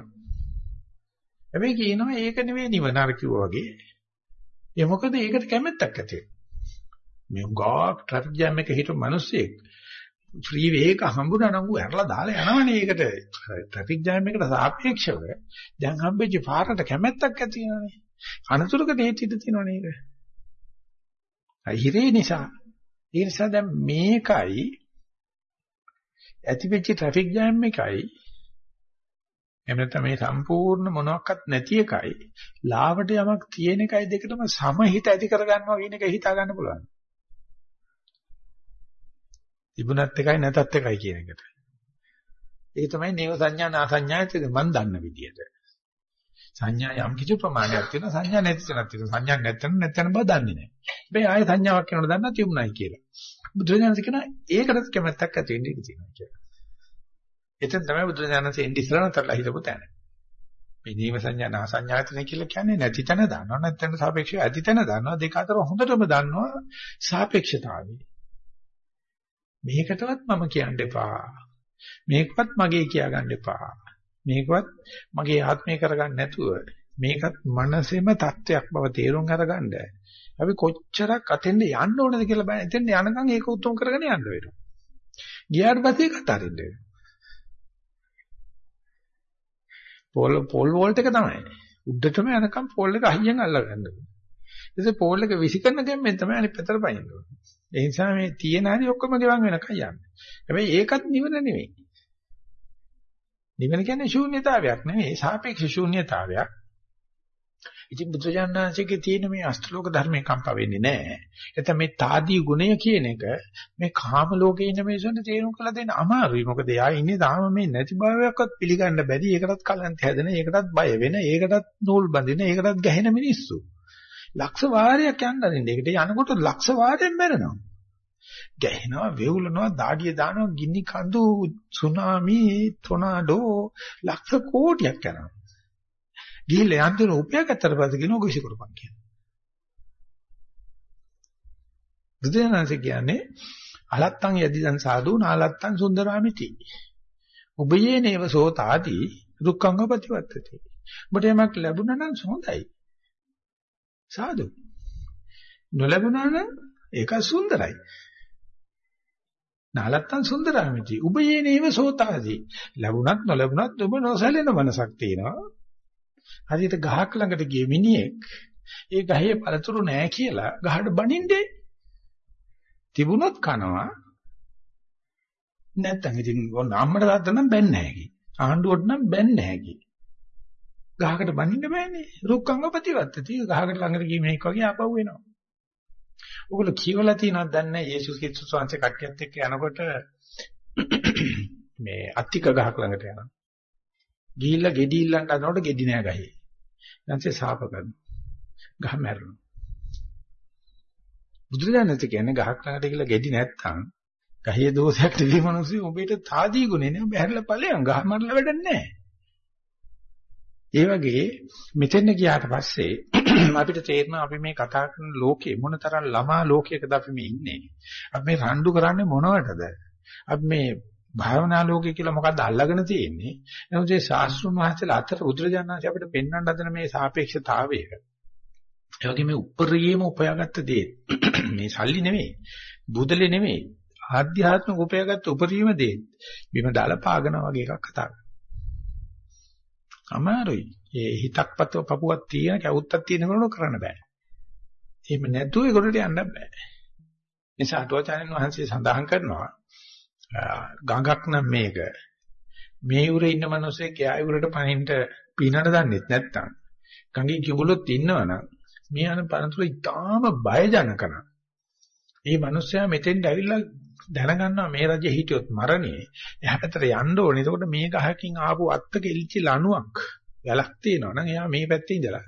හැබැයි කියනවා ඒක නෙවෙයි නිවන අර කිව්වා වගේ. ඒ මොකද ඒකට කැමැත්තක් ඇති මේ ගාක් ට්‍රැෆික් ජෑම් එක හිටු මිනිස්සෙක් ෆ්‍රී වේ එක හම්බුනා නම් ඌ ඇරලා දාලා යනවනේ ඒකට ට්‍රැෆික් ජෑම් එකට සාපේක්ෂව දැන් හම්බෙච්ච පාරට කැමැත්තක් ඇති වෙනවනේ අනතුරකට හේතු ඉඳ තියෙනවනේ ඒක හිරේ නිසා ඒ නිසා දැන් මේකයි ඇතිවෙච්ච ට්‍රැෆික් ජෑම් එකයි එහෙම නැත්නම් මේ සම්පූර්ණ මොනවත් නැති එකයි ලාවට යමක් තියෙන එකයි දෙකටම සමහිත ඇති කරගන්නවා කියන එක හිතා ගන්න පුළුවන්. තිබුණත් එකයි නැතත් එකයි කියන එකට. ඒක තමයි නේව සංඥා නා සංඥායතද මන් දන්න විදියට. සංඥා යම් කිසි ප්‍රමාණයක් තියෙනවා සංඥා නැති තැනක් තියෙනවා. සංඥා නැත්නම් නැත්නම් බව දන්නේ නැහැ. හැබැයි ආයෙ සංඥාවක් වෙනවද දන්නා තිබුණයි කියලා. බුදුරජාණන් කියනවා ඒකටත් කැමැත්තක් ඇති වෙන්න ඉඩ තියෙනවා කියලා. එතෙන් තමයි බුදුරජාණන්සේ ඉන්දි ඉස්සරහ නතරලා හිටපු තැන. මේ නීව සංඥා නා සංඥායතන කියලා කියන්නේ නැති තැන දන්නවා නැත්නම් සාපේක්ෂව ඇති තැන දන්නවා දෙක අතර හොඳටම දන්නවා සාපේක්ෂතාවය. මේකටවත් මම කියන්න එපා. මේකවත් මගේ කියා ගන්න එපා. මේකවත් මගේ ආත්මය කරගන්න නැතුව මේකත් මනසෙම தත්වයක් බව තේරුම් අරගන්න. අපි කොච්චරක් අතෙන්ද යන්න ඕනද කියලා බලන්න. එතෙන් යනකම් ඒක උතුම් කරගෙන යන්න වෙනවා. ගියාට පස්සේ කතා අරින්න වෙනවා. පෝල් පෝල් වෝල්ට් එක තමයි. උඩටම යනකම් පෝල් එක අහියෙන් අල්ලගන්න ඕනේ. ඊට පෝල් එක විසිකරන ගැම්මෙන් තමයි අනිත් පැත්තට පයින්න ඕනේ. ඒ නිසා මේ තියෙන හරි ඔක්කොම ගෙවන් වෙනකන් යන්නේ. හැබැයි ඒකත් නිවන නෙවෙයි. නිවන කියන්නේ ශූන්‍යතාවයක් නෙවෙයි සාපේක්ෂ ශූන්‍යතාවයක්. ඉතින් බුදුජානනාංශයේ තියෙන මේ අෂ්ටලෝක ධර්මේ කම්පා වෙන්නේ නැහැ. එතන මේ తాදී ගුණය කියන එක මේ කාම ලෝකේ ඉන්න මිනිසුන්ට තේරුම් කරලා දෙන්න අමාරුයි. මොකද එයා ඉන්නේ තාම මේ නැති භාවයක්වත් පිළිගන්න බැරි. ඒකටත් කලන්ත හැදෙන, ඒකටත් බය වෙන, ඒකටත් නූල් බඳින, ඒකටත් ගැහෙන මිනිස්සු. ලක්ෂ වාරයක් යන්න අරින්න. ඒකට යනකොට ලක්ෂ වාරයෙන් මැරෙනවා. ගැහෙනවා, වේවුලනවා, දාඩිය දානවා, ගිනි කඳු, සුනාමි, ටොනඩෝ ලක්ෂ කෝටියක් යනවා. ගිහිල්ලා යන්තර උපයාගත්තට පස්සේ කියන ඔග විසිකරපන් කියන. බුදුරජාණන්සේ කියන්නේ අලත්තං යදිදන් සාදු නාලත්තං සුන්දරාමිති. උබයේ නේව සෝතාති දුක්ඛංග ප්‍රතිවත්තති. ඔබට යමක් ලැබුණා නම් හොඳයි. සාදු. නොලැබුණා නම් ඒක සුන්දරයි. නාලත්තං සුන්දරාමිති. උබයේ නේව සෝතාති. ලැබුණත් නොලැබුණත් ඔබ නොසැලෙන මනසක් තියෙනවා. හරියට ගහක් ළඟට ගිය මිනිහෙක් ඒ ගහේ පළතුරු නෑ කියලා ගහට බනින්නේ තිබුණොත් කනවා නැත්තම් ඉතින් ඕන අම්මට තාත්තා නම් බැන්නේ නැහැ ආණ්ඩුවට නම් බැන්නේ නැහැ ගහකට බනින්න බෑනේ රුක්කංග ප්‍රතිවත්තති ගහකට ළඟට ගිය මිනිහෙක් වගේ ආපහු එනවා ඔයගොල්ලෝ කියවලා තියෙනවද දන්නේ යේසුස් ක්‍රිස්තුස් වහන්සේ කට්ටියත් එක්ක යනකොට මේ අත්තික ගහක් ළඟට යනවා ගිහිල්ලා ගෙඩි ඉල්ලන්න හදනකොට ගෙඩි නෑ ගහේ. ඊන්සේ සාප කරනවා. ගහ මැරෙනවා. බුදුරජාණන් කියන්නේ ගහක් ළඟට ගිහිල්ලා ගෙඩි නැත්තම් ගහේ දෝෂයක් නෙවෙයි මිනිස්සු උඹට තාදී ගුණේ නේ උඹ හැරලා ඵලයන් ගහ මරලා වැඩක් නැහැ. ඒ වගේ මෙතෙන් ගියාට පස්සේ අපිට තේරෙනවා අපි මේ කතා කරන ලෝකේ මොනතරම් ළමා ලෝකයකද අපි මේ ඉන්නේ. අපි මේ රණ්ඩු කරන්නේ මොනවටද? අපි මේ භාවනා ලෝකේ කියලා මොකද්ද අල්ලගෙන තියෙන්නේ? නමුත් මේ ශාස්ත්‍රුන් වහන්සේලා අතර බුදුරජාණන්සේ අපිට පෙන්වන්න හදන මේ සාපේක්ෂතාවය. ඒ වගේ මේ උපරිම උපයාගත්ත දේ මේ සල්ලි නෙමෙයි. බුදලේ නෙමෙයි. ආධ්‍යාත්මික උපයාගත්ත උපරිම දේ. බිම දාලා පාගනවා වගේ එකක් කතා කරනවා. අමාරුයි. ඒ හිතක්පත පපුවක් තියෙන කැවුත්තක් තියෙන කෙනෙකුට කරන්න බෑ. එහෙම නැතුව ඒකට යන්න බෑ. නිසා අටුවාචාර්යන් වහන්සේ සඳහන් කරනවා ගඟක් නම් මේක මේ උරේ ඉන්න මිනිස්සෙක් එයා උරට පනින්න පීනන්න දන්නෙත් නැත්තම් ගඟේ කිඹුලොත් ඉන්නවනම් මේ අන පරතුරු ඉතාම බයජනකන. මේ මිනිස්සයා මෙතෙන්ට ඇවිල්ලා දැනගන්නවා මේ රජෙ හිටියොත් මරණේ එහා පැත්තට යන්න ඕනේ. එතකොට මේ ගහකින් ආපු අත්තක එල්චි ලණුවක් වැලක් තියෙනවා නම් එයා මේ පැත්තේ ඉඳලා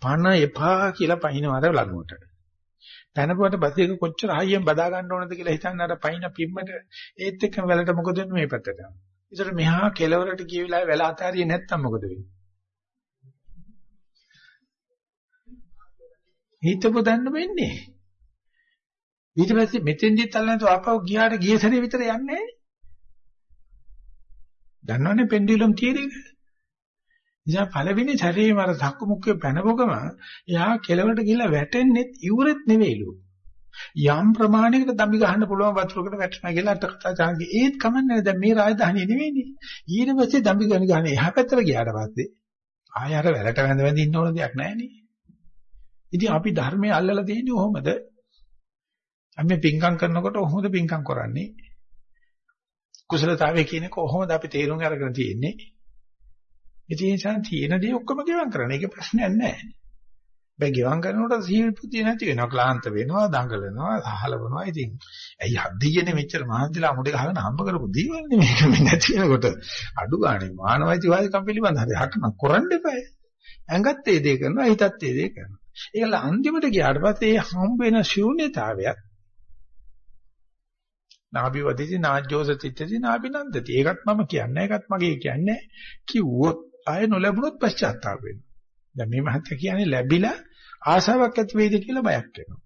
පණ එපා කියලා පහිනවද ලණුවට. පැනපුවට පස්සේ ඒක කොච්චර හයියෙන් බදා ගන්න ඕනද කියලා හිතන්න අර පයින් පිම්මට ඒත් එක්කම වැලට මොකද වෙන්නේ මේ පැත්තට. ඒතර මෙහා කෙලවරට ගිය වෙලාවේ වැල අතාරියේ නැත්තම් මොකද වෙන්නේ? හිතපො දන්න වෙන්නේ. ඊට පස්සේ මෙතෙන්දිත් අල්ලන්නේ ආපහු ගියාට ගිය සැරේ විතර යන්නේ නැහැ. දන්නවනේ පෙන්ඩියුලම් තියරි එක. නිසා පළවෙනි සැරේම අර ධක්කු මුක්කේ පැනපොගම එයා කෙලවරට ගිහලා වැටෙන්නේ ඉවුරෙත් නෙවෙයිලු. යම් ප්‍රමාණයකට දම්බි ගහන්න පුළුවන් වතුරකට වැටෙනවා කියලා අට කතා චාන්ගේ ඒත් කමන්නේ දැන් මේ රාජධානිය නෙවෙයිනේ. ඊට පස්සේ දම්බි ගන්න ගන්න එහා පැත්තට ගියාට පස්සේ ආය අර වැලට වැඳ වැඳ ඉන්න ඕන දෙයක් නැහැ නේ. ඉතින් අපි ධර්මයේ අල්ලලා තියෙන්නේ කොහොමද? අපි පිංකම් කරනකොට කොහොමද පිංකම් කරන්නේ? කුසලතාවය කියන එක කොහොමද අපි තේරුම් අරගෙන තියෙන්නේ? ඉතින් ඒ නිසා තියෙන දේ ඔක්කොම ගෙවම් කරන එක ප්‍රශ්නයක් නැහැ. බෑ ගෙවම් කරනකොට සීල් පුතිය නැති වෙනවා, ක්ලාන්ත වෙනවා, දඟලනවා, සහලවනවා. ඉතින් ඇයි හදියනේ මෙච්චර මහන්සිලා මුඩේ ගහගෙන හම්බ කරපු දේවල් නේ මේක මේ නැති වෙනකොට අඩු ගානේ මානවයිතිවාදිකම් පිළිබඳ හරි හටන කරන්න එපා. ඇඟත් ඒ දේ කරනවා, හිතත් ඒ දේ කරනවා. ඒකල අන්තිමට ගියාට පස්සේ මේ හම්බ වෙන ශූන්‍යතාවයක් නාභිවදිති නාජ්ජෝස තිත්තති නාභිනන්දති. ඒකත් මම කියන්නේ. ඒකත් මගේ කියන්නේ. කිව්වොත් ආය නොලැබුණොත් පශ්චාත්තාප වෙනවා. දැන් මේ මහත්ය කියන්නේ ලැබිලා ආසාවක් ඇති වෙයිද කියලා බයක් වෙනවා.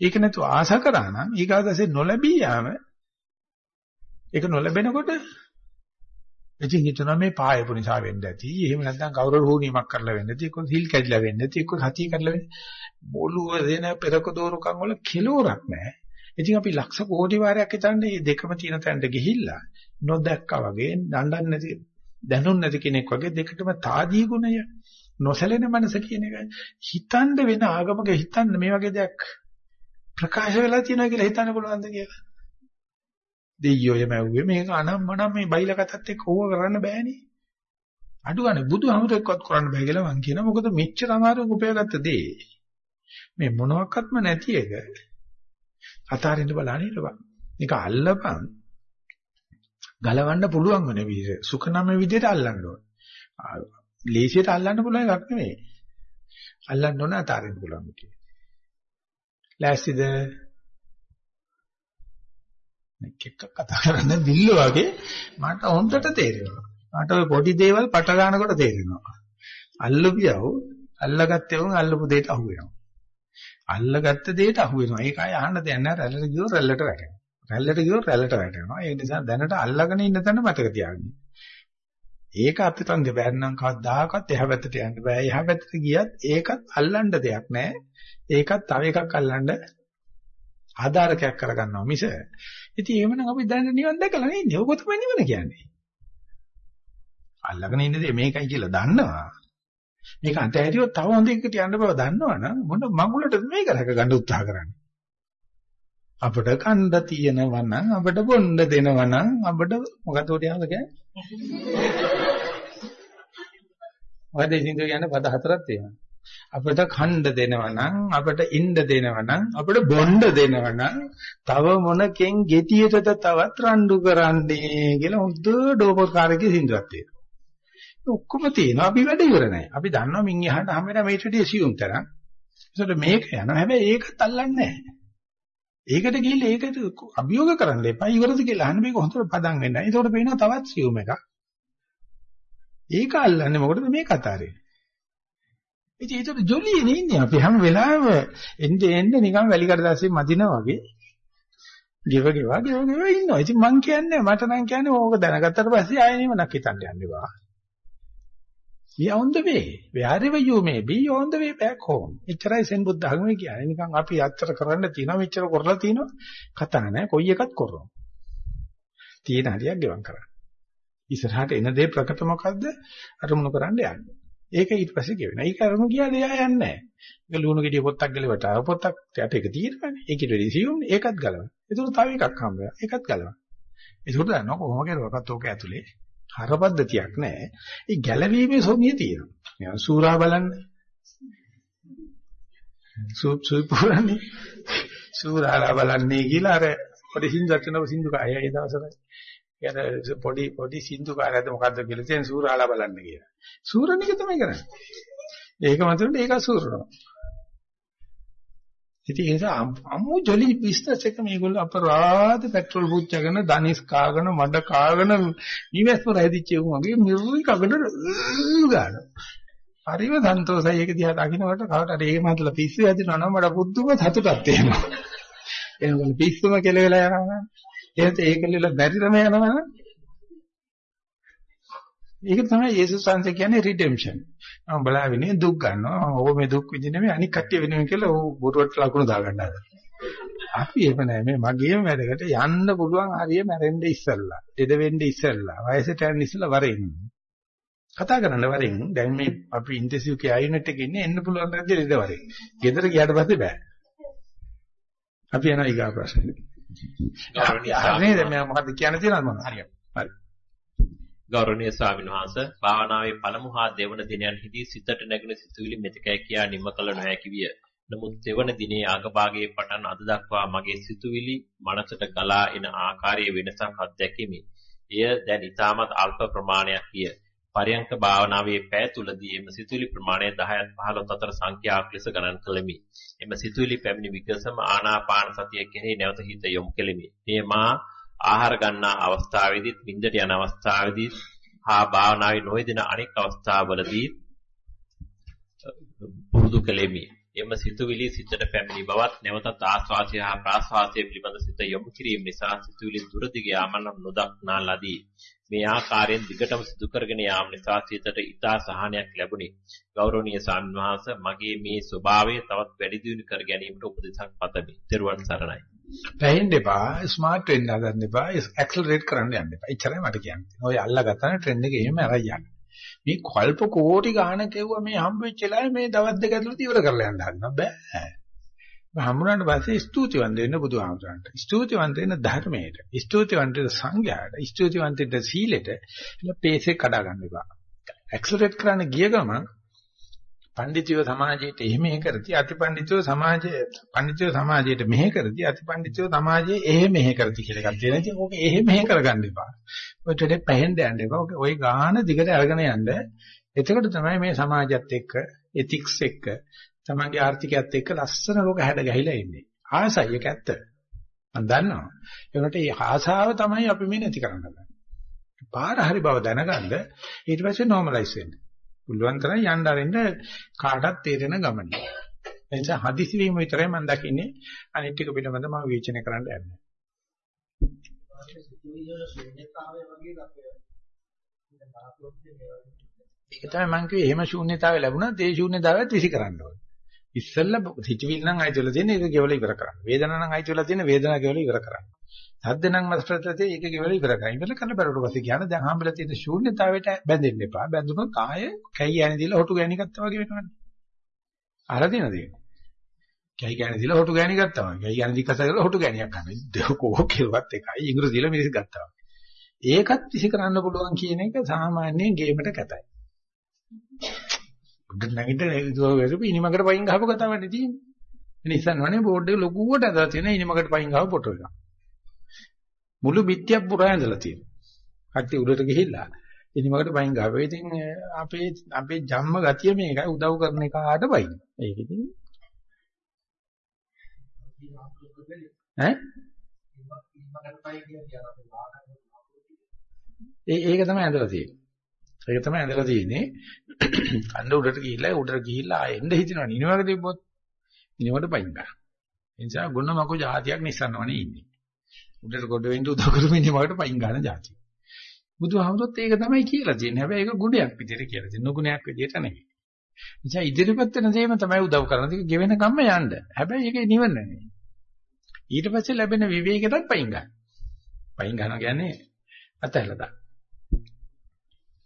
ඒක නැතුව ආසා කරා නම් ඊගාදසේ නොලැබී යාම ඒක නොලැබෙනකොට ඉතින් හිතනවා මේ පායපු නිසා වෙන්න ඇති. එහෙම නැත්නම් කවුරු හුණීමක් කරලා වෙන්න ඇති. එක්ක හිල් කැඩිලා වෙන්න ඇති. එක්ක සතිය කඩලා වෙන්න. බොළුව දෙන පෙරක දෝරුකම් වල කෙලවරක් නැහැ. ඉතින් අපි ලක්ෂ කෝටි වාරයක් හිතන්නේ මේ දෙකම තියෙන තැනට ගිහිල්ලා නොදැක්කා වගේ දඬන් නැති දැනුන් නැති කෙනෙක් වගේ දෙකටම තාදී ගුණය නොසැලෙන මනස කියන එක හිතන්න වෙන ආගමක හිතන්න මේ වගේ දෙයක් ප්‍රකාශ වෙලා තියෙනවා කියලා හිතන්න පුළුවන්ද කියලා? දෙයියෝ යමව්වේ මේක අනම්මනම් මේ බයිලා කතත් එක්ක ඕව කරන්න බෑනේ. අඩුවනේ බුදුහමරෙක්වත් කරන්න බෑ කියලා මං කියනවා. මොකද මෙච්චර අමාරුවෙන් උපයාගත්ත දේ. මේ මොනවත්ක්ම නැති එක අතාරින්න බලන්න ඉරපන්. මේක අල්ලපන්. ගලවන්න පුළුවන් වෙන විදිහ. සුඛනම විදිහට අල්ලන්න ඕන. ලේසියට අල්ලන්න පුළුවන් එකක් නෙමෙයි. අල්ලන්න ඕන අතාරින්න පුළුවන් කියන්නේ. ලෑස්තිද? එක්ක කතා කරන්න බිල්ල වගේ මට හොඳට තේරෙනවා. මට ওই පොඩි දේවල් පට ගන්නකොට තේරෙනවා. අල්ලපියව අල්ලගත්තේ වුන් අල්ලපු දෙයට අහු වෙනවා. අල්ලගත්ත දෙයට අහු වෙනවා. ඒක අය අහන්න දෙයක් නැහැ. රැල්ලට ගියොත් රැල්ලට වැටෙනවා. රැල්ලට ගියොත් රැල්ලට වැටෙනවා. ඒ නිසා දැනට අල්ලගෙන ඉන්න තැන මතක තියාගන්න. ඒක අපිට බැන්නම් කවදාකවත් එහා පැත්තට යන්න බෑ. එහා පැත්තට ගියත් ඒකත් අල්ලන්න දෙයක් නැහැ. ඒකත් තව එකක් අල්ලන්න ආධාරකයක් කරගන්නවා මිස. ඉතින් එහෙමනම් අපි දැන් නිවන් දැකලා නේ ඉන්නේ. ඕක තමයි නිවන කියන්නේ. අල්ලගෙන ඉන්න දේ මේකයි කියලා දන්නවා. මේක අතහැරියොත් තව හොඳ එකකට යන්න බව දන්නවනම් මොන මඟුලටද මේක රැක ගන්න උත්සාහ කරන්නේ? අපිට කණ්ඩ තියෙනවා නම් අපිට බොන්න දෙනවා නම් අපිට මොකද උට යනද කියන්නේ? මොකද ඉතින් කියන්නේ පද හතරක් තියෙනවා. අපිට කණ්ඩ දෙනවා නම් අපිට ඉන්න දෙනවා නම් අපිට බොන්න දෙනවා නම් තව මොනකෙන් ගෙතියටද තවත් රණ්ඩු කරන්නේ කියලා හොඳ ඩෝපකාරකේ සින්දුවක් තියෙනවා. ඔක්කොම තියෙනවා අපි වැඩ ඉවර නැහැ. අපි දන්නවා මින් එහාට හැම වෙලාවෙම මේට වැඩි සියුම් තරම්. ඒසොට මේක යනවා. හැබැයි ඒකත් අල්ලන්නේ නැහැ. ඒකට ගිහිල්ලා ඒකට අභියෝග කරන්න එපා. ඉවරද කියලා අහන්න මේක හොඳට පදම් වෙන්න. ඒකට පේනවා තවත් සියුම් එකක්. ඒක අල්ලන්නේ මොකටද මේ කතාවේ? ඉතින් ඒතර ජොලියනේ ඉන්නේ අපි හැම වෙලාවෙම එන්නේ එන්නේ නිකන් වැලි කඩදාසියෙන් මදිනා වගේ. ගෙව ගෙව ගෙව ගෙව ඉන්නවා. ඉතින් මං කියන්නේ මට නම් කියන්නේ ඕක දැනගත්තට පස්සේ ආයෙ නිවනක් හිතන්න යන්න එපා. We are on the way. Wherever you may be, you are on the way back home. එච්චරයි සෙන් බුද්ධ ධර්මයේ කියන්නේ. නිකන් අපි අච්චර කරන්න තියෙනවා, මෙච්චර කරලා තියෙනවා. කතා නැහැ. කොයි එකක් කරනවා. තියෙන හරියක් ගෙවම් කරන්න. ඉස්සරහට එන දේ ප්‍රකට මොකද්ද? අරමුණු කරන්න යන්න. ඒක ඊට පස්සේ ගෙවෙනවා. ඒක අරමුණු ගියාද එයා යන්නේ නැහැ. ඒක ලුණු ගෙඩිය පොත්තක් ගලවට ආව පොත්තක් යට එක තියෙනවානේ. ඒකෙට වැඩි සියුම්නේ. ඒකත් ගලවන. ඒක තව එකක් හම්බ වෙනවා. ඒකත් ගලවන. ඒක උඩ දන්නවා කොහොම කරුවක්වත් ඕක ඇතුලේ හරපද්ධතියක් නැහැ. ඒ ගැලවීමේ සොමිය තියෙනවා. නිකන් සූරා බලන්න. Soup soup පුරන්නේ. සූරාලා බලන්නේ කියලා අර පොඩි සින්දුවක් වෙනව සින්දු කාය ඒ දවසට. කියන පොඩි පොඩි සින්දු කාර්යයක්ද මොකද්ද කියලා තියෙන සූරාලා බලන්න කියලා. සූරණ එක තමයි කරන්නේ. ඒක මතුනේ ඒක සූරනවා. ඉතින් ඒ නිසා අම්මු ජොලි බිස්නස් එක මේගොල්ලෝ අපරාධ පෙට්‍රල් පුච්චගෙන ධනිස් කාගෙන මඩ කාගෙන නිවෙස්වර හැදිච්ච උන් වගේ මිරුයි කගඩ ගන්න. හරිම සන්තෝෂයි ඒක දිහා දකින්නකොට කවට හරි ඒ මතල පිස්සු හැදිනවා නම් මට පුදුම සතුටක් තියෙනවා. එනකොට පිස්සුම කෙලවෙලා යනවා. එහෙත් ඒක ලියලා බැරිදම යනවා ඒක තමයි යේසුස් වහන්සේ කියන්නේ රිඩෙම්පෂන්. මම බලාවිනේ දුක් ගන්නවා. ඕක මේ දුක් විඳින්නේ මේ අනික් කට්ටිය වෙනුවෙන් කියලා ඕ බොරුවට ලකුණු දාගන්න හදනවා. අපි එහෙම නැහැ මේ මගේම වැඩකට යන්න පුළුවන් හරිය මැරෙන්න ඉස්සෙල්ලා. ඩෙඩ වෙන්න ඉස්සෙල්ලා. වයසට යන්න ඉස්සෙල්ලා වරෙන්. කතා කරන්න වරෙන්. දැන් මේ අපි ඉන්ටෙන්සිව් කෙයාර් යුනිට් එකේ ඉන්නේ එන්න පුළුවන් නැද්ද ඩෙඩ වරෙන්. ගෙදර ගියාට පස්සේ බෑ. අපි යනවා ඊගා ප්‍රශ්නෙට. නේද මම මොකද්ද කියන්න තියෙනවද මොනවද? හරියට. හරි. ගෞරවනීය ස්වාමීන් වහන්සේ භාවනාවේ පළමු හා දෙවන දිනයන්හිදී සිතට නැගෙන සිතුවිලි මෙතකයි කියා නිම කළ නොහැකි විය. නමුත් දෙවන දිනේ අගභාගයේ පටන් අද දක්වා මගේ සිතුවිලි මනසට ගලා එන ආකාරයේ වෙනසක් අත්දැකීමි. එය දැන් ඉතාමත් අල්ප ප්‍රමාණයක් විය. පරයන්ක භාවනාවේ පැය තුලදී එම සිතුවිලි ප්‍රමාණය 10ත් 15ත් අතර සංඛ්‍යාවක් ලෙස ගණන් කළෙමි. එම සිතුවිලි පැමිණි විගසම ආනාපාන සතිය කෙරෙහි නැවත හිත යොමු කෙලිමි. මේ මා ආහාර ගන්නා අවස්ථාවේදීත් විඳට යන අවස්ථාවේදීත් හා භාවනාවේ නොයෙදෙන අනෙක් අවස්ථාවලදී පුරුදු කෙලිමි. එම සිතුවිලි සිතට පැමිණි බවත් නැවතත් ආස්වාසය හා ප්‍රාස්වාසය පිළිබඳ සිත යොමු කිරීම නිසා සිතුවිලි දුර දිග යාමන නොදක්නා ලදී. මේ ආකාරයෙන් දිගටම සිදු කරගෙන යාම නිසා සිතට ඊතා සහනයක් ලැබුණි. ගෞරවනීය සම්වහන්ස මගේ මේ ස්වභාවය තවත් වැඩි දියුණු කර ගැනීමට උපදෙසක් පතමි. ත්වන් සරණයි. පැහෙන්න එපා, ස්මාර්ට් වෙන්න හදන්න එපා, ඇක්සලරේට් කරන්න යන්න එපා. එච්චරයි මට කියන්න. ඔය අල්ලගත්තා ට්‍රෙන්ඩ් එක එහෙම අරයි යන්න. මේ කල්ප කෝටි ගාණක් කෙවුවා මේ හම්බ වෙච්ච වෙලාවේ මේ දවස් දෙක ඇතුළත ඉවර කරලා යන්න හදනවා බෑ. හම්බුනාට පස්සේ ස්තුතිවන්ත වෙන්න බුදුහාමුදුරන්ට. ස්තුතිවන්ත වෙන්න ධර්මයට. ස්තුතිවන්ත වෙන්න සංඝයාට. ස්තුතිවන්ත වෙන්න සීලෙට. එලා පේසේ කඩා ගන්න එපා. ඇක්සලරේට් කරන්න ගිය ගමන් පඬිතුයෝ සමාජයට එහෙම කරති අතිපඬිතුයෝ සමාජයේ පඬිතුයෝ සමාජයට මෙහෙ කරති අතිපඬිතුයෝ සමාජයේ එහෙ මෙහෙ කරති කියලා එකක් තියෙනවා. ඉතින් ඕක එහෙ මෙහෙ කරගන්න එපා. ඔය ටෙඩේ පැහෙන්න යන්න එපා. ඔය ගාන දිගට අරගෙන යන්න. එතකොට තමයි මේ සමාජයත් එක්ක එතික්ස් එක්ක තමන්ගේ ආර්ථිකයත් එක්ක ලස්සන ලෝක හැඩ ගැහිලා ඉන්නේ. ආසයි ඒක ඇත්ත. මම දන්නවා. ඒකට මේ ආසාව තමයි අපි මේ නැති කරන්න හදන්නේ. පාර හරි බව දැනගන්න ඊට පස්සේ normalize වෙන්න. පුළුවන් තරම් යන්න අරින්න කාටත් තේරෙන ගමන. ඒ නිසා හදිසි වීම විතරයි මම දකින්නේ අනිත් ටික පිළිබඳව මම විචනය කරන්න යන්නේ. ඒක තමයි මම කිව්වේ එහෙම ශූන්‍යතාවය ලැබුණා ඒ ශූන්‍යතාවයත් විසි කරන්න ඕනේ. ඉස්සෙල්ලා හිතවිල්ල නම් අයිති වෙලා තියෙන ඒක ගෙවල ඉවර කරන්න. වේදනාව නම් අයිති වෙලා තියෙන වේදනාව ගෙවල ඉවර කරන්න. සද්ද නම් මස්පරතේ තියෙන ඒක ගෙවල ඉවර කරන්න. ඉවර කරලා බැලුවට පස්සේ කියන දැන් හම්බෙලා තියෙන ශූන්‍යතාවයට බැඳෙන්න එපා. බැඳුනොත් ආයේ කැයි යන්නේ දීලා හොටු ගෑණි ගත්තා වගේ වෙනවනේ. අහලා තියෙනද ඒක? කැයි ගෑණි දීලා හොටු ගෑණි ගත්තා වගේ. කැයි ගෑණි දික්කස කරලා හොටු ගෑණියක් ගන්න. දෙකෝ කෙරුවත් එකයි. ඉංග්‍රීසි දීලා මිනිස් ගත්තා වගේ. ඒකත් විසි කරන්න පුළුවන් කියන එක සාමාන්‍යයෙන් ගේමට කැතයි. උඩ නැගිට වෙරපි ඉනිමකට පයින් ගහපු කතාවනේ තියෙන්නේ. එනිසා නෝනේ බෝඩ් එක ලොකුවට ඇදලා තියෙන ඉනිමකට පයින් ගහපු ෆොටෝ එක. මුළු පිටියක් පුරා ඇඳලා තියෙනවා. කට්ටිය උඩට ගිහිල්ලා ඉනිමකට පයින් ගහපුවා. ඉතින් අපේ අපේ ජම්ම ගතිය මේකයි උදව් කරන එකාට පයින්. ඒක ඉතින් ඈ ඒ ඒක තමයි ඇඳලා තියෙන්නේ. ඒක තමයි ඇඳලා තියෙන්නේ. කන්න උඩට ගිහිල්ලා උඩට ගිහිල්ලා එන්න හිතනවා නිනවක තිබ්බොත් නිනවට පයින් ගන්න. ඒ නිසා ගුණ මකෝ જાතියක් නිසන්නවනේ ඉන්නේ. උඩට කොට වෙන්න උදව් කරමින් මකට පයින් ගන්න જાති. බුදුහාමුදුරුවෝත් ඒක තමයි කියලා තියෙන්නේ. හැබැයි ඒක ගුණයක් විදිහට කියලා තියෙනවා. ගුණයක් විදිහට නෙවෙයි. නිසා ඉදිරියපත් වෙන දේම තමයි උදව් කරන දේ ගෙවෙන කම්ම යන්න. හැබැයි ඒකේ නිවන නෙවෙයි. ඊට පස්සේ ලැබෙන විවේකයටත් පයින් ගන්න. පයින් ගන්නවා කියන්නේ අතහැරලා දාන්න.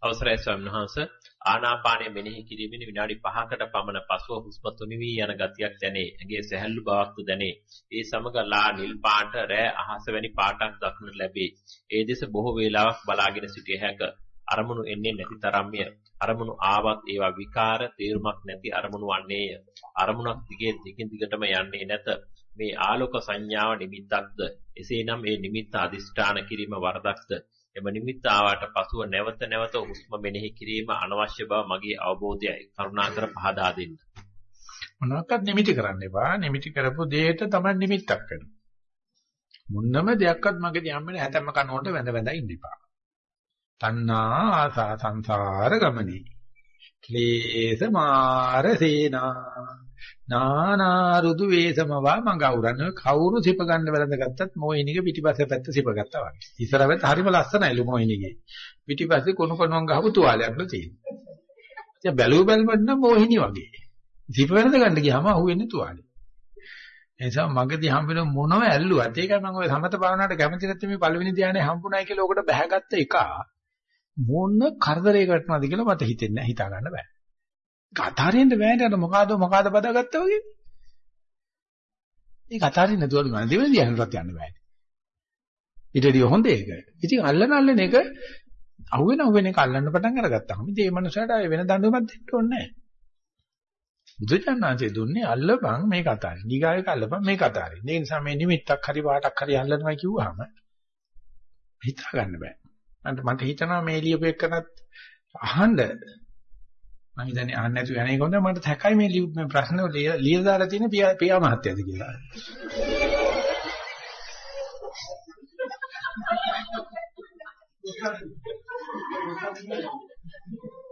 අවසරයි ස්වාමීන් වහන්සේ ආනාපානය මෙනෙහි කිරීමෙන් විනාඩි 5කට පමණ පසුව හුස්ම තුනිවි යන ගතියක් දැනේ. ඇගේ සැහැල්ලු බවක්ද දැනේ. ඒ සමග ලා නිල් පාට රෑ අහස වැනි පාටක් දක්නට ලැබේ. ඒ දෙස බොහෝ වේලාවක් බලාගෙන සිටිය හැක. අරමුණු එන්නේ නැති තරම්ය. අරමුණු ආවත් ඒවා විකාර තීරමක් නැති අරමුණු වන්නේය. අරමුණක් දිගේ දිගින් දිගටම යන්නේ නැත. මේ ආලෝක සංඥාව නිමිත්තක්ද? එසේනම් මේ නිමිත්ත අදිෂ්ඨාන කිරීම වරදක්ද? එම නිමිත්ත ආවට පසුව නැවත නැවත හුස්ම මෙනෙහි කිරීම අනවශ්‍ය බව මගේ අවබෝධයයි. කරුණාකර පහදා දෙන්න. මොනවාක්වත් නිමිති කරන්න එපා. නිමිති කරපු දෙයට තමයි නිමිත්තක් වෙනවා. මොන්නම දෙයක්වත් මගදී හම්බෙන්නේ හැතැම්ම කනෝට වැඳ වැඳ ඉන්න එපා. තණ්හා ආසා සංසාර ගමනේ. ක්ලේශ මාර සේනා නානා රුදු වේසමවා මඟ අවරන කවුරු සිප ගන්න වැළඳගත්තත් මොහිනිගේ පිටිපස්සේ පැත්ත සිප ගත්තා වගේ. ඉස්සර වෙත් හරිම ලස්සනයිලු මොහිනිගේ. පිටිපස්සේ කොණු කොණුවන් ගහපු තුවාලයක් න තියෙනවා. ඉතින් බැලුව බැලමට නම් මොහිනි වගේ. සිප වැළඳ ගන්න ගියාම අහුවෙන්නේ තුවාලේ. ඒ නිසා මගදී හම්බ වෙන මොනව ඇල්ලුවත් ඒකයි මම ඔය සමත භාවනාවට කැමති නැත්නම් මේ පළවෙනි ධානයේ හම්බුනායි කියලා ඔකට බැහැගත්ත එක මොන කරදරයකට වටනවද කියලා මට හිතෙන්නේ නැහැ හිතා ගන්න බෑ. කතාරින්න බෑනේ අර මොකಾದ මොකಾದ බදාගත්තා වගේ. ඒක අතාරින්න නැතුව මම දෙවෙනි ධ්‍යානටත් යන්න බෑනේ. ඊටදී හොඳ ඒක. ඉතින් අල්ලන අල්ලන එක අහුවෙන අහුවෙන එක අල්ලන්න පටන් අරගත්තාම ඉතින් මේ මනුස්සයාට ආයේ වෙන දඬුවමක් දෙන්න ඕනේ නැහැ. බුදුචානන්සේ දුන්නේ අල්ලපන් මේක අතාරින්න. ඊගායක අල්ලපන් මේක අතාරින්න. ඒ නිසා මේ නිමිත්තක් හරි වාටක් හරි අල්ලනවා කිව්වහම හිතා ගන්න බෑ. මන්ට මට හිතනවා මේ ලියපු එකනත් අහන්න මම හිතන්නේ අහන්න නැතුව යන එක හොඳ මට තැකයි මේ මේ ප්‍රශ්න ලියලා දාලා තියෙන පියා පියා මහත්තයාද කියලා.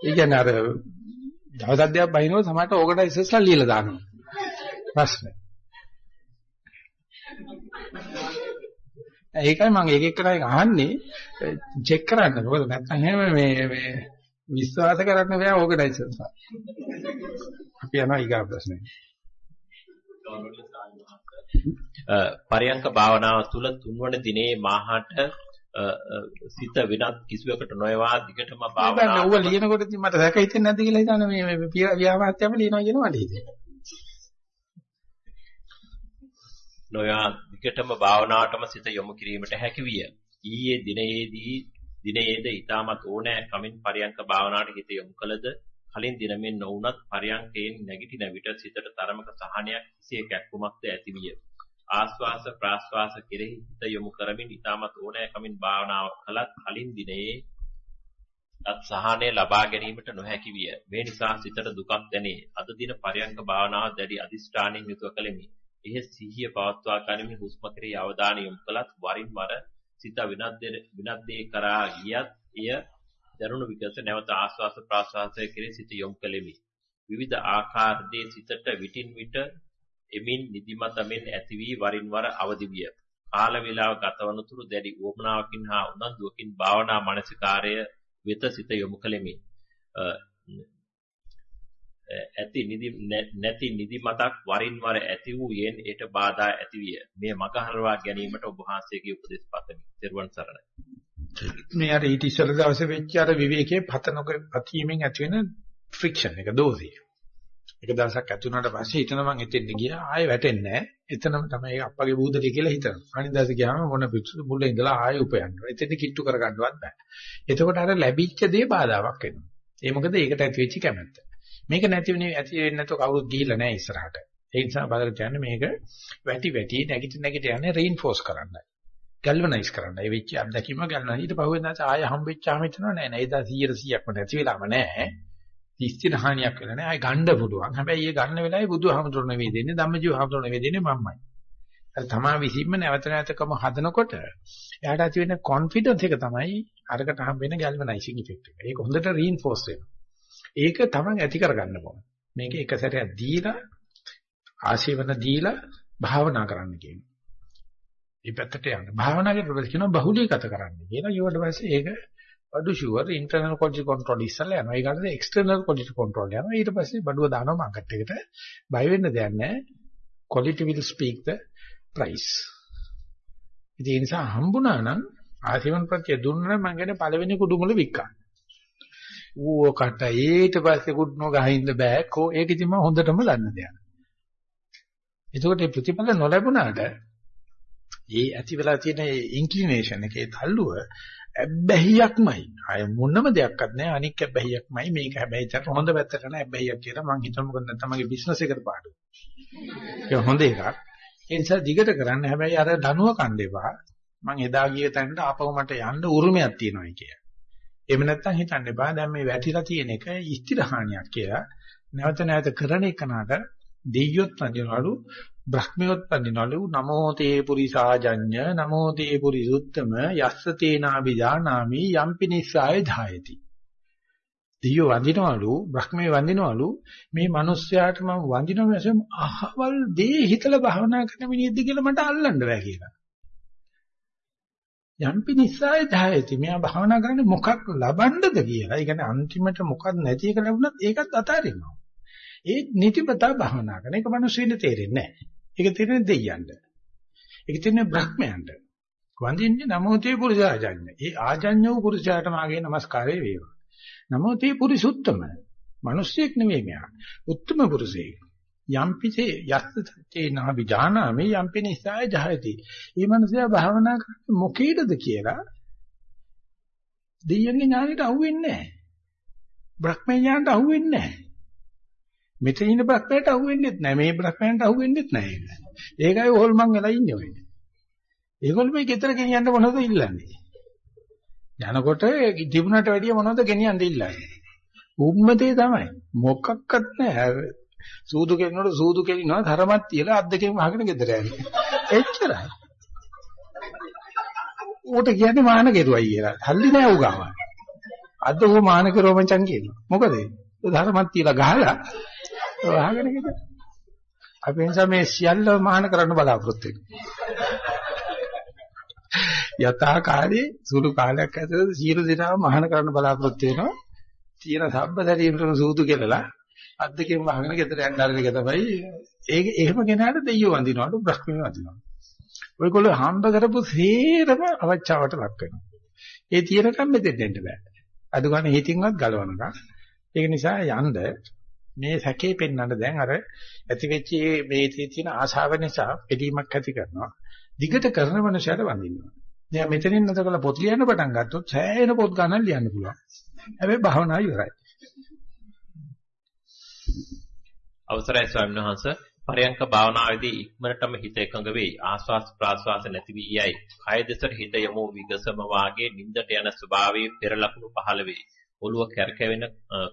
ඒ කියන්නේ අර දවස් අධ්‍යයක් බහිනව සමහරට ඕකට ඉස්සෙස්ලා ලියලා දානවා. ප්‍රශ්න. ඒකයි මම එක එක කරා අහන්නේ චෙක් කරන්න. මොකද නැත්නම් එහෙම මේ මේ විශ්වාස කරන්න බෑ ඕගනයිසර්ස්. අපි යනවා ඊගා ප්‍රශ්නේ. පරියංක භාවනාව තුළ තුන්වන දිනේ මාහට සිත වෙනත් කිසිවකට නොයවා දිගටම භාවනාව නෑ ඌව ලියනකොට ඉතින් මට දැක හිතෙන්නේ නැද්ද කියලා හිතන මේ මේ ව්‍යාපාරත්‍යම ලියනවා කියන මට හිතෙන්නේ. නොයා දිගටම භාවනාවටම සිත යොමු කිරීමට හැකි විය. ඊයේ දිනයේදී දිනයේද ඊටමත් ඕනෑ කමින් පරියංක භාවනාවට හිත යොමු කළද කලින් දිනමින් නොවුනත් පරියංකයෙන් නැගිටින විට සිතට තරමක සහනයක් කිසිය කැක්කුමක්ද ඇතිවිය. ආස්වාස ප්‍රාස්වාස කෙරෙහි හිත යොමු කරමින් ඊටමත් ඕනෑ කමින් භාවනාව කළත් කලින් දිනයේ අත් සහනය ලබා ගැනීමට නොහැකි විය. මේ නිසා සිතට දුකක් දැනේ. අද දින පරියංක භාවනාව දැඩි අදිෂ්ඨානයෙන් යුතුව කළෙමි. එහි සිහිය පවත්වා ගනිමින් හුස්ම කෙරෙහි අවධානය යොමු කළත් වරින් වර සිත විනත් විනත් දේ කරා ගියත් එය දරුණු විගස නැවත ආස්වාස ප්‍රාස්වාසය කෙරෙහි සිත යොමු කෙලිමි. විවිධ ආකාරදී සිතට විටින් විට එමින් නිදිමතමින් ඇති වී වරින් වර අවදි විය. කාල වේලාව ගතවනතුරු දැඩි උවමනාවකින් හා උනන්දුවකින් භාවනා මානසිකාර්ය වෙත සිත යොමු කෙලිමි. ඇති නිදි නැති නිදිමතක් වරින් වර ඇති වූ යෙන් ඒට බාධා ඇති විය. මේ මගහරවා ගැනීමට ඔබ වහන්සේගේ උපදෙස් පතමි. ත්වන් සරණයි. මේ අර ඊට ඉස්සෙල්ලා දවසේ වෙච්ච අර විවේකයේ පතනක පතීමෙන් ඇති වෙන ෆ්‍රික්ෂන් එක දෝෂය. එක දවසක් ඇති වුණාට පස්සේ හිතන මං එතෙන්ට ගියා ආයෙ වැටෙන්නේ නැහැ. එතනම තමයි අප්පගේ බූදලිය කියලා හිතනවා. අනිත් දවසේ ගියාම මොන පිටු මුල ඉඳලා ආයෙ උපයන්නවා. එතෙන්ට කිට්ටු කරගන්නවත් බෑ. එතකොට අර ලැබිච්ච දේ බාධාවක් වෙනවා. ඒ මොකද ඒකට ඇති වෙච්ච කැමැත්ත. මේක නැති වෙන්නේ ඇති වෙන්නේ නැතුව කවුරුත් ගිහිල්ලා නැහැ ඉස්සරහට. ඒ නිසා බලලා කියන්නේ මේක වැටි වැටි නැගිට නැගිට යන්නේ රීන්ෆෝස් කරන්නයි. ගැල්වනයිස් කරන්නයි. ඒ වෙච්ච අත්දැකීම ගැල්වනයි. ඊට පහුවෙන් දැන් ආය හම්බෙච්චාම හිතනවා නෑ නෑ එදා 100%ක්ම නැති වෙලාම නෑ. තිස්තින හානියක් වෙලා නෑ. ආය ගන්න පුළුවන්. හැබැයි ඒ ගන්න වෙලාවේ බුදුහාමුදුරු නෙවෙයි දෙන්නේ ධම්මජීව හාමුදුරු නෙවෙයි දෙන්නේ මම්මයි. අර තමා විසින්ම නැවත නැවතකම හදනකොට එයාට ඇති වෙන කොන්ෆිඩන්ස් එක තමයි අරකට හම්බ වෙන ගැල්වනයිසිං ඉෆෙක්ට් එක. ඒක හොඳට රීන්ෆෝස් වෙනවා. ඒක තමයි ඇති කරගන්න ඕන. මේක එක සැරයක් දීලා ආශීවන දීලා භාවනා කරන්න කියනවා. මේ පැත්තට යන්න. භාවනා කරනකොට කියනවා බහුලීගත කරන්න කියලා. ඊට පස්සේ ඒක බඩු ෂුවර් ඉන්ටර්නල් ක්වොලිටි කන්ට්‍රෝල් ඉස්සලා යනවා. ඊගාට එක්ස්ටර්නල් ක්වොලිටි කන්ට්‍රෝල් යනවා. ඊට පස්සේ බඩුව දානවා මාකට් එකට. බය වෙන්න දෙයක් නැහැ. quality will speak the price. ඉතින් ඒ නිසා හම්බුණා නම් ආසීවන ප්‍රත්‍ය දුන්නා නම් මං කියන්නේ පළවෙනි කුඩුමුල වික්කා. ඌ කට ඊට පස්සේ කුඩුනෝ ගහින්න බෑ. කෝ ඒක ඉතින් මම හොඳටම දන්න දෙයක්. එතකොට මේ ප්‍රතිඵල නොලැබුණාට ඒ ඇති වෙලා තියෙන ඉන්ක්ලිනේෂන් එකේ තල්ලුව ඇබ්බැහියක්මයි. අය මොනම දෙයක්වත් නැහැ. අනික් ඇබ්බැහියක්මයි. මේක හැබැයි චට හොඳ පැත්තට නෑ ඇබ්බැහියක් කියලා මං හිතමු මොකද නැත්නම් මගේ බිස්නස් එකට පාඩු. ඒක හොඳ එකක්. ඒ නිසා දිගට කරන්න හැබැයි අර ධනුව කන්න එපා. මං එදා ගිය තැනට ආපහු මට යන්න උරුමයක් තියෙනවා කිය. එහෙම නැත්නම් හිතන්න එපා දැන් මේ වැටිලා තියෙන එක ස්ථිරහානියක් කියලා. නැවත නැවත කරන එකනට දෙයියොත් වඳිනවලු බ්‍රහ්මියොත් වඳිනවලු නමෝ තේ පුරිසාජඤ්ඤ නමෝ තේ පුරිසුත්තම යස්ස තේනාබිජානාමි යම්පි නිස්සාය ධායති. දෙයියෝ වඳිනවලු බ්‍රහ්මයේ වඳිනවලු මේ මිනිස්යාට මම වඳිනවා නැසෙම අහවල් දේ හිතලා භවනා කරන මිනිහෙක්ද කියලා මට අල්ලන්න බෑ කියලා. යම්පි නිස්සාය ධායති. මෙයා භවනා කරන්නේ මොකක් ලබන්නද කියලා. ඒ කියන්නේ අන්තිමට මොකක් නැති එක ලැබුණත් ඒකත් අතාරිනවා. ඒ නිතිපතා භවනා කරන එක මිනිස්සුන්ට තේරෙන්නේ නැහැ. ඒක තේරෙන්නේ දෙයියන්ට. ඒක තේරෙන්නේ බ්‍රහ්මයන්ට. වඳින්නේ නමෝතේ පුරුෂාජඤ්ඤ. ඒ ආජඤ්ඤ වූ පුරුෂයාට මාගේ নমස්කාරය වේවා. නමෝතේ පුරිසුත්තම. මිනිස්සෙක් නෙවෙයි මෙයා. උත්තම පුරුෂයෙක්. යම්පිසේ යස්ස තේ නා විජානාමි යම්පි නිසාය ජහයති. මේ මනුස්සයා භාවනා කරන්නේ මොකේද කියලා දෙයියන්ගේ ඥානෙට අහුවෙන්නේ නැහැ. බ්‍රහ්ම ඥානට අහුවෙන්නේ නැහැ. මෙතන ඉන්න බ්‍රහ්මයට අහුවෙන්නේත් නැහැ. මේ බ්‍රහ්මයන්ට අහුවෙන්නේත් නැහැ ඒක. ඒකයි හොල්මන් වෙලා ඉන්නේ ඔය. ඒගොල්ලෝ මේ ගෙදර ගෙනියන්න මොනවද ඉල්ලන්නේ? යනකොට තිබුණට වැඩිය මොනවද ගෙනියන්න ඉල්ලන්නේ? උම්මතේ තමයි. මොකක්වත් නැහැ. සූදු කෙලිනකොට සූදු කෙලිනවා තරමක් තියලා අත් දෙකෙන් වහගෙන ගෙදර යන්නේ. එච්චරයි. ඌට කියන්නේ මාන කෙරුවයි කියලා. හල්ලි නෑ ඌ ගාව. අද ඌ මාන කෙරුව මචං කියනවා. මොකද ඒ ධර්මයක් තියලා ගහලා වහගෙන ගෙදර. අපි නිසා මේ සියල්ල මාන කරන්න බලාපොරොත්තු යථා කාලේ සුළු කාලයක් ඇතුළත සියලු දෙනාම මහාන කරන්න බලාපොරොත්තු වෙනවා. තියෙන සබ්බදරියන්ටම සූදු කෙලලා අද්දකෙන් වහගෙන ගෙදර යන්න ආරෙන එක තමයි ඒක එහෙම කෙනාට දෙයියෝ වඳිනවලු බ්‍රහ්මිය වඳිනවලු. ඔයගොල්ලෝ හම්බ කරපු සේරම අවචාවට ලක් වෙනවා. ඒ තියෙනකම් මෙතෙන් දෙන්න බෑ. අද ගන්න හිතින්වත් ගලවනකම්. ඒක නිසා යන්න මේ සැකේ පෙන්වන්න දැන් අර ඇති වෙච්ච මේ තියෙන ආශාව නිසා පිළීමක් ඇති කරනවා. දිගට කරන මනුෂයාට වඳිනවා. දැන් මෙතනින් නැතකලා පොත් ලියන්න පටන් ගත්තොත් සෑහෙන පොත් ගණන් ලියන්න පුළුවන්. හැබැයි භාවනාව ඉවරයි. අවසරයි ස්වාමීන් වහන්ස. පරයන්ක භාවනාවේදී ඉක්මනටම හිත එකඟ වෙයි. ආස්වාස් ප්‍රාස්වාස නැති වී යයි. කය දෙසට හිත යමු විගසම වාගේ නිින්දට යන ස්වභාවයේ පෙර ලකුණු පහළ වේ ඔළුව කැරකෙවෙන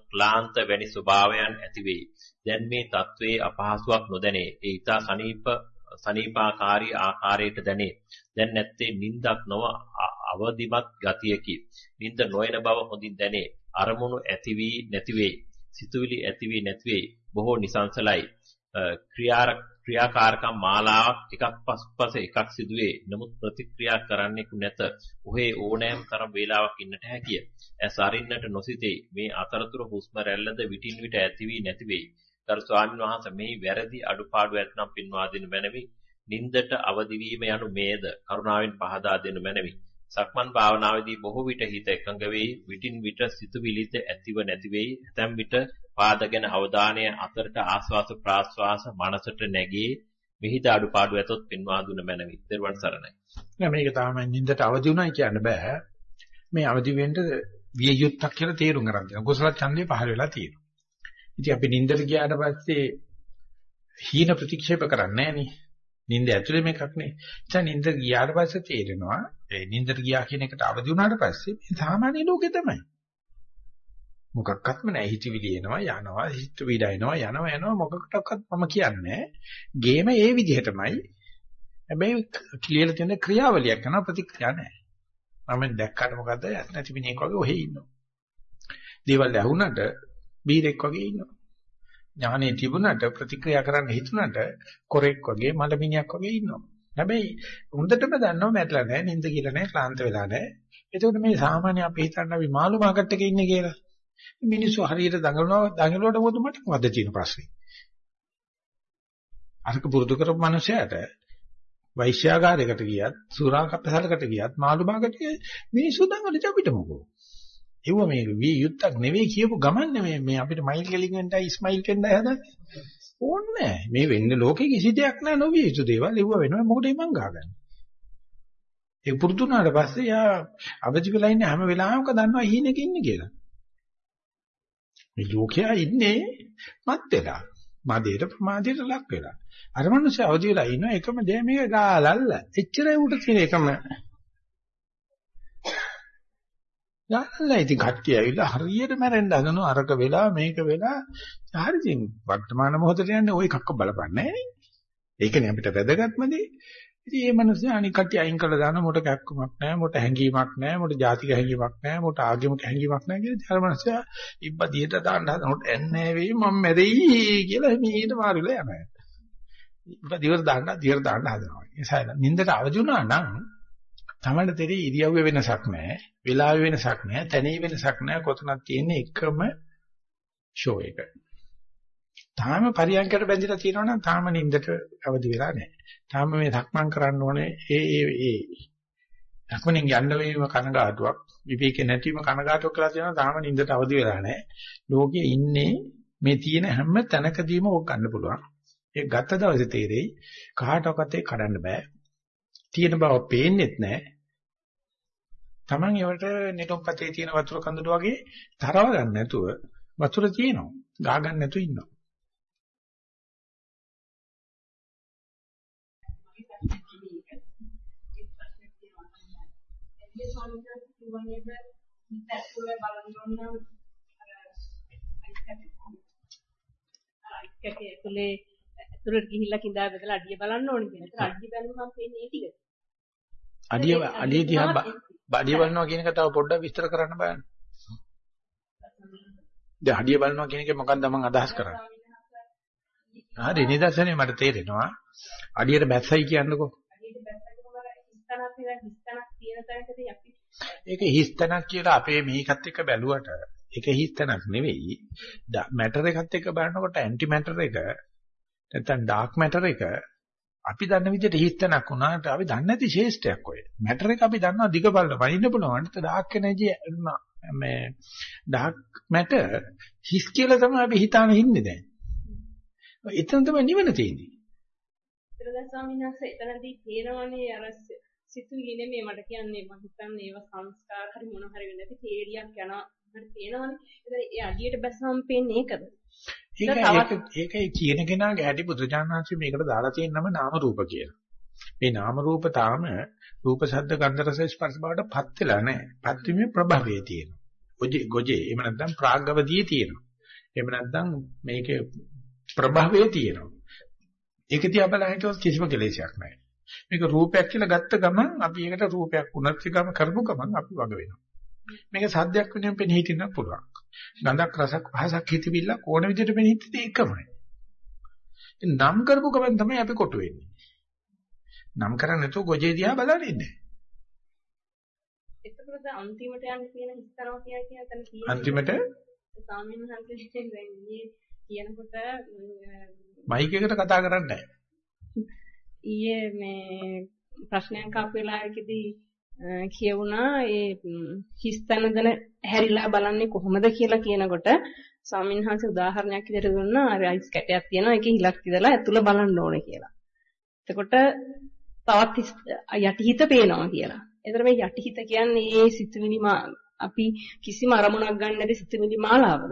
ක්ලාන්ත වැනි ස්වභාවයන් ඇති වේ දැන් මේ తත්වයේ අපහසුාවක් නොදැනේ. ඒ ඊට සනීප සනීපාකාරී ආකාරයට දැනේ. දැන් නැත්තේ නිින්දක් නොව අවදිමත් ගතියකි. නිින්ද නොයන බව හොඳින් දැනේ. අරමුණු ඇති වී නැති වේ සිතුවිලි ඇති වී නැති වේ බොහෝ නිසංසලයි. ක්‍රියාකාරකම් මාලාවක් එකක් පසුපස එකක් සිදුවේ. නමුත් ප්‍රතික්‍රියා කරන්නෙකු නැත. ඔහේ ඕනෑම තරම් වේලාවක් ඉන්නට හැකිය. ඇස් අරින්නට නොසිතේ. මේ අතරතුර හුස්ම රැල්ලද විටින් විට ඇති වී නැති වේ. ගරු ස්වාමීන් වහන්සේ මේ වැරදි අඩුපාඩු ඇතනම් පින්වා දෙනු මැනවි. නින්දට අවදි වීම යනු මේද කරුණාවෙන් පහදා දෙනු මැනවි. සක්මන් භාවනාවේදී බොහෝ විට හිත එකඟ වෙයි විටින් විට සිතුවිලිද ඇතිව නැති වෙයි ඇතැම් විට පාදගෙන අවධානය අතරට ආස්වාස ප්‍රාස්වාස මනසට නැගී මෙහිද අඩුපාඩු ඇතොත් පින්වා දුන මැනවි. ත්වන් සරණයි. නෑ මේක තමයි නින්දට අවදි උනායි කියන්න බෑ. මේ අවදි වෙන්න විය යුත්තක් කියලා තේරුම් ගන්න තියෙනවා. කුසල ඡන්දේ පහළ වෙලා තියෙනවා. ඉතින් අපි නින්දට ගියාට පස්සේ හීන ප්‍රතික්ෂේප කරන්නේ නෑනේ. නින්ද ඇතුලේ මේකක් නේ. ඒ නින්ද ගියාට පස්සේ තේරෙනවා ඒ නින්දට ගියා කියන එකට අවදි වුණාට පස්සේ මේ සාමාන්‍ය ලෝකේ තමයි. මොකක්වත්ම නැහැ. හිතවිලි එනවා යනවා හිත විඩයනවා යනවා යනවා. මොකකටවත් මම කියන්නේ ගේම ඒ විදිහටමයි. හැබැයි කියලා තියෙන ක්‍රියාවලියක් කරන ප්‍රතික්‍රියා නැහැ. මම දැක්කට මොකද නැති මිනිහෙක් වගේ ඔහෙ ඉන්නවා. දේවල් ඇහුණට බීරෙක් වගේ ඉන්නවා. ඥානෙ තිබුණට ප්‍රතික්‍රියා කරන්න හිතුණට කොරෙක් වගේ මලමිනියක් වගේ ඉන්නවා. හැබැයි හොඳටම දන්නව මැරලා නැහැ, නිින්ද කියලා නැහැ, ක්ලාන්ත වෙලා නැහැ. එතකොට මේ සාමාන්‍ය අපි හිතන්න අපි මාළු මාකට් එකේ ඉන්නේ කියලා. මිනිස්සු හරියට දඟලනවා දඟලුවට මොකද මට මොකද තියෙන ප්‍රශ්නේ? අරක පුරුදු කරපු මනුස්සයාට වෛශ්‍යාගාරයකට ගියත් සුරා කප්පසලකට ගියත් මාළු මාකට් එකේ මිනිස්සු දඟලට අපිට මොකෝ? ඒව මේ වී යුත්තක් නෙවෙයි කියපු ගමන් නෙවෙයි මේ අපිට මයිල් ගෙලින් වෙන්නයි ඉස්මයිල් වෙන්නයි හදන්නේ. ඕනේ මේ වෙන්නේ ලෝකේ කිසි දෙයක් නැහැ නොවිය යුතු දේවල් ඒව වෙනවා මොකටද මං ගාගන්නේ. ඒ පුරුදු වුණාට පස්සේ යා අවදි වෙලා ඉන්නේ හැම වෙලාවෙම දන්නවා හීනෙක ඉන්නේ කියලා. මේ ලෝකයා ඉන්නේ මත් වෙලා. මදේට ප්‍රමාදයට ලක් වෙලා. අර මිනිස්සු අවදි වෙලා ඉන්න එකම දේ මේක ගාලල්ල. එච්චරයි උට තියෙන එකම. ගාලල්ල ඉතින් කට්ටිය ඇවිල්ලා හරියට මැරෙන්න හදනවා අරක වෙලා මේක වෙලා හරි ඉතින් වර්තමාන මොහොතට යන්නේ ওই එකක්ක බලපන්නේ නෑනේ. ඒකනේ අපිට වැදගත්ම දේ. ඉතින් මේ මිනිස්සු අනික් කට්ටිය අයින් කළා දාන මොට කැක්කමක් නැහැ මොට හැංගීමක් නැහැ මොට ජාතික හැංගීමක් නැහැ මොට ආගමික හැංගීමක් නැහැ කියලා ඊට මිනිස්සු ඉබ්බ දිහට දාන්න හදනකොට එන්නේ වෙයි මම මැරෙයි කියලා මීට මාරුලා යනවා. ඉබ්බ දිවට දාන්න දිවට දාන්න හදනවා. ඒ සයිල නින්දට අවදි වුණා නම් තමයි තේරි ඉරියව්වේ වෙනසක් නැහැ වෙලාවේ වෙනසක් නැහැ තැනේ වෙනසක් නැහැ කොතනක් තියෙන්නේ එකම ෂෝ එක. තාම පරියන්කට බැඳිලා තියෙනවා නම් තාම නින්දට අවදි වෙලා නැහැ. තාම මේ සක්මන් කරන්න ඕනේ ඒ ඒ ඒ. සක්මනින් යන්න වේම කනගාටුවක් විවේක නැතිවම කනගාටුවක් කියලා තියෙනවා තාම නින්දට අවදි වෙලා නැහැ. ලෝකයේ ඉන්නේ මේ තියෙන හැම තැනකදීම ඕක ගන්න පුළුවන්. ඒක ගත්ත දවසේ තේරෙයි කාටවත් ඒක කඩන්න බෑ. තියෙන බව පේන්නෙත් නැහැ. Taman ඒවට නෙටොම්පතේ තියෙන වතුර කඳුළු වගේ තරව ගන්න නැතුව වතුර තියෙනවා. ගා ගන්න නැතුව ඉන්නවා. ඒ ස්වාමීන් වහන්සේ හිත ඇතුලේ බලන්න ඕන නම් අර අයික්කේ ඇතුලේ ඇතුලට ගිහිල්ලා කිඳා බෙදලා අඩිය බලන්න ඕනේ කියන එක. අඩිය බැලුවම පේන්නේ ඒ ටික. අඩිය අඩිය දිහා අඩිය බලනවා කියන එක තව පොඩ්ඩක් විස්තර කරන්න බලන්න. දැන් අඩිය බලනවා කියන එක මොකක්ද මම අදහස් කරන්නේ? හරි නිදර්ශනේ මට තේරෙනවා. අඩියට බැස්සයි කියන්නකෝ. ඒක හිස්තනක් කියලා අපේ මේකත් එක්ක බැලුවට ඒක හිස්තනක් නෙවෙයි. මැටර් එකත් එක්ක බලනකොට ඇන්ටි මැටර් එක නැත්නම් ඩාර්ක් මැටර් එක අපි දන්න විදිහට හිස්තනක් වුණාට අපි දන්නේ නැති ශේෂ්ඨයක් ඔය. මැටර් එක අපි දන්නවා දිග බලන වයින්න පුළුවන්. ඒත් ඩාර්ක් එනර්ජි මේ ඩාර්ක් මැටර් හිස් කියලා තමයි අපි හිතාන ඉන්නේ දැන්. එතන තමයි නිවන තියෙන්නේ. ඒතර දැන් ස්වාමීන් වහන්සේ එතනදී තේරවනේ අර සිතුවිලි නෙමෙයි මට කියන්නේ මම හිතන්නේ ඒවා සංස්කාර හරි මොන හරි වෙන්නේ නැති තේරියක් යනවා හරි තේනවනේ. ඒතර ඒ අඩියට බැස්සම පේන්නේ ඒකද? ඒක ඒකයි කියන කෙනාගේ හැටි බුදුජානනාංශي මේකට දාලා තියෙන නම නාම රූප කියලා. මේ නාම රූප තාම රූප ශබ්ද ගන්ධ රස ස්පර්ශ බවට පත් වෙලා නැහැ. පත් වීමේ ප්‍රභවයේ තියෙනවා. ගොජේ ගොජේ එහෙම නැත්නම් ප්‍රාග්ගවදී තියෙනවා. එහෙම නැත්නම් මේකේ ප්‍රභවයේ තියෙනවා. ඒක තියා බලන හිතුවොත් කිසිම කෙලෙසයක් නැහැ. මේක රූපයක් කියලා ගත්ත ගමන් අපි ඒකට රූපයක් වුණත් ගම කරපු ගමන් අපි වග වෙනවා. මේක සද්දයක් වෙනුවෙන් පෙනී හිටින්න පුළුවන්. ගඳක් රසක් පහසක් හිතවිල්ල ඕන විදිහට පෙනී හිටිతే එකමයි. නම් කරපු ගමන් තමයි අපි කොටු වෙන්නේ. නම් කරන්නේ නැතුව ගොජේ දිහා බලන්නේ නැහැ. එතකොට අන්තිමට යන්න කියන කියලා කියන තැන තියෙන්නේ. අන්තිමට ස්වාමීන් වහන්සේ දැන් කියනකොට මයික් එකට කතා කරන්නේ නැහැ. ඊයේ මේ ප්‍රශ්නයක් ආපු වෙලාවකදී කියවුණා ඒ හිස්තනදන හැරිලා බලන්නේ කොහොමද කියලා කියනකොට ස්වාමින්වහන්සේ උදාහරණයක් විදිහට දුන්නා අර අයිස් කැටයක් තියෙනවා ඒකේ හිලක් ඉදලා ඇතුළ බලන්න ඕනේ කියලා. එතකොට තවත් යටිහිත පේනවා කියලා. එතකොට මේ යටිහිත කියන්නේ ඒ සිතුවිලි අපි කිසිම අරමුණක් ගන්න නැති සිතුවිලි මාලාවද?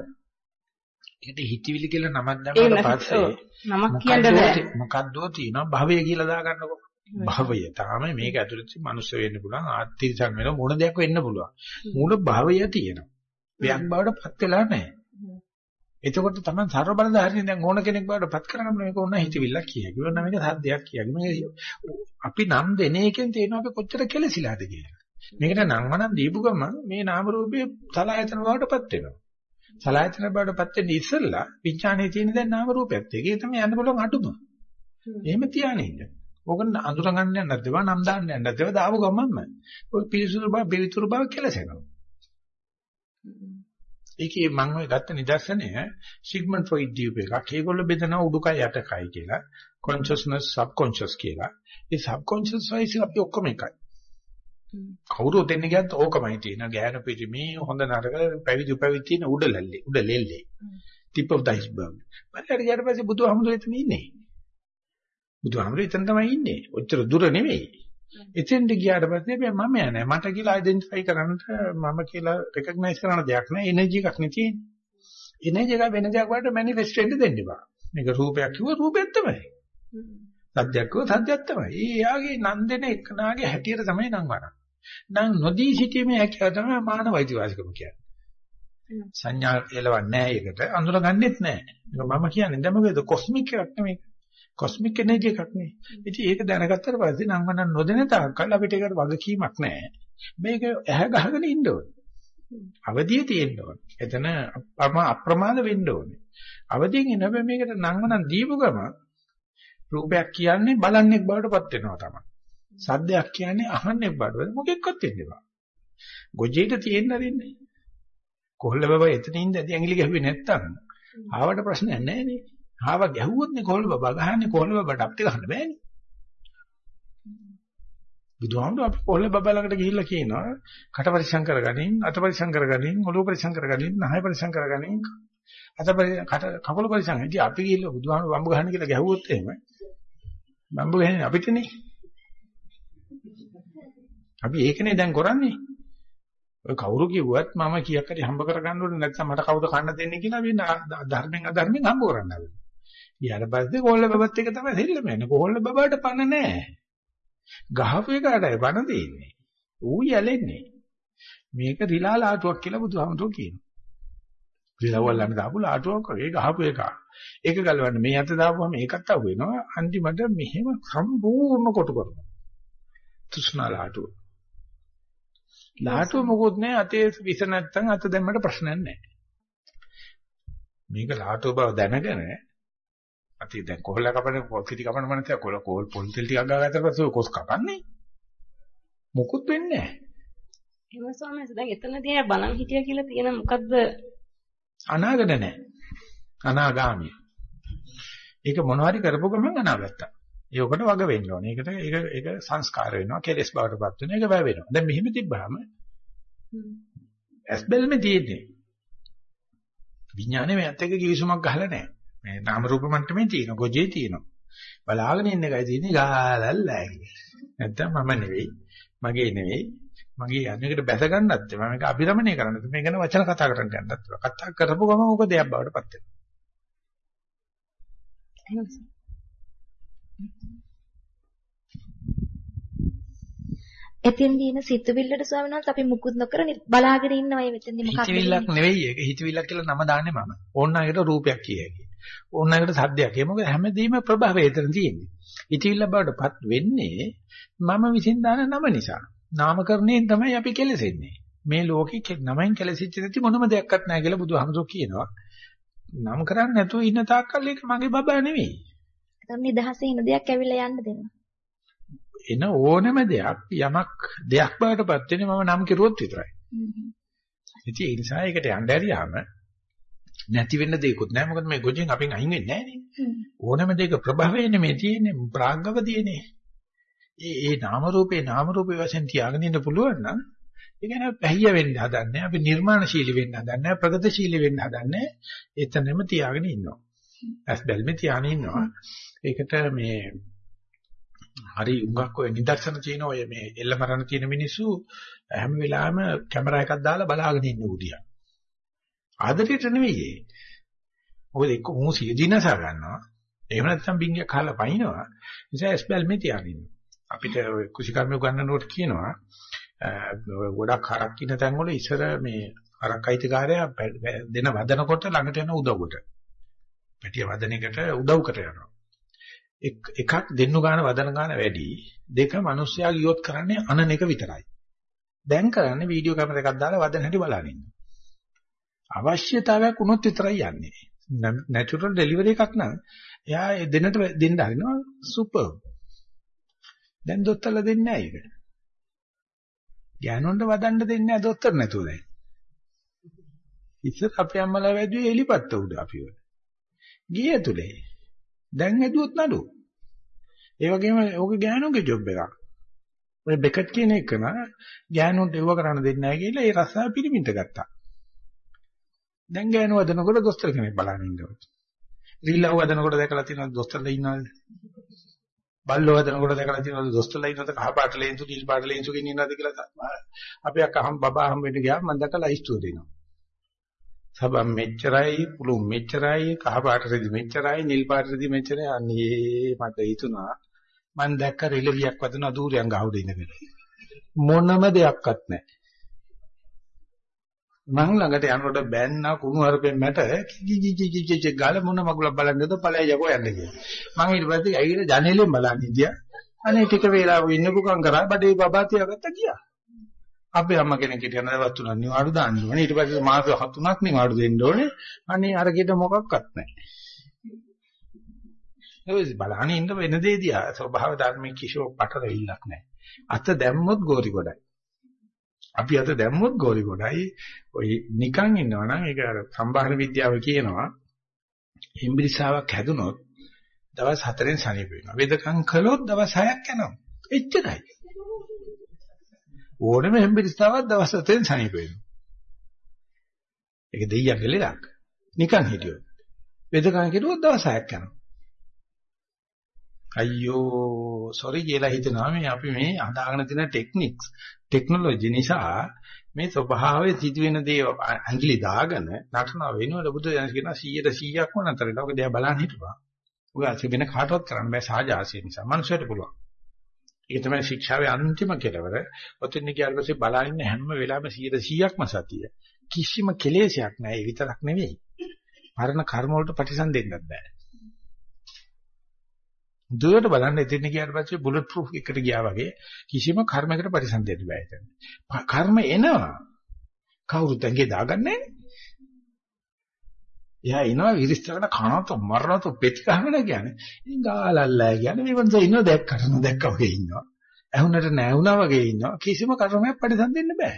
ඒකට හිතවිලි කියලා නමක් දැම්මම පස්සේ නමක් කියන්න බෑ. මොකද්දෝ තියෙනවා භවය කියලා දාගන්නකො. භවය තමයි මේක ඇතුළත මනුස්ස වෙන්න පුළුවන් ආත්තිසන් වෙන මොන දෙයක් වෙන්න පුළුවන්. මූල භවය තියෙනවා. දෙයක් බවට පත් වෙලා නැහැ. එතකොට තමයි සර්ව බලධාරිනේ දැන් ඕන කෙනෙක් බවට පත් කරගන්න මේක ඕන හිතවිල්ලක් කියයි. කිව්වොත් නම් මේක සද්දයක් කියයි. මේ අපි නම් දෙන එකෙන් තේරෙනවා අපි කොච්චර කෙලසිලාද කියලා. මේකට නම් වනම් දීපු ගමන් මේ නාම රූපේ සලආයතන බවට පත් වෙනවා. සලආයතන බවට පත් වෙන්නේ ඉස්සෙල්ලා විඥානයේ තියෙන දැන් නාම රූපයත්. ඒකේ තමයි යන්න බලන අඩුම. එහෙම තියානේ ඉන්න. ඕක අඳුර ගන්න යන්නත් දෙපා නම් දාන්න යන්නත් දෙපා දාපු ගමන්ම ඔය පිරිසුදු බව පිරිතුරු බව කෙලසෙනවා. ඒකේ මම ඔය ගත්ත නිදර්ශනය සිග්මන්ඩ් ෆ්‍රොයිඩ් දීප එකක්. ඒගොල්ලෝ බෙදනවා උඩුකය යටකය කියලා. consciousness subconscious කියලා. ඒ subconscious වයිස් අපි ඔක්කොම එකයි. කවුරුත් දෙන්නේ ගියත් ඕකමයි තියෙන. ගෑනු පිරිමි හොඳ නරක පැවිදි පැවිදි තියෙන උඩ ලැල්ලේ. උඩ ලෙල්ලේ. tip of the iceberg. බලන්න ඊට පස්සේ බුදුහාමුදුරේ එතන ඉන්නේ. බුදුහාමුදුරේ එතන තමයි ඉන්නේ. ඔච්චර දුර නෙවෙයි. එතෙන්ට ගියාට පස්සේ මම යන්නේ මට කියලා අයිඩෙන්ටිෆයි කරන්න මම කියලා රෙකග්නයිස් කරන දෙයක් නෑ එනර්ජි එකක් නේ තියෙන්නේ. එනර්ජි එක වෙන දෙයක් වලට මැනිෆෙස්ට් වෙන්න දෙන්න බෑ මේක රූපයක් කිව්ව රූපයක් තමයි. සත්‍යයක් කිව්ව සත්‍යයක් තමයි. ඊයාගේ නන්දෙන එකනාගේ හැටියට තමයි නම් වරක් නම් නොදී සිටීමේ හැකියාව තමයි මානවයිතිවාසිකම කියන්නේ. සංඥා එලවන්නේ නැහැ ඒකට. අඳුරගන්නෙත් නැහැ. මම කියන්නේ. දැන් මොකද? කොස්මික් එකක් නෙමෙයි කොස්මික් එනර්ජි එකක් නේ. ඉතින් ඒක දැනගත්තට පස්සේ නම් වන්න නොදෙන තාක්කල් අපිට ඒකට වගකීමක් නැහැ. මේක ඇහැ ගහගෙන ඉන්න ඕනේ. අවදිය තියෙන්න ඕනේ. එතන අප්‍රමාද වෙන්න ඕනේ. අවදියෙන් ඉන්න හැබැයි මේකට නම් වන්න දීපු ගම රූපයක් කියන්නේ බලන්නෙක් බවට පත් වෙනවා තමයි. සද්දයක් කියන්නේ අහන්නෙක් බවට මොකෙක්වත් වෙන්නේ බෑ. ගොජේට තියෙන්න දෙන්නේ. කොහොල්ල බබා එතන ඉඳ ඇඟිලි ගැහුවේ නැත්තම් ආවට ප්‍රශ්නයක් නැහැ නේ. ආව ගැහුවොත් නේ කොහොල්ල බබා ගහන්නේ කොහොල්ල බබාට අපිට ගහන්න බෑනේ. බුදුහාමුදුරුවෝ අපි කොහොල්ල බබා ළඟට ගිහිල්ලා කියනවා කට පරිසම් කරගනින් අත පරිසම් කරගනින් ඔළුව පරිසම් කරගනින් නහය පරිසම් කරගනින් අත කට කකුල පරිසම්. ඉතින් අපි ගිහිල්ලා බුදුහාමුදුරුවෝ බම්බු ගහන්න කියලා ගැහුවොත් එහෙම බම්බු ගහන්නේ අපිටනේ. අපි ඒකනේ දැන් කරන්නේ. ඔය කවුරු කිව්වත් මම කීයක් හරි හම්බ කරගන්න ඕනේ නැත්නම් මට කවුද කන්න දෙන්නේ කියලා අපි ධර්මෙන් අධර්මෙන් හම්බ කරන්න හදනවා. ඊට පස්සේ කොල්ල බබත් එක තමයි දෙල්ලම යන්නේ. කොල්ල බබාට පණ නැහැ. ගහපු එකටයි පණ තියෙන්නේ. ඌ යැලෙන්නේ. මේක රිලා ලාටුවක් කියලා බුදුහාමුදුරුවෝ කියනවා. රිලවල්ලන්න දාපු ලාටුවක් වගේ ගහපු එක. ඒක ගලවන්න මේ අත දාපුවම ඒකත් අහු වෙනවා. අන්තිමට මෙහෙම සම්පූර්ණ කොටු කරනවා. තෘෂ්ණා ලාටුව. ලාටුව මොකොත් නැහැ අතේ විස නැත්තම් අත දැම්මට ප්‍රශ්නයක් නැහැ. මේක ලාටුව බව දැනගෙන අපි දැන් කොහොල්ල කපන පොල් කිටි කපන මනස කොල කෝල් පොල් තෙල් ටිකක් ගාගත්තට පස්සේ කොස් කපන්නේ මොකුත් වෙන්නේ නැහැ. එහෙම ස්වාමීන් දැන් එතනදී බලන් හිටියා කියලා තියෙන මොකද්ද අනාගත නැහැ. අනාගාමී. ඒක මොනවාරි කරපු ගමන් අනාගතා. ඒකට වග වෙන්න ඕනේ. ඒකට ඒක ඒක සංස්කාර වෙනවා. කෙලස් බවටපත් වෙනවා. ඒක වැය වෙනවා. දැන් මෙහෙම තිබ්බහම ඇස්බෙල්මේ තියෙන්නේ. විඥානේ මේත් එක්ක කිවිසුමක් ගහලා නැහැ. මේ නාම රූප මට්ටමේ තියෙන ගොජේ තියෙනවා. බලාගෙන ඉන්න එකයි තියෙන්නේ ගාලල්ලා නැත්තම් මම නෙවෙයි. මගේ නෙවෙයි. මගේ අන්නේකට බැස ගන්නත් මම මේක අභිරමණය කරන්නත් මේ ගැන වචන කතා කරන්න යන්නත් කතා කරපුව ගමන් ඕක දෙයක් බවට පත් වෙනවා. එතෙන්දී ඉන සිතුවිල්ලට ස්වාමීන් වහන්සේ අපි මුකුත් නොකර බලාගෙන ඉන්නවා මේ මෙතෙන්දී මොකක්ද හිතවිල්ලක් නෙවෙයි ඒක හිතවිල්ලක් කියලා නම දාන්නේ මම ඕන්නායකට රූපයක් කියයි ඕන්නායකට සද්දයක්. ඒ මොකද හැමදේම ප්‍රභවය එතන තියෙන්නේ. හිතවිල්ල බවටපත් වෙන්නේ මම විසින් දාන නම නිසා. නාමකරණයෙන් තමයි අපි කෙලසෙන්නේ. මේ ලෝකෙ නමෙන් කෙලසිච්ච නැති මොනම දෙයක්වත් නැහැ කියලා බුදුහාමුදුරුවෝ කියනවා. නම් කරන්නේ නැතුව ඉන්න තාක්කල් ඒක මගේ බබා නෙවෙයි. එතන නිදහසේ ඉන්න දෙයක් ඇවිල්ලා යන්න දෙනවා. එන ඕනම දෙයක් යමක් දෙයක් බවටපත් වෙන්නේ මම නම් කෙරුවොත් විතරයි. ඉතින් ඒ නිසා ඒකට යන්න ඇරියාම නැති වෙන්න දෙයක්වත් නැහැ. මොකද මේ ගොජෙන් අපෙන් අයින් වෙන්නේ නැහැ ඕනම දෙයක ප්‍රභවයනේ මේ තියෙන්නේ ප්‍රාග්ගව තියෙන්නේ. ඒ ඒ නාම රූපේ නාම රූපේ වශයෙන් තියාගෙන ඉන්න පුළුවන් නම් ඒ කියන්නේ පැහැය වෙන්න හදන්නේ අපි නිර්මාණශීලී වෙන්න හදන්නේ ප්‍රගතිශීලී වෙන්න හදන්නේ එතනම තියාගෙන ඉන්නවා. ඇස් බැල්මේ තියාගෙන ඉන්නවා. ඒකට මේ හරි උඟක් ඔය නිදර්ශන තියෙන ඔය මේ එල්ල මරණ තියෙන මිනිස්සු හැම වෙලාවෙම කැමරා එකක් දාලා බලාගෙන ඉන්න උදියා. ආදරයට නෙවෙයි ඒ. මොකද එක්ක මු සියදිනස ගන්නවා. එහෙම නැත්නම් බින්ගයක් කාලා පයින්නවා. නිසා ස්පෙල් මේ තියාගෙන අපිට ඔය කුසිකර්ම උගන්වනකොට කියනවා ගොඩක් හරක් ඉන්න තැන් වල ඉස්සර මේ හරක් අයිතිකාරයා දෙන වදනකොට ළඟට යන උදව්වට. පැටිය වදන එකට උදව්කට යනවා. එකක් දෙන්නු ගන්න වදන ගන්න වැඩි දෙක මිනිස්සයා ගියොත් කරන්නේ අනන එක විතරයි දැන් කරන්නේ වීඩියෝ කැමර එකක් දාලා වදන හැටි බලන ඉන්න අවශ්‍යතාවයක් වුණොත් විතරයි යන්නේ නැචරල් ඩෙලිවරි එකක් නම් එයා දෙන්නට දෙන්න හරිනවා සුපර් දැන් දොස්තරලා දෙන්නේ නැහැ ඒක. ගෑනුන්ට වදන්න දෙන්නේ නැහැ දොස්තර නැතුව දැන්. ඉස්සර අපේ අම්මලා වැදුවේ එලිපත්ත උඩ අපිව. ගිය ඇතුලේ. දැන් වැදුවොත් නඩු. ඒ වගේම ඕක ගෑනුන්ගේ ජොබ් එකක්. ඔය බෙකට් කියන එක නා ගෑනුන්ට ඒව කරන්න දෙන්නේ නැහැ කියලා ඒ රස්සාව පිළිමින්ට ගත්තා. දැන් ගෑනු වදනකොට දොස්තර කෙනෙක් බලන්න ඉන්නවා. රිල්ලව වදනකොට දැකලා තියෙනවද දොස්තරලා ඉන්නවද? බල්ලෝ වදනකොට දැකලා තියෙනවද දොස්තරලා ඉන්නවද කහ පාට ලේන්සු නිල් පාට ලේන්සු කියන ඉන්නවද කියලා අපි අක්කහම් බබා හම් වෙන්න ගියාම මම දැකලා ඉස්තුව දෙනවා. සබම් මෙච්චරයි පුළු මෙච්චරයි කහ පාට රෙදි මෙච්චරයි නිල් පාට රෙදි මෙච්චරයි අනේ මට හිතුණා මම දැක්ක රිලවියක් වදන දූරයන් ගහුද ඉඳගෙන මොනම දෙයක්වත් නැහැ මං ළඟට යනකොට බෑන්න කුණු හරපෙන් මට කිකිකිකිකිකි ගාල මොන මගුලක් බලන්නද ඵලයි යකෝ යන්න කියලා. මං ඊට පස්සේ ඇවිල්ලා ජනේලෙන් බලන් ඉඳියා අනේ ටික වේලාවක ඉන්නකම් කරා බඩේ බබා තියාගත්ත ගියා. අපේ අම්මා කෙනෙක් හිටියන දවස් තුනක් නිවාඩු දාන්න ඕනේ. ඊට පස්සේ මාස තුනක් නිවාඩු දෙන්න ඕනේ. අනේ අරගෙට මොකක්වත් නැහැ. ඒ බලහන් ඉන්න වෙන දේ දිහා ස්වභාව ධර්මයේ කිසිම පටලවිල්ලක් නැහැ. අත දැම්මොත් ගෝරි ගොඩයි. අපි අත දැම්මොත් ගෝරි ගොඩයි ඔය නිකන් ඉන්නවනම් ඒක අර සම්භාහන විද්‍යාව කියනවා හිම්බිරිසාවක් හැදුනොත් දවස් 4ෙන් සනීප වෙනවා. වෙදකම් කළොත් දවස් 6ක් යනවා. එච්චරයි. ඕනෙම හිම්බිරිසාවක් දවස් 4ෙන් සනීප වෙනවා. ඒක දෙයියන්ගේ ලෙඩක්. නිකන් හිටියොත්. වෙදකම් කෙරුවොත් දවස් 6ක් යනවා. අයියෝ සෝරි කියලා හිතනවා මේ අපි මේ අදාගෙන තියෙන ටෙක්නික්ස් ටෙක්නොලොජි නිසා මේ ස්වභාවයේ සිදුවෙන දේ අංගලි දාගෙන නටන වෙනවල බුදු දහම කියන 100ට 100ක්ම නතර වෙනවා. ඔක දිහා බලන්න හිටපන්. ඔය අස වෙන කාටවත් කරන්න බෑ සාජාසිය නිසා. මනුස්සයට පුළුවන්. ඒක තමයි ශික්ෂාවේ අන්තිම කෙලවර. ඔතෙන් ගියාට පස්සේ බලන්න හැම වෙලාවෙම 100ට 100ක්ම සතිය. කිසිම කෙලෙසයක් නැහැ. ඒ විතරක් නෙවෙයි. මරණ කර්ම වලට ප්‍රතිසන්දෙන්නත් බෑ. දුවට බලන්න එතන ගියාට පස්සේ බුලට් ප්‍රූෆ් එකට ගියා වගේ කිසිම කර්මයකට පරිසම්දෙන්න බෑ එතන. කර්ම එනවා. කවුරුත් ඇඟේ දාගන්නේ එයා එනවා විරිස්තරන කනත මරනත පෙති ගහගෙන කියන්නේ. ඉතින් ගාලල්ලා කියන්නේ මේ වන්ද ඉන්නව දැක්කට නොදැක්ක වගේ ඉන්නවා. ඇහුනට නැහුණා වගේ ඉන්නවා. කිසිම කර්මයක් පරිසම්දෙන්න බෑ.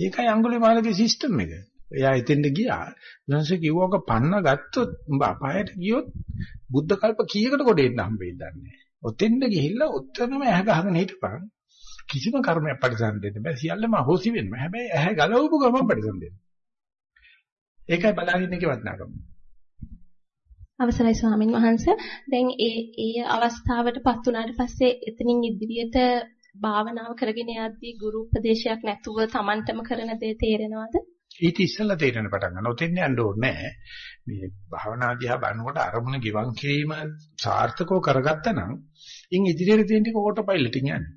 ඒකයි අඟුලිමාලගේ සිස්ටම් එක. එයා එතෙන්ට ගියා. ඊළඟට කිව්වක පන්න ගත්තොත් උඹ අපායට ගියොත් බුද්ධ කල්ප කීයකට කොට එන්න හම්බෙන්නේ නැහැ. ඔතෙන්ට ගිහිල්ලා ඔතනම ඇහ ගහගෙන හිටපන්. කිසිම කර්මයක් පරිසම් දෙන්න බෑ. සියල්ලම අහෝසි වෙන්න. හැබැයි ඇහ ගලවපු ගමන් පරිසම් දෙන්න. ඒකයි බලාගෙන ඉන්නේ වටනකම. අවසරයි ස්වාමින් වහන්සේ. දැන් ඒ ඒ අවස්ථාවටපත් උනාට පස්සේ එතනින් ඉදිරියට භාවනාව කරගෙන යද්දී ගුරු උපදේශයක් නැතුව Tamanටම කරන දේ තේරෙනවද? ඊට ඉස්සෙල්ලා තේරෙන පටන් ගන්න. ඔතෙන් යන්න ඕනේ නැහැ. මේ භාවනා දිහා බලනකොට අරමුණ ගිවන් කිරීම සාර්ථකව කරගත්තා නම් ඉන් ඉදිරියට තියෙන ටික ඕටෝ පයිලට් එකෙන් යන්නේ.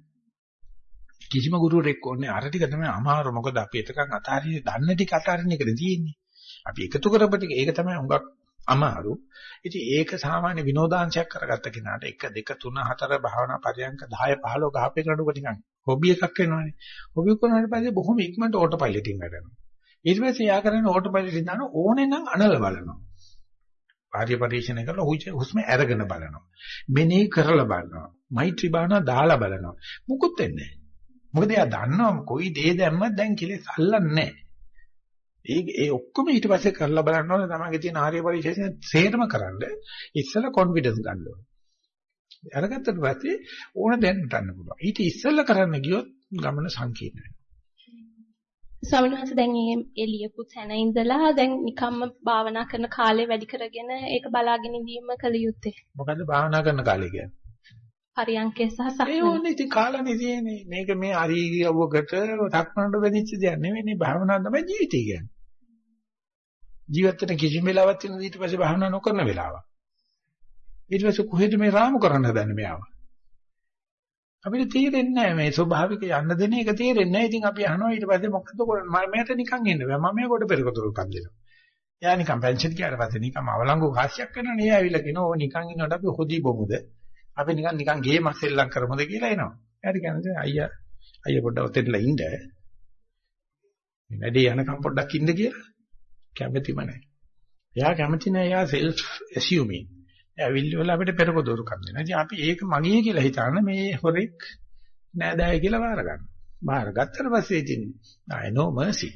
කිසිම ගුරුවරෙක් ඕනේ අර ටික තමයි අමාරු. මොකද අපි එතකන් අතාරින්නේ දන්න ටික අතාරින්න එකනේ තියෙන්නේ. අපි එකතු කරපු ටික ඒක තමයි හුඟක් අමාරු. ඉතින් ඒක සාමාන්‍ය විනෝදාංශයක් කරගත්ත කෙනාට 1 2 3 4 භාවනා පරියන්ක 10 15 ගහපේ නඩුව නිකන් හොබි එකක් වෙනවනේ. හොබි කරනාට පස්සේ බොහොම ඉක්මනට ඕටෝ පයිලට් එකෙන් වැඩනවා. ඊට පස්සේ යා කරන්නේ ඕටෝ පයිලට් එක දාන ඕනේ නම් අනල බලනවා. කාර්ය පරීක්ෂණ කරලා හුස්ම අරගෙන බලනවා. මෙනෙහි කරලා බලනවා. මෛත්‍රී භාවනා දාලා බලනවා. මුකුත් වෙන්නේ නැහැ. මොකද එයා දන්නවා කොයි දේ දැම්මත් දැන් කෙලෙස් අල්ලන්නේ නැහැ. ඒ ඒ ඔක්කොම ඊට පස්සේ කරලා බලන්න ඕනේ තමන්ගේ තියෙන ආර්ය පරිශේෂණ සේරම කරන්න ඉස්සෙල්ලා කොන්ෆිඩන්ස් ගන්න ඕනේ. අරගත්තට පස්සේ ඕන දැනට ගන්න පුළුවන්. ඊට ඉස්සෙල්ලා කරන්න ගියොත් ගමන සංකීර්ණ වෙනවා. ස්වාමීන් වහන්සේ දැන් මේ එළියපු තැන ඉඳලා දැන් නිකම්ම භාවනා කරන කාලේ වැඩි කරගෙන ඒක බලාගෙන ඉඳීම කළ යුත්තේ. මොකද්ද භාවනා කරන කාලේ කියන්නේ? පරියන්කේ සහ ඒ සක්මන. ඕනේ ඉතින් කාලනේ තියෙන්නේ. මේක මේ හරියවකට සක්මනට වෙනිච්ච දෙයක් නෙවෙයි. මේ භාවනාව තමයි ජීවිතය කියන්නේ. ජීවිත වෙන කිසිම වෙලාවක් තියෙන ඊට පස්සේ භාවනා නොකරන වෙලාවක්. ඊට පස්සේ කොහෙද මේ රාමු කරන්න හදන්නේ මෙයාව? අපිට තේරෙන්නේ නැහැ මේ ස්වභාවික යන්න දෙන එක තේරෙන්නේ නැහැ. ඉතින් අපි අහනවා ඊට පස්සේ මොකද කරන්නේ? මම මට නිකන් ඉන්න බෑ. මම මේ කොට පෙරකතුරු කන්දෙනවා. එයා නිකන් පෙන්ෂන් කියාට පස්සේ නිකන් අවලංගු කාසියක් කරනනේ. එයා ඇවිල්ලා කියනවා ඕ නිකන් ඉන්නකොට අපි හොදි බොමුද? අපි නිකන් නිකන් ගේම් අස්සෙල්ලම් කරමුද කියලා එනවා. එයාට කියන්නේ අයියා අයියා පොඩ්ඩක් ඔතෙන්ලා ඉන්න. මේ වැඩේ යනකම් පොඩ්ඩක් ඉන්න කියලා කැමැතිම නැහැ. එයා කැමති නැහැ එයා self assuming. ඇවිල්ලි වල අපිට පෙරක දොරුකම් දෙනවා. ඉතින් අපි ඒක මගේ කියලා හිතාන මේ හොරෙක් නෑදෑය කියලා බාර ගන්නවා. බාර ගත්තට පස්සේ ඉතින් I no mercy.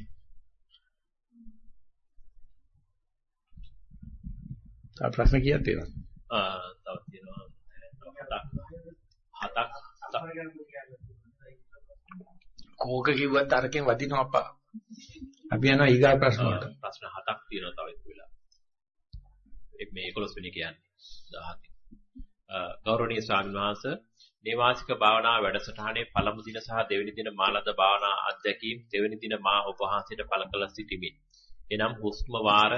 තා ප්‍රශ්න කීයක් තියෙනවද? ආ තව තියෙනවා හතක් හතක් කෝක කිව්වත් අරකින් වදිනවා අප්පා. අපි යනවා ඊගා ප්‍රශ්න වලට. ප්‍රශ්න හතක් තියෙනවා තව එක වෙලා. මේ 11 වෙනි කියන්නේ 17. ගෞරවනීය ස්වාමීන් වහන්සේ නේවාසික භාවනා වැඩසටහනේ පළමු දින සහ දෙවෙනි දින මාලද භාවනා අධ්‍යක්ීම් දෙවෙනි දින මා ඔබ වහන්සේට පළ කළ සිටිමි. එනම් හුස්ම වාර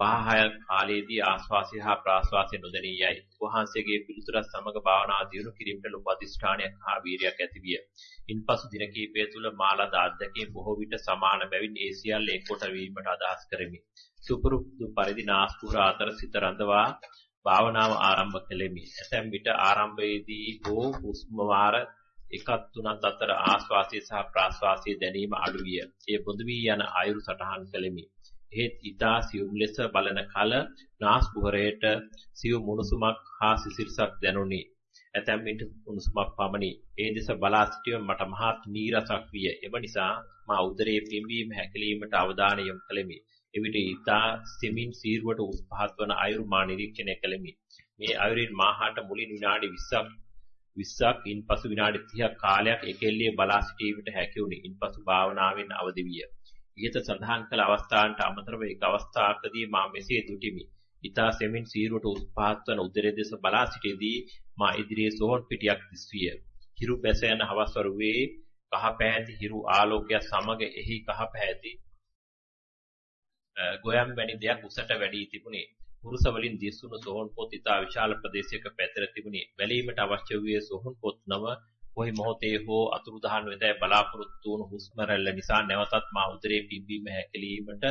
5-6 කාලයේදී ආශ්වාසය හා ප්‍රාශ්වාසය නොදැනී යයි. වහන්සේගේ පිළිතුරත් සමග භාවනා දියුණු කිරීමට ලොකු අධිෂ්ඨානයක් හා වීරියක් ඇතිවිය. ඉන්පසු දින කිහිපය තුළ මාලද අධ්‍යක්ීම් බොහෝ විට සමාන බැවින් ඒ සියල්ල එක්කොට වීමට අදහස් කරමි. සුපුරුදු පරිදි නාස්පුර අතර සිත රඳවා භාවනාව ආරම්භ කෙලෙමි. ඇතැම් විට ආරම්භයේදී හෝ හුස්ම වාර එකක් තුනක් අතර ආශ්වාසය සහ ප්‍රාශ්වාසය දැනීම අඩු විය. ඒ බොඳ වී යන අයුරු සටහන් කෙලෙමි. එහෙත් ඊතා සියුම් ලෙස බලන කල නාස් කුහරයට සියුම් මුණුසුමක් හා සිසිල්සක් දැනුනි. ඇතැම් විට මුණුසුමක් පමණි. ඒ දෙස බලා සිටීම මට මහත් නීරසක් විය. එම නිසා මා උදරයේ පිම්වීම හැකිලීමට අවධානය යොමු කළෙමි. එවිට ඊතා සෙමින් සීරුවට උස් පහත් වන අයුරු මා නිරීක්ෂණය කළෙමි. මේ අයුරින් මාහට මුලින් විනාඩි 20ක් 20ක් ඉන්පසු විනාඩි 30ක් කාලයක් එකෙල්ලිය බලා සිටීමට හැකි වුණි. ඉන්පසු භාවනාවෙන් අවදි විය. ඉහත සඳහන් කළ අවස්ථාන්ට අමතරව එක් අවස්ථාවකදී මා මෙසේ දුටිමි. ඊතා සෙමින් සීරුවට උස් පහත් වන උදරයේ දෙස බලා සිටීදී මා ඉදිරියේ සෝන් පිටියක් දිස්විය. හිරු බැස යන හවස් වරුවේ කහ පැහැති හිරු ආලෝකය සමග එහි කහ පැහැති ගොයම් වැනි දෙයක් උසට වැඩි තිබුණේ. පුරුෂ වලින් දිස්සුණු සෝහන් පොත් ඉතා විශාල ප්‍රදේශයක පැතිර තිබුණේ. බැලීමට අවශ්‍ය වූයේ සෝහන් පොත් නව කොයි මොහොතේ හෝ අතුරුදහන් වෙදයි බලාපොරොත්තු වුණු හුස්ම රැල්ල නිසා නැවතත් මා උදරේ පිම්බීම හැකිලීමට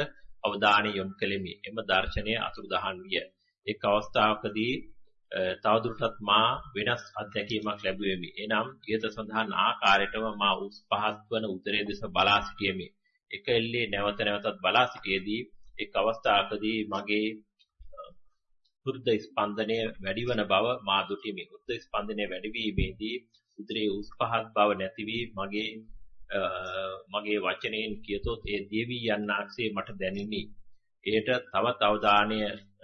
අවධානය යොමු කෙලිමි. එම දර්ශනය අතුරුදහන් විය. එක් අවස්ථාවකදී තවදුරටත් මා වෙනස් අත්දැකීමක් ලැබුවෙමි. එනම් ඊට සඳහන් ආකාරයටම මා උස් පහත් වන උදරයේ දෙස බලා සිටියෙමි. එක එල්ලේ නැවත නැවතත් බලා සිටියේදී එක් අවස්ථාවකදී මගේ හෘද ස්පන්දනය වැඩි වන බව මා දුටිමි. හෘද ස්පන්දනය වැඩි වීමේදී උදරයේ උස් පහත් බව නැති වී මගේ මගේ වචනයෙන් කියතොත් ඒ දේවි යන්නාක්සේ මට දැනිනි. එයට තවත් අවධානය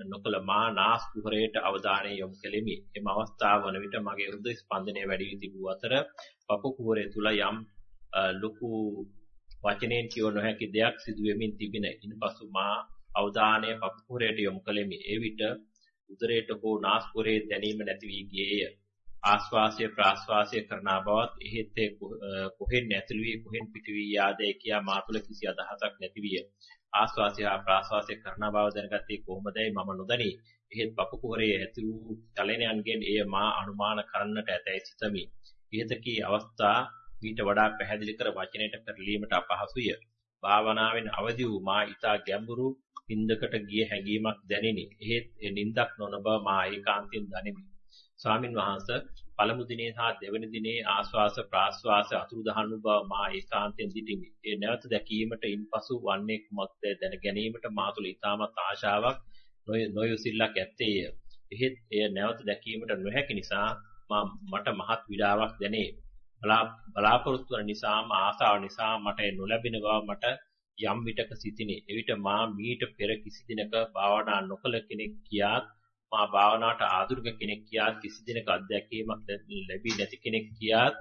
නොකළ මා නාස් කුහරයට අවධානය යොමු කෙලිමි. එම අවස්ථාව වන විට මගේ හෘද ස්පන්දනය වැඩි වී තිබූ අතර පපු කුහරය තුල යම් ලොකු වචනයෙන් කිව නොහැකි දෙයක් සිදු වෙමින් තිබින. ඉන්පසු මා අවධානය පපු කුහරයට යොමු කෙලිමි. ඒ විට උදරයට හෝ නාස් කුහරයේ දැනීම නැති වී ගියේය. ආශ්වාසය ප්‍රාශ්වාසය කරන බවත් එහෙත් කොහෙන් ඇතුළු වී කොහෙන් පිට වී යාදේ කියා මා තුළ කිසි අදහසක් නැති විය. ආශ්වාසය හා ප්‍රාශ්වාසය කරන බව දැනගත්තේ කොහොමදයි මම නොදනි. එහෙත් පපු කුහරයේ ඇතුළු චලනයන්ගෙන් එය මා අනුමාන කරන්නට ඇතැයි සිතමි. ඉහතකී අවස්ථා ඊට වඩා පැහැදිලි කර වචනයට පෙරලීමට අපහසුය. භාවනාවෙන් අවදි වූ මා ඊතා ගැඹුරු නින්දකට ගිය හැඟීමක් දැනිනි. එහෙත් ඒ නින්දක් නොන බව මා ඒකාන්තයෙන් දනිමි. ස්වාමින් වහන්සේ පළමු දිනේ සහ දෙවැනි දිනේ ආස්වාස ප්‍රාස්වාස අතුරුදහන් බව මා ඒකාන්තයෙන් දිටිමි. ඒ නැවත දැකීමට ඉන්පසු වන්නේ කුමක්ද දැන ගැනීමට මා තුළ ඊටමත් ආශාවක් නොයොසිල්ලක් ඇත්තේය. එහෙත් එය නැවත දැකීමට නොහැකි නිසා මට මහත් විඩාවක් දැනේ. බලාපොරොත්තු වන නිසාම ආසාව නිසා මට නොලැබෙන බව මට යම් විටක සිතිනේ. එවිට මා මීට පෙර කිසි දිනක භාවනා නොකළ කෙනෙක් කියාත් මා භාවනාවට ආධුනික කෙනෙක් කියාත් කිසි දිනක අත්දැකීමක් ලැබී නැති කෙනෙක් කියාත්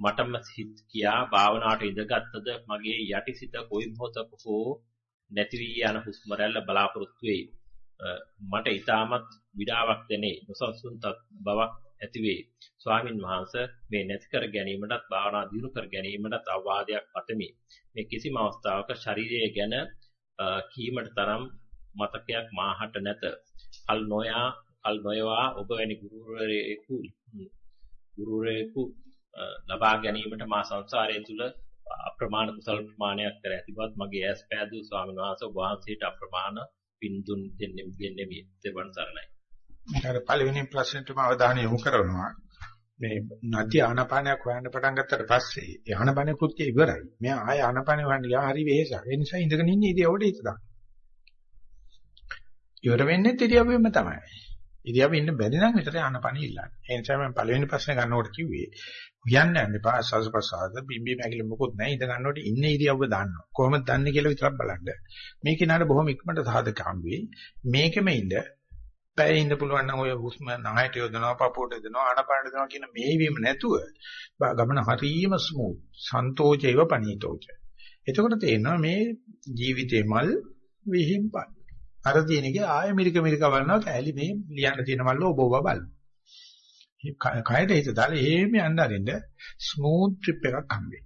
මටම හිත කියා භාවනාවට ඉඳගත්ද මගේ යටිසිත කොයි මොහොතක හෝ නැති වී යන හුස්ම රැල්ල බලාපොරොත්තු වෙයි. මට ඊටමත් විඩාවක් දැනේ. නොසන්සුන් බවක් ඇති වේ. ස්වාමින් වහන්සේ මේ නැති කර ගැනීමටත් භාවනා දියුණු කර ගැනීමටත් අවවාදයක් පතමි. මේ කිසිම අවස්ථාවක ශරීරය ගැන කීමට තරම් මතකයක් මාහට නැත. කල් නොයා කල් නොයවා ඔබ වැනි ගුරුවරයෙකු ගුරුවරයෙකු ලබා ගැනීමට මා සංසාරයේ තුල අප්‍රමාණ කුසල ප්‍රමාණයක් කර ඇතිවත් මගේ ඇස් පෑදූ ස්වාමීන් වහන්සේ ඔබ වහන්සේට අප්‍රමාණ පින් දුන් දෙන්නේ දෙන්නේ මේ දෙවන් සරණයි. අර පළවෙනි ප්‍රශ්නෙටම අවධානය යොමු කරනවා. මේ නැති ආනපානයක් හොයන්න පටන් ගත්තට පස්සේ ඒ ආනපාන කෘත්‍ය ඉවරයි. මෙයා ආය ආනපාන හොයන්න ගියා හරි වෙහෙසක්. ඒ නිසා ඉඳගෙන ඉන්නේ ඉතින් ඔබට හිත දාන්න. ඉවර වෙන්නේ ඉතිරියවෙම තමයි. ඉරියව්වේ ඉන්න බැරි නම් විතර ආනපන ඉල්ලන්න. ඒ නිසා මම පළවෙනි ප්‍රශ්නේ ගන්නකොට කිව්වේ හොයන්න යන්න එපා ආස්වාද ප්‍රසආද බිම්බි මැගිලි මොකොත් නැහැ ඉඳ ගන්නකොට ඉන්න ඉරියව්ව දාන්නවා. කොහොමද දන්නේ කියලා විතරක් බලන්න. මේ කෙනාට බොහොම ඉක්මනට සාධක හම්බෙයි. මේකෙම ඉඳ පැය ඉන්න පුළුවන් නම් ඔය හුස්ම නහයට යොදනවා පපුවට යොදනවා ආනපානට යොදනවා කියන මේ වීම නැතුව ගමන හරීම ස්මූත් සන්තෝෂේව පණීතෝච. එතකොට තේරෙනවා මේ ජීවිතේ මල් විහිම්පත්. අර තියෙන එක ආයෙ මිරික මිරික බලනවා කැලි මේ ලියන්න තියෙන මල්ල ඔබ ඔබ බලන. කයට හිත දාලා එහෙම යන්න අරින්න ස්මූත් ට්‍රිප් එකක් හම්බෙයි.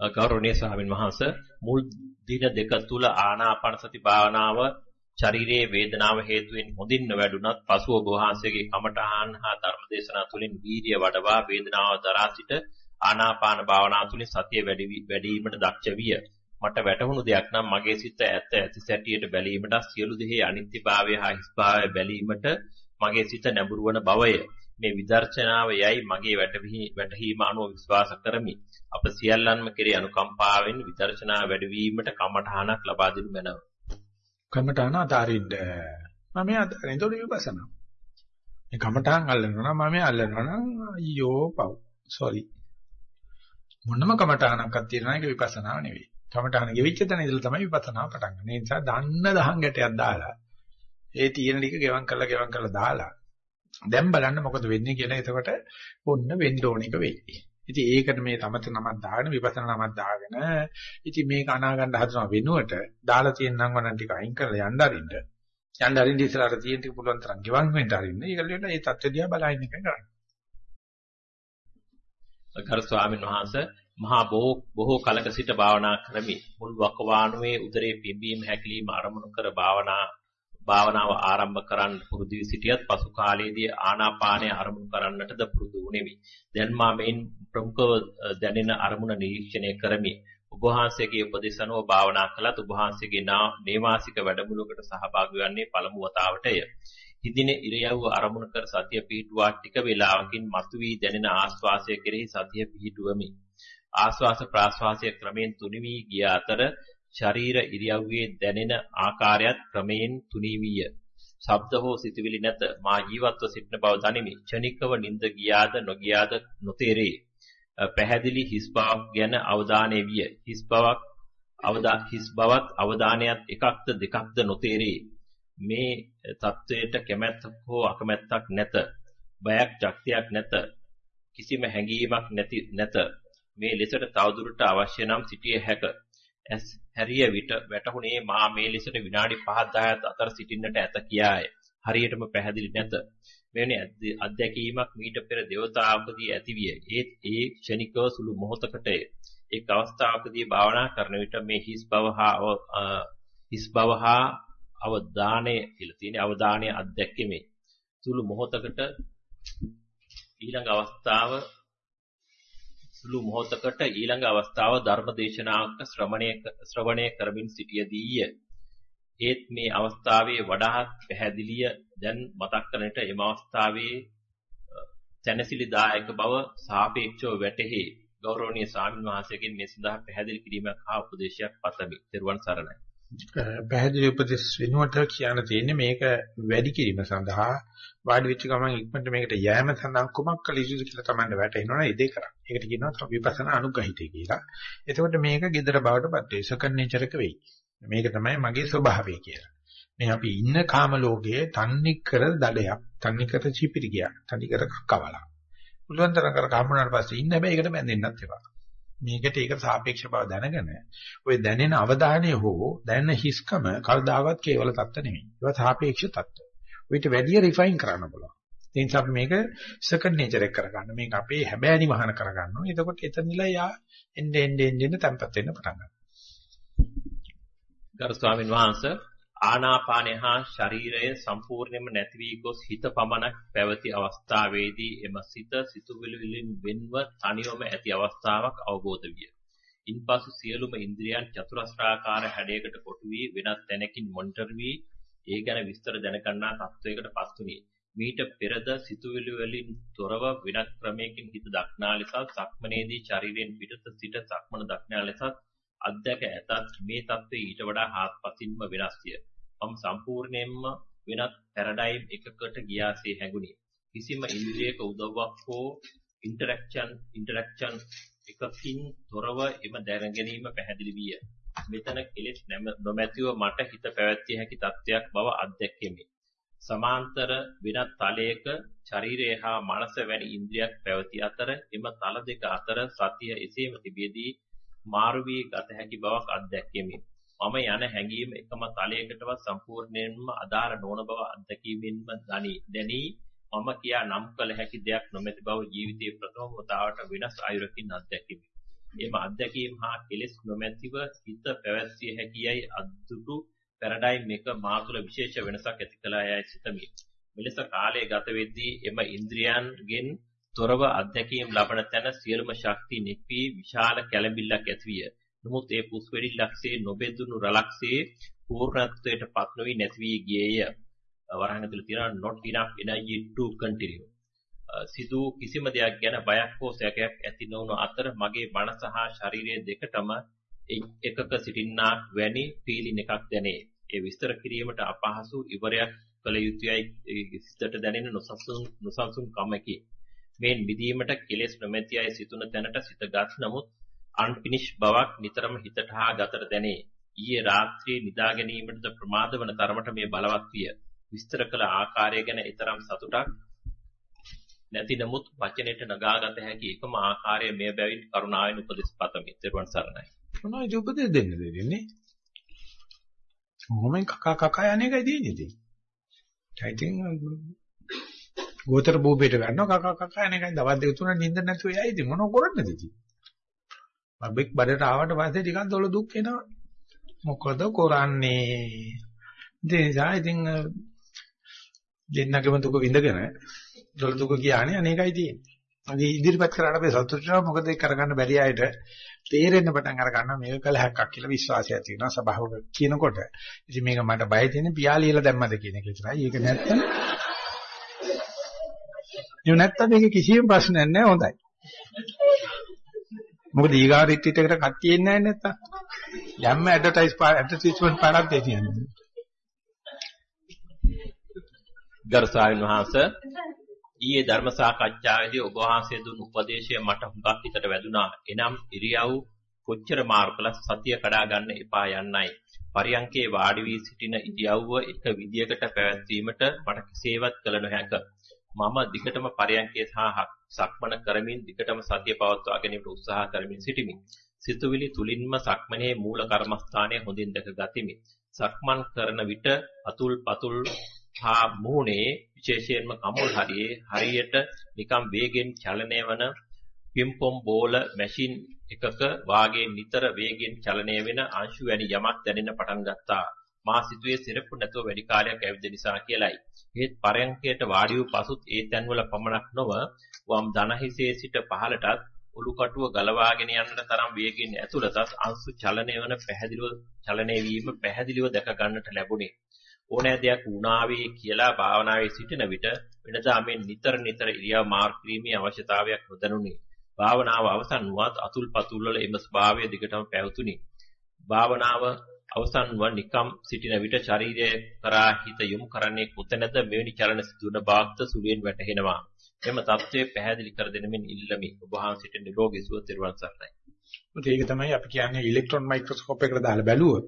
ගෞරවනීය ස්වාමින් වහන්සේ මුල් දින දෙක තුල ආනාපාන සති භාවනාව ශරීරයේ වේදනාව හේතුවෙන් හොඳින් නොවැඩුණත් පසුව ගෝහාංශයේ කමඨහන් හා ධර්මදේශනා තුලින් වීර්ය වඩවා වේදනාව දරා සිට ආනාපාන භාවනාව තුලින් සතිය වැඩි වැඩිවීමට දක්ෂ විය. මට වැටහුණු දෙයක් නම් මගේ සිත ඇත්ත ඇති සැටියට බැලීමට සියලු දෙහි අනිත්‍යභාවය හා හිස්භාවය බැලීමට මගේ සිත නැඹුරු වන බවය. මේ විදර්ශනාව යයි මගේ වැටහීම අනුව විශ්වාස කරමි. අප සියල්ලන්ම කෙරේ අනුකම්පාවෙන් විදර්ශනා වැඩිවීමට කමඨහනක් ලබා දෙනු මැනව. කමඨහන අතාරින්න. මම අතාරින්න උඩ විපස්සනා. මේ කමඨහන් අල්ලනවා නම් මම අල්ලනවා නම් අයියෝ පව්. sorry. මොනම කමඨහනක්වත් තියෙනවා ඒක විපස්සනාව නෙවෙයි. කමඨහන ගෙවිච්ච තැන ඉඳලා තමයි විපස්සනාව පටන් ගන්න. ඒ නිසා දන්න දහං ගැටයක් දාලා ඒ තියෙන ටික ගෙවම් කරලා ගෙවම් කරලා දාලා දැන් බලන්න මොකද වෙන්නේ කියලා එතකොට ඔන්න වෙන්න ඕන එක වෙයි. ඉතින් ඒකට මේ තමත නමක් දාගෙන විපස්සනා නමක් දාගෙන ඉතින් මේක අනා ගන්න හදන වෙනුවට දාලා තියෙන නම් වණන් ටික අයින් කරලා යන්න අරින්න. යන්න අරින්න ඉස්සරහට තියෙන ටික පුළුවන් තරම් ගෙවන් වෙන්න අරින්න. ඒකල වෙන ඒ தත්ත්ව දිහා බලයින් එක කරන්න. ගරු ස්වාමීන් වහන්සේ මහා බොහෝ කලක සිට භාවනා කරමි. මුල් වකවානුවේ උදරේ පිම්බීම හැකිලිම අරමුණු කර භාවනා භාවනාව ආරම්භ කරන්න පුරුදු වී සිටියත් පසු කාලයේදී ආනාපානය අරමුණු කරන්නටද පුරුදු වුනිමි. දැන් මා මේන් ප්‍රමුඛව දැනෙන අරමුණ නිරීක්ෂණය කරමි. ඔබ වහන්සේගේ උපදෙස් අනුව භාවනා කළත් ඔබ වහන්සේගේ නේවාසික වැඩමුළුවකට සහභාගී වන්නේ පළමු වතාවටය. හිදින ඉරියව්ව අරමුණු කර සතිය පිහිටුවා ටික වේලාවකින් මතුවී දැනෙන ආස්වාසය කෙරෙහි සතිය පිහිටුවමි. ආස්වාස ප්‍රාස්වාසය ක්‍රමෙන් තුනිවි ගිය අතර ශරීර ඉරියව්වේ දැනෙන ආකාරයත් ක්‍රමයෙන් තුනී විය. ශබ්ද හෝ සිතුවිලි නැත. මා ජීවත්ව සිටින බව දනිමි. ක්ෂණිකව නිින්ද ගියාද නොගියාද නොතේරේ. පැහැදිලි හිස් බවක් ගැන අවධානය විය. හිස් බවක් අවදා හිස් බවත් අවධානයත් එකක්ද දෙකක්ද නොතේරේ. මේ தത്വයට කැමැත්තක් හෝ අකමැත්තක් නැත. බයක් ශක්තියක් නැත. කිසිම හැඟීමක් නැති නැත. මේ ලෙසට තවදුරට අවශ්‍ය නම් සිටියේ හැකිය. ඇස් හැරිය විට වැටහුණේ මා මේ ලෙසට විනාඩි 5-10ක් අතර සිටින්නට ඇත කියාය. හරියටම පැහැදිලි නැත. මෙවැනි අත්දැකීමක් මීට පෙර දේවතාවකදී ඇතිවිය. ඒත් ඒ ක්ෂණිකව සුළු මොහොතකටය. එක් අවස්ථාවකදී භාවනා කරන විට මේ හිස් බව හා හිස් බව හා අවධානය කියලා තියෙන අවධානය අත්දැකීමේ සුළු මොහොතකට ඊළඟ අවස්ථාව සුළු මොහොතකට ඊළඟ අවස්ථාව ධර්මදේශනාවක ශ්‍රවණය ශ්‍රවණය කරමින් සිටියදීය. ඒත් මේ අවස්ථාවේ වඩාත් පැහැදිලිය දැන් මතක් කරනට එම අවස්ථාවේ තනසිලිදායක බව සාපේක්ෂව වැටහි. ගෞරවනීය ස්වාමින් වහන්සේගෙන් මේ සඳහා පැහැදිලි කිරීමක් හා උපදේශයක් පතමි. ත්වන් සරණයි. පැහැදිලි උපදෙස් වෙනුවට කියන්න තියෙන්නේ මේක වැඩි කිරීම සඳහා වාඩි වෙච්ච ගමන් ඉක්මනට මේකට යෑම සඳහා කුමක් කළ යුතුද කියලා තමයි වැටෙනවනේ ඒ දෙක කරා. ඒකට කියනවා විපස්සනා අනුග්‍රහිතය කියලා. එතකොට මේක gedara බවටපත් වේ. සකන් නේචර් එක වෙයි. මේක තමයි මගේ ස්වභාවය කියලා. මේ අපි ඉන්න කාම ලෝකයේ තන්නේ කර දඩයක්, තන්නේ කර චිපිරි ගියා, තන්නේ කර කවලා. මුලුවන් තරම් කර කාමුණාට පස්සේ ඉන්න හැබැයි ඒකට බැඳෙන්නත් එපා. මේකට ඒක සාපේක්ෂ බව දැනගෙන ඔය දැනෙන අවධානය හෝ දැනෙන හිස්කම කවදාවත් කේවල தත්ත නෙමෙයි. ඒවා සාපේක්ෂ தත්ත. ඔයිට වැඩි රිෆයින් කරන්න පුළුවන්. ඒ නිසා අපි මේක සෙකන්ඩ් නේචර් එක කරගන්න. මේක අපේ හැබෑනි වහන කරගන්නවා. එතකොට එතනilla යා එන්න එන්න එන්න තැම්පත් වෙන්න පටන් ගන්නවා. ගරු ස්වාමින් වහන්සේ ආනාපානය හා ශරීරය සම්පූර්ණයෙන්ම නැති වී ගොස් හිත පමණක් පැවති අවස්ථාවේදී එම සිත සිතුවිලි වලින් වෙන්ව තනියම ඇති අවස්ථාවක් අවබෝධ විය. ඉන්පසු සියලුම ඉන්ද්‍රියන් චතුරස්‍රාකාර හැඩයකට කොටු වී වෙනත් තැනකින් මොනිටර් වී ඒ ගැන විස්තර දැනගන්නා තත්වයකට පත්ුනේ. මීට පෙරද සිතුවිලි වලින් තොරව වෙනත් ක්‍රමයකින් හිත දක්නා ලෙසත් සක්මනේදී ශරීරයෙන් පිටත සිට සක්මන දක්නා ලෙසත් අධ්‍යක ඇතත් මේ தત્ත්වය ඊට වඩා හාත්පසින්ම වෙනස්ය. මම සම්පූර්ණයෙන්ම වෙනත් පැරඩයිම් එකකට ගියාසේ හැඟුණි. කිසිම ඉන්ද්‍රියක උදව්වක් හෝ ඉන්ටරැක්ෂන් ඉන්ටරැක්ෂන් එකකින් තොරව එම දැන ගැනීම පැහැදිලි විය. මෙතන කෙලෙස් නොමැතිව මට හිත පැවැත්විය හැකි තත්ත්වයක් බව අත්දැකෙමි. සමාන්තර වෙනත් තලයක ශරීරය හා මනස වැනි ඉන්ද්‍රියක් පැවති අතර එම තල දෙක අතර සතිය එසේම තිබෙදී මාරු වී ගත හැකි බවක් අත්දැකෙමි. මම යන හැඟීම එකම තලයකටවත් සම්පූර්ණයෙන්ම අදාළ නොවන බව අත්දැකීමෙන්ම දැනි මම කියා නම් කළ හැකි දෙයක් නොමැති බව ජීවිතයේ ප්‍රථම වතාවට වෙනස් අයුරකින් අත්දැකීමි. එම අත්දැකීම් හා කෙලෙස් නොමැතිව හිත පැවැත්විය හැකියයි අද්දුටු පැරඩයිම් එක මා තුළ විශේෂ වෙනසක් ඇති කළා යයි සිතමි. මෙලෙස කාලය ගත වෙද්දී එම ඉන්ද්‍රියන්ගෙන් තොරව අත්දැකීම් ලබන තැන සියලුම ශක්තිය නිපි විශාල කැළඹිල්ලක් ඇතිවිය. නමුත් ඒ පුස්වෙඩිල්ලක්සේ නොබෙදුණු රලක්සේ පූර්ණත්වයට පත් නොවි නැති වී ගියේය. වරහන් ඇතුළේ තියෙනවා not enough energy to continue. සිදු කිසිම දෙයක් ගැන බයක් හෝ සැකයක් ඇති නොවුණු අතර මගේ මනස හා ශරීරය දෙකටම එකක සිටින්නාක් වැනි ෆීලින් එකක් දැනේ. ඒ විස්තර කිරීමට අපහසු ඉවරයක් කළ යුතුයයි සිතට දැනෙන නොසන්සුන් නොසන්සුන් කමකි. මේ මිදීමට කෙලෙස් නොමැති අය සිතුන තැනට සිතගත් නමුත් අන්ෆිනිෂ් බවක් නිතරම හිතට හා ගතට දැනේ. ඊයේ රාත්‍රියේ නිදා ගැනීමටද ප්‍රමාද වන තරමට මේ බලවත් විය. විස්තර කළ ආකාරය ගැන ඊතරම් සතුටක් නැති නමුත් වචනෙට නගාගත හැකි එකම ආකාරය මේ බැවින් කරුණාවෙන් උපදෙස් පතමි. ත්වන් සරණයි. මොනවද උපදෙස් දෙන්න දෙන්නේ? මොමෙන් කකා කකා යන්නේ එකයි දෙන්නේ. ඉතින් ගෝතර බෝබේට ගන්නවා කකා කකා යන එකයි දවස් දෙක තුනක් නිින්ද නැතුව යයි ඉතින් මොනව කරන්නද ඉතින්. බබෙක් බඩට ආවට පස්සේ ටිකක් දොළ දුක් එනවා. මොකද කරන්නේ? ඒ නිසා ඉතින් දෙන්නගේම දුක විඳගෙන දොළ දුක කියන්නේ අනේකයි තියෙන්නේ. අගේ ඉදිරිපත් කරාට අපි සතුටු වෙනවා මොකද ඒක කරගන්න බැරි අයට තේරෙන්න පටන් අර ගන්නවා මේක කළ හැක්කක් කියලා විශ්වාසයක් තියෙනවා සබාවක කියනකොට. ඉතින් මේක මට බය තියෙන පියාලියලා දැම්මද කියන එක විතරයි. ඒක නැත්තම් ඒ නැත්තම් මේක කිසිම ප්‍රශ්නයක් නැහැ හොඳයි. මොකද ඊගා රිට්‍රීට් එකට කට්ටිය එන්නේ නැහැ නැත්තම්. යම්ම ඇඩ්වර්ටයිස් ඇඩ්වර්ටයිස්මන්ට් පාඩක් දෙයි කියන්නේ. ගරු ස්වාමීන් වහන්සේ ඊයේ ධර්ම සාකච්ඡාවේදී ඔබ වහන්සේ දුන් උපදේශය මට හුඟක් හිතට වැදුනා. එනම් ඉරියව් කොච්චර මාරු කළත් සතිය කඩා ගන්න එපා යන්නයි. පරියංකේ වාඩි වී සිටින ඉරියව්ව එක විදියකට පැවැත්වීමට මට කෙසේවත් කළ නොහැක. මම දිගටම පරියංකේ සහ සක්මන කරමින් දිගටම සතිය පවත්වා ගැනීමට උත්සාහ කරමින් සිටිමි. සිතුවිලි තුලින්ම සක්මනේ මූල කර්මස්ථානය හොඳින් දැක ගතිමි. සක්මන් කරන විට අතුල් පතුල් හා මූණේ විශේෂයෙන්ම කමුල් හරියේ හරියට නිකම් වේගෙන් චලනය වන පිම්පොම් බෝල මැෂින් එකක වාගේ නිතර වේගෙන් චලනය වෙන අංශු වැනි යමක් දැනෙන්න පටන් ගත්තා. මා සිතුවේ සිරප්පු නැතුව වැඩි කාලයක් ඇවිද නිසා කියලයි. ඒත් පරයන්කයට වාඩි වූ පසුත් ඒ තැන්වල පමණක් නොව වම් දනහිසේ සිට පහළටත් ඔලු කටුව ගලවාගෙන යන්නට තරම් වේගෙන් ඇතුළතත් අංශු චලනය වන පැහැදිලිව චලනය වීම පැහැදිලිව දැක ගන්නට ලැබුණේ. ඕනෑ දෙයක් වුණාවේ කියලා භාවනාවේ සිටින විට වෙනදා මෙන් නිතර නිතර ඉරියව් මාර්ග කිරීමේ අවශ්‍යතාවයක් නොදැනුනි. භාවනාව අවසන් වුවත් අතුල් පතුල් වල එම ස්වභාවය දිගටම පැවතුනි. භාවනාව අවසන් ව නිකම් සිටින විට ශරීරය කරා හිත යොමු කරන්නේ කොතැනද මෙවැනි චලන සිදුවන බාක්ත සුළුෙන් වැටහෙනවා. එම தત્ත්වය පැහැදිලි කර දෙනෙමින් ඉල්ලමි. ඔබ වහන්සේට නිරෝගී සුව තිරුවන් සරණයි. ඒක තමයි අපි කියන්නේ ඉලෙක්ට්‍රෝන මයික්‍රොස්කෝප් එකකට දාලා බැලුවොත්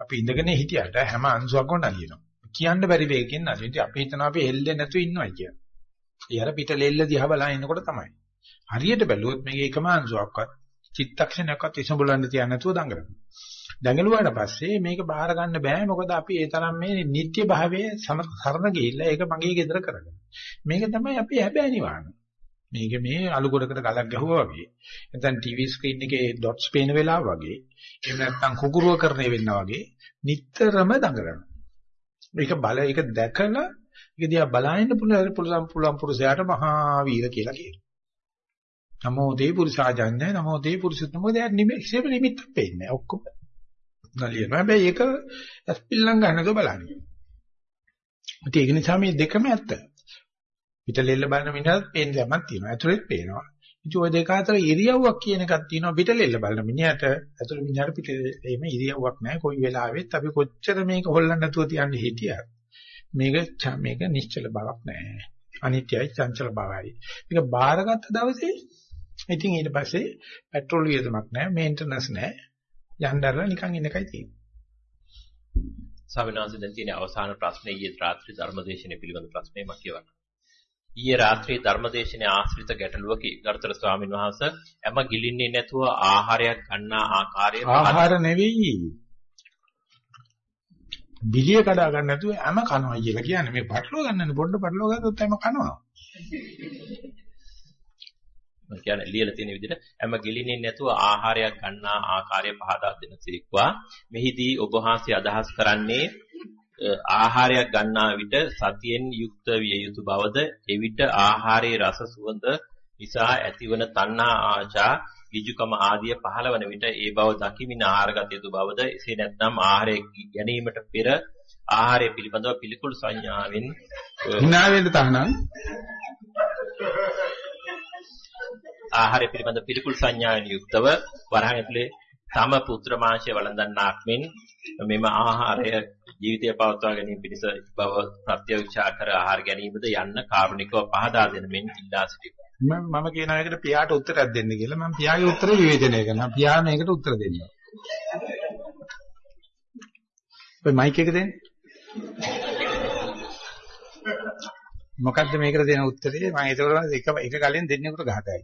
අපි ඉඳගෙන හිටියට හැම අංශුවක්ම නලියනවා. කියන්න බැරි වේගෙන් නලියට අපි හිතනවා අපි හෙල්ලෙන්නේ නැතුව ඉන්නවයි කියලා. ඒ අර පිට ලෙල්ල දිහා බලන ඉන්නකොට තමයි. හරියට බැලුවොත් මේක එකම අංශුවක්වත් චිත්තක්ෂණයක්වත් ඉසඹලන්න තියන්න නැතුව දඟලනවා. දඟලුවාට පස්සේ මේක බාර ගන්න බෑ මොකද අපි ඒ තරම් මේ නිත්‍ය භාවයේ සරණ ගිහිල්ලා ඒක මගේ ගෙදර කරගෙන. මේක තමයි අපි හැබෑ නිවන. මේක මේ අලු ගොඩකට ගලක් ගැහුවා වගේ. නැත්නම් ටීවී ස්ක්‍රීන් එකේ ඩොට්ස් පේන වෙලාව වගේ. එහෙම නැත්නම් කුකුරුව කරනේ වෙන්නා වගේ නිටතරම දඟලනවා. මේක බල ඒක දැකලා ඒක දිහා බලන්න පුළුවන් පුළුවන් පුළුවන් පුරුෂයාට මහා වීර කියලා කියනවා. නමෝ දේ පුරුෂාජඤ්ඤය නමෝ දේ පුරුෂුත් මොකද යා නිමෙක්ෂේප නිමිත්තක් පේන්නේ ඔක්කොම. නලියනවා. හැබැයි ඒක ඇස්පිල්ලම් ගන්නද බලන්නේ. ඒක නිසා මේ දෙකම ඇත්ත. පිටලෙල්ල බලන මිනිහත් පේන යමක් තියෙනවා. ඇතුළෙත් පේනවා. ඉතින් ওই දෙක අතර ඉරියව්වක් කියන එකක් තියෙනවා පිටලෙල්ල බලන මිනිහට. ඇතුළේ මිනිහට පිටේ එහෙම ඉරියව්වක් නැහැ. කොයි වෙලාවෙත් අපි කොච්චර මේක හොල්ලන්න නැතුව තියන්නේ හිටියත් මේක ච- මේක නිශ්චල බවක් නැහැ. අනිත්‍යයි චංචල බවයි. මේක බාරගත්ත දවසේ ඉතින් ඊට පස්සේ පෙට්‍රෝල් වියදමක් නැහැ, මේන්ටනන්ස් නැහැ. යන්නදරලා නිකන් ඉන්න එකයි තියෙන්නේ. ස්වාමීන් වහන්සේ දැන් තියෙන අවසාන ප්‍රශ්නේ ඊයේ රාත්‍රී ධර්මදේශනය පිළිබඳ ප්‍රශ්නේ මම කියවන්න. ඊයේ රාත්‍රී ධර්මදේශනයේ ආශ්‍රිත ගැටලුවක ගරුතර ස්වාමීන් වහන්සේ හැම ගිලින්නේ නැතුව ආහාරයක් ගන්නා ආකාරය ආහාර නෙවෙයි. බිලිය කඩා ගන්න නැතුව හැම කනවා කියලා කියන්නේ මේ පටලව ගන්නනේ පොඩ්ඩ පටලව ගත්තොත් හැම කනවා. මම කියන්නේ ලියලා තියෙන විදිහට හැම ගිලින්නේ නැතුව ආහාරයක් ගන්නා ආකාරය පහදා දෙන සීක්වා. මෙහිදී ඔබ වහන්සේ අදහස් කරන්නේ අ, ආහාරයක් ගන්නා විට සතියෙන් යුක්ත විය යුතු බවද එවිට ආහාරයේ රස සුවඳ නිසා ඇතිවන තණ්හා ආචා විජුකම ආදිය පහළවන විට ඒ බව දකිමින් ආහාරගත යුතු බවද එසේ නැත්නම් ආහාරය ගැනීමට පෙර ආහාරය පිළිබඳව පිළිකුල් සංඥාවෙන් අ, hina වෙන්න තහනම්. ආහාරය පිළිබඳ පිළිකුල් සංඥාවෙන් යුක්තව වරහන් ඇතුලේ තම පුත්‍ර මාංශය වළඳන්නාක් මෙන් මෙම ආහාරය ජීවිතය පවත්වා ගැනීම පිණිස බව ප්‍රත්‍යක්ෂා කර ආහාර ගැනීමද යන්න කාරුණිකව පහදා දෙන මෙන් ඉල්ලා සිටිනවා. මම මම කියන එකට පියාට උත්තරයක් දෙන්න කියලා මම පියාගේ උත්තරේ විවේචනය කරනවා. පියා මේකට උත්තර දෙන්නවා. ඔය මයික් එක දෙන්න. මොකද්ද මේකට දෙන උත්තරේ? මම ඒකවල එක එක කලින් දෙන්නෙකුට ගහතයි.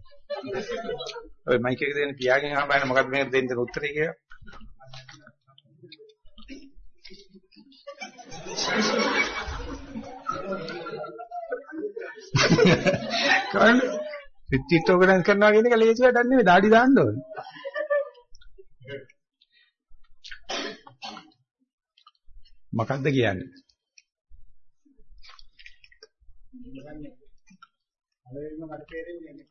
ඔය මයික් එක දෙන්න පියාගෙන් අහන්න මොකද්ද මේකට දෙන්න උත්තරේ කියලා? කරන්නේ රිට්‍රීට් ඕගනයිස් කරනවා කියන එක ලේසි වැඩක් නෙවෙයි දාඩි දාන්න ඕනේ. මොකද්ද කියන්නේ?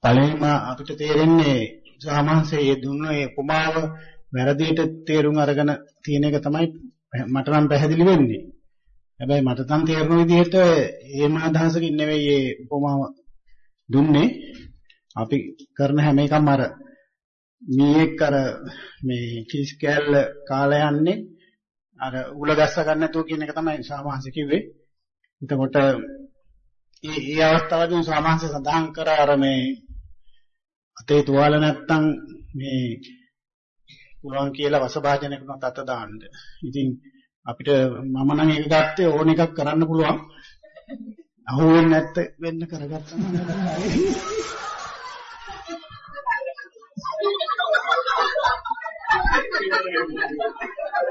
පළවෙනිම අපිට තේරෙන්නේ සාමාන්‍යයෙන් දුන්න ඒ උපමාව වැරදියට තේරුම් අරගෙන තියෙන එක තමයි මට නම් පැහැදිලි වෙන්නේ. හැබැයි මට නම් තේරෙන විදිහට එහෙම අදහසකින් නෙවෙයි මේ උපමාව දුන්නේ. අපි කරන හැම එකම අර මීයක් අර මේ කිස් කෑල්ල කාලා යන්නේ අර උල ගැස්ස ගන්න නැතුව කියන එක තමයි සාමාන්‍ය කිව්වේ. එතකොට ඒ ඒ අවස්ථාවේදී සාමාන්‍ය සඳහන් කර අර මේ අතේ තුවාල නැත්තම් මේ පුළුවන් කියලා වසභාජනයකට අත දාන්න. ඉතින් අපිට මම නම් ඒක ගත්තේ ඕන එකක් කරන්න පුළුවන්. අහුවෙන්නේ නැත්te වෙන්න කරගත්තා නම්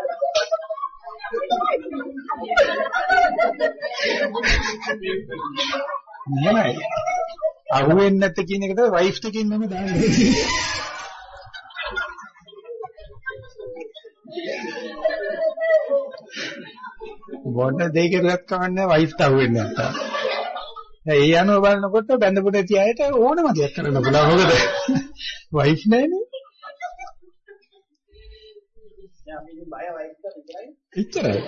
නෑ. අහුවෙන්නේ නැත්te කියන එකට වයිෆ් එකකින් නම දාන්නේ. මොන දෙයක රැත් කවන්නේ වයිෆ්ට අහුවෙන්නේ නැත්තා. ඒ අනුව බලනකොට බැඳපු නැති අයට ඕනම දෙයක් කරන්න පුළුවන්. මොකද වයිෆ් නැහැනේ. එච්චරයි.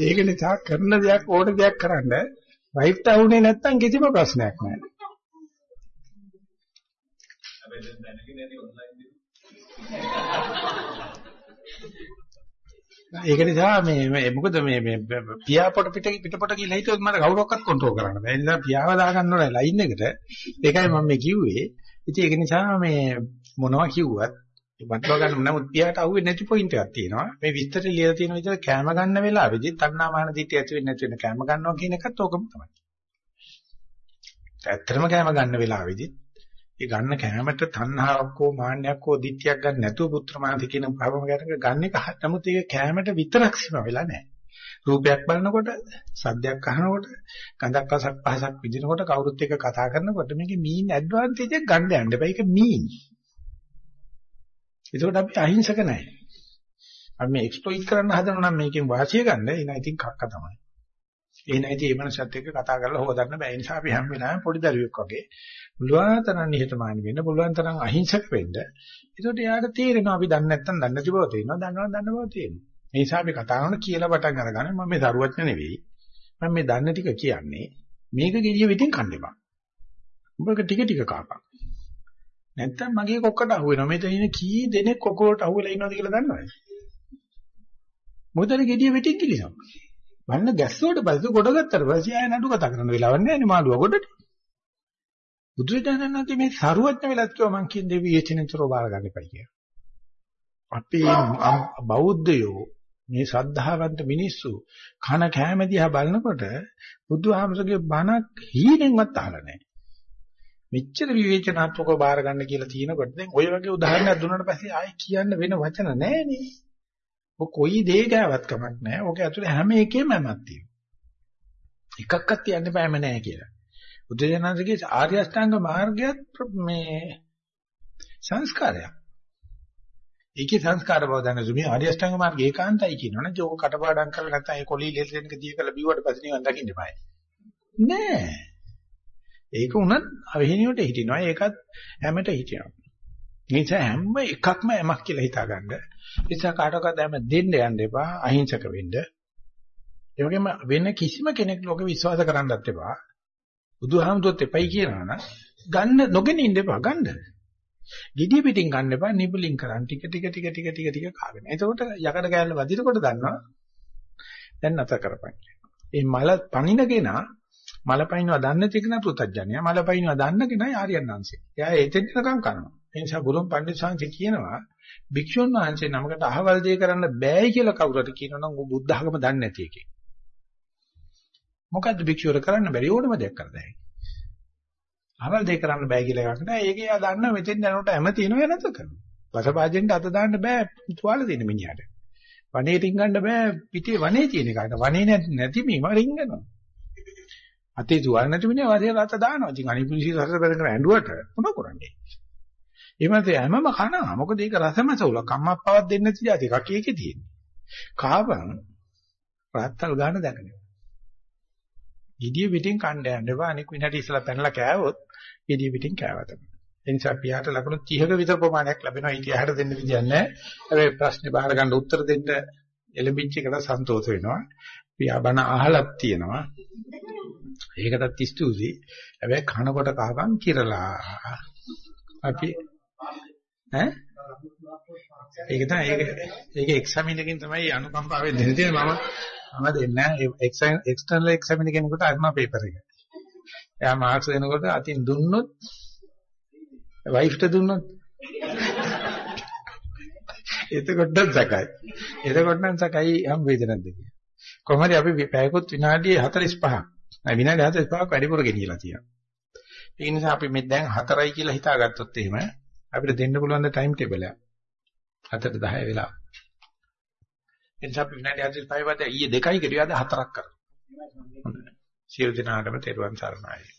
ඒක නිසා කරන දෙයක් ඕන දෙයක් කරන්න වයිෆ්ට අහුනේ නැත්තම් කිසිම ප්‍රශ්නයක් නැහැ. ඒක නිසා මේ මේ මොකද මේ මේ පියා පොට පිට පිටපොට කියලා හිතුවොත් මට කවුරක්වත් කන්ට්‍රෝල් කරන්න බෑ. ඒ නිසා පියාව දාගන්න ඕනේ ලයින් එකට. ඒකයි මම මේ කිව්වේ. ඉතින් ඒක නිසා මේ මොනවා කිව්වත් වටව ගන්න නමුත් පියාට අහුවෙන්නේ නැති පොයින්ට් එකක් තියෙනවා. මේ විස්තර ලියලා තියෙන විදිහට කැම ගන්න වෙලාවෙදි තණ්හාමාන දිට්ඨිය ඇති වෙන්නේ නැති වෙන කැම ගන්නවා කියන එකත් ඕකම තමයි. ඇත්තටම කැම ගන්න වෙලාවෙදි ඒ ගන්න කැමට තණ්හාවක් හෝ මාන්නයක් හෝ දිට්ඨියක් ගන්න නැතුව පුත්‍රමාන්ති කියන භවම ගන්න එක හරි. නමුත් ඒක කැමට විතරක් සීමා වෙලා නැහැ. රූපයක් බලනකොට, සද්දයක් අහනකොට, ගඳක් රසක් පහසක් විඳිනකොට කවුරුත් එක්ක කතා කරනකොට මේකේ මීන් ඇඩ්වාන්ටේජ් එක ගන්න යන්න බෑ. ඒක මීන්. ඒකට අපි අහිංසක නැහැ. අපි මේ එක්ස්ප්ලොයිට් කරන්න හදනවා නම් මේකෙන් වාසිය ගන්න එන ඉතින් කක්ක තමයි. ඒ නැති මේ මනසත් එක්ක කතා කරලා හොදන්න බෑ. ඒ නිසා අපි හැම වෙලාවෙම පොඩි දරුවෙක් වගේ පුළුවන් තරම් නිහතමානී වෙන්න, පුළුවන් තරම් අහිංසක වෙන්න. ඒකට එයාට තේරෙනවා අපි දන්නේ නැත්තම් දන්නේ නැති බව තේරෙනවා, දන්නවා දන්න බව තේරෙනවා. ඒ නිසා අපි කතා කරන කියලා පටන් අරගන්න මම මේ දරුවචන නෙවෙයි. මම මේ දන්න ටික කියන්නේ මේක ගිරිය විදිහින් කන්න එපා. උඹක ටික ටික කාපන්. නැත්තම් මගේ කොක්කට අහු වෙනවා. මෙතන ඉන්න කී දෙනෙක් කොකෝට අහු වෙලා ඉන්නවද කියලා දන්නවද? මොකද ගෙඩිය වෙටින් කිලිසම්. වන්න ගැස්සුවට පස්සේ කොට ගත්තට පස්සේ ආය නඩු කතා කරන්න වෙලාවක් නැහැ නේ මාළුවා ගොඩට. බුදුරජාණන් වහන්සේ මේ සරුවඥ වෙලත් කිව්වා මං කියන දේ විචිනතරෝ බාර ගන්න එපයි කියලා. අපි බෞද්ධයෝ මේ ශ්‍රද්ධාවන්ත මිනිස්සු කන කෑම දිහා බලනකොට බුදුහාමසගේ බණක් හීනෙන්වත් අහලා නැහැ. මෙච්චර විවේචනාත්මකව බාර ගන්න කියලා තියෙනකොට දැන් ඔය වගේ උදාහරණයක් දුන්නාට පස්සේ ආයි කියන්න වෙන වචන නැහැ නේ. ඔය කොයි දේ ගාවත් කමක් නැහැ. ඔක ඇතුලේ හැම එකෙම මමක් තියෙනවා. එකක්වත් කියන්න බෑම නැහැ කියලා. බුදුජානකගේ ආර්ය අෂ්ටාංග මාර්ගයත් මේ සංස්කාරයක්. ඒකේ සංස්කාර බව දැනසු මේ ආර්ය අෂ්ටාංග මාර්ගය ඒකාන්තයි කියනවනේ. ඒක කටපාඩම් කරලා නැත්නම් ඒ කොලී ලෙල් දෙන්නක දී කරලා බිව්වට පස්සේ නිවන් දකින්න බෑ. නෑ. ඒක උනත් අවහිනියට හිටිනවා. ඒකත් හැමට හිටිනවා. නිසා හැම එකක්ම යමක් කියලා හිතාගන්න. නිසා කාටවත් හැම දෙන්න යන්න එපා. අහිංසක වෙන්න. ඒ වගේම වෙන කිසිම කෙනෙක් ලෝකෙ විශ්වාස කරන්නත් එපා. බුදුහාමුදුරුවොත් එපයි කියනවා නම් ගන්න නොගෙන ඉන්න එපා ගන්න. gediya pitin ගන්න එපා නිබුලින් කරන් ටික ටික ටික ටික ටික ටික කාගෙන. එතකොට යකඩ කෑල්ල වදිනකොට දන්නවා දැන් නැත කරපන්. ඒ මල පණිනගෙන මල පයින්නවා දන්න තිකන පුතඥය මල පයින්නවා දන්න කෙනයි ආර්යයන්ාංශේ. එයා එතෙන් යනකම් කරනවා. ඒ නිසා බුදුන් පඬිස්සංශ කියනවා භික්ෂුන් වහන්සේ නමකට අහවල් දෙය කරන්න බෑයි කියලා කවුරුහරි කියනවනම් ਉਹ බුද්ධ ධර්ම දන්නේ නැති එකේ. මොකද්ද භික්ෂුවර කරන්න බැරි ඕනම දෙයක් කරන්න හැකියි. අහවල් දෙය කරන්න බෑ කියලා එකක් නෑ. ඒක එයා දන්න මෙතෙන් යනකොට හැම තියෙනවා නැත කරනවා. වසපාජෙන්ට අත දාන්න බෑ තුවාල දෙන්න මිනිහට. වනේ රින්ගන්න බෑ පිටේ වනේ තියෙන එකට. වනේ නැති මීම රින්ගනවා. අතේ තුවාල නැති මිනිහා වශයෙන් රත දානවා. ඉතින් අනිපුලිසි සරස බැලගෙන ඇඬුවට මොන කරන්නේ? එහෙමද හැමම කනවා. මොකද ඒක රසමස උල කම්මප්පවක් දෙන්න නැති જાති එකක් ඒකේ තියෙන්නේ. කාවන් රාත්තල් ගන්න දැනගෙන. gediya පිටින් කණ්ඩ යන්න එපා. අනික විනාඩි ඉස්සලා පැනලා කෑවොත් gediya පිටින් කෑවා තමයි. ඒ නිසා පියාට ලකුණු 30ක විතර ප්‍රමාණයක් ලැබෙනවා. ඊට යහට දෙන්න විදියක් නැහැ. හැබැයි ප්‍රශ්නේ බාර ගන්න උත්තර දෙන්න එළඹිච්ච එකට සන්තෝෂ වෙනවා. පියා බණ අහලක් තියෙනවා. ඒකටත් ස්තුතියි. හැබැයි කනකොට කහපන් කිරලා. අපි ඈ ඒක තමයි ඒක ඒක එක්සැමින් එකකින් තමයි අනුකම්පාවෙන් දෙන්න තියෙන්නේ මම මම දෙන්නේ එක්ස්ටර්නල් එක්සැමින් කෙනෙකුට අර්මා පේපර් එක. එයා මාක්ස් දෙනකොට අතින් දුන්නොත් වයිෆ්ට දුන්නොත් එතකොට සකයි. එතකොට නම් සකයි හම් වේදනක්ද කියලා. කොහොමද අපි පැයකොත් විනාඩි 45ක්. විනාඩි 45ක් වැඩිපුර ගෙනියලා තියෙනවා. ඒ නිසා අපි මේ දැන් 4යි කියලා හිතාගත්තොත් එහෙම අපිට දෙන්න පුළුවන් ද ටයිම් ටේබල් එක. 7ට 10 වෙලා. එනිසා අපි විනාඩි 45 වද ඊයේ දෙකයි කෙරුවා අද හතරක් කරනවා. සියලු දෙනාටම තෙරුවන් සරණයි.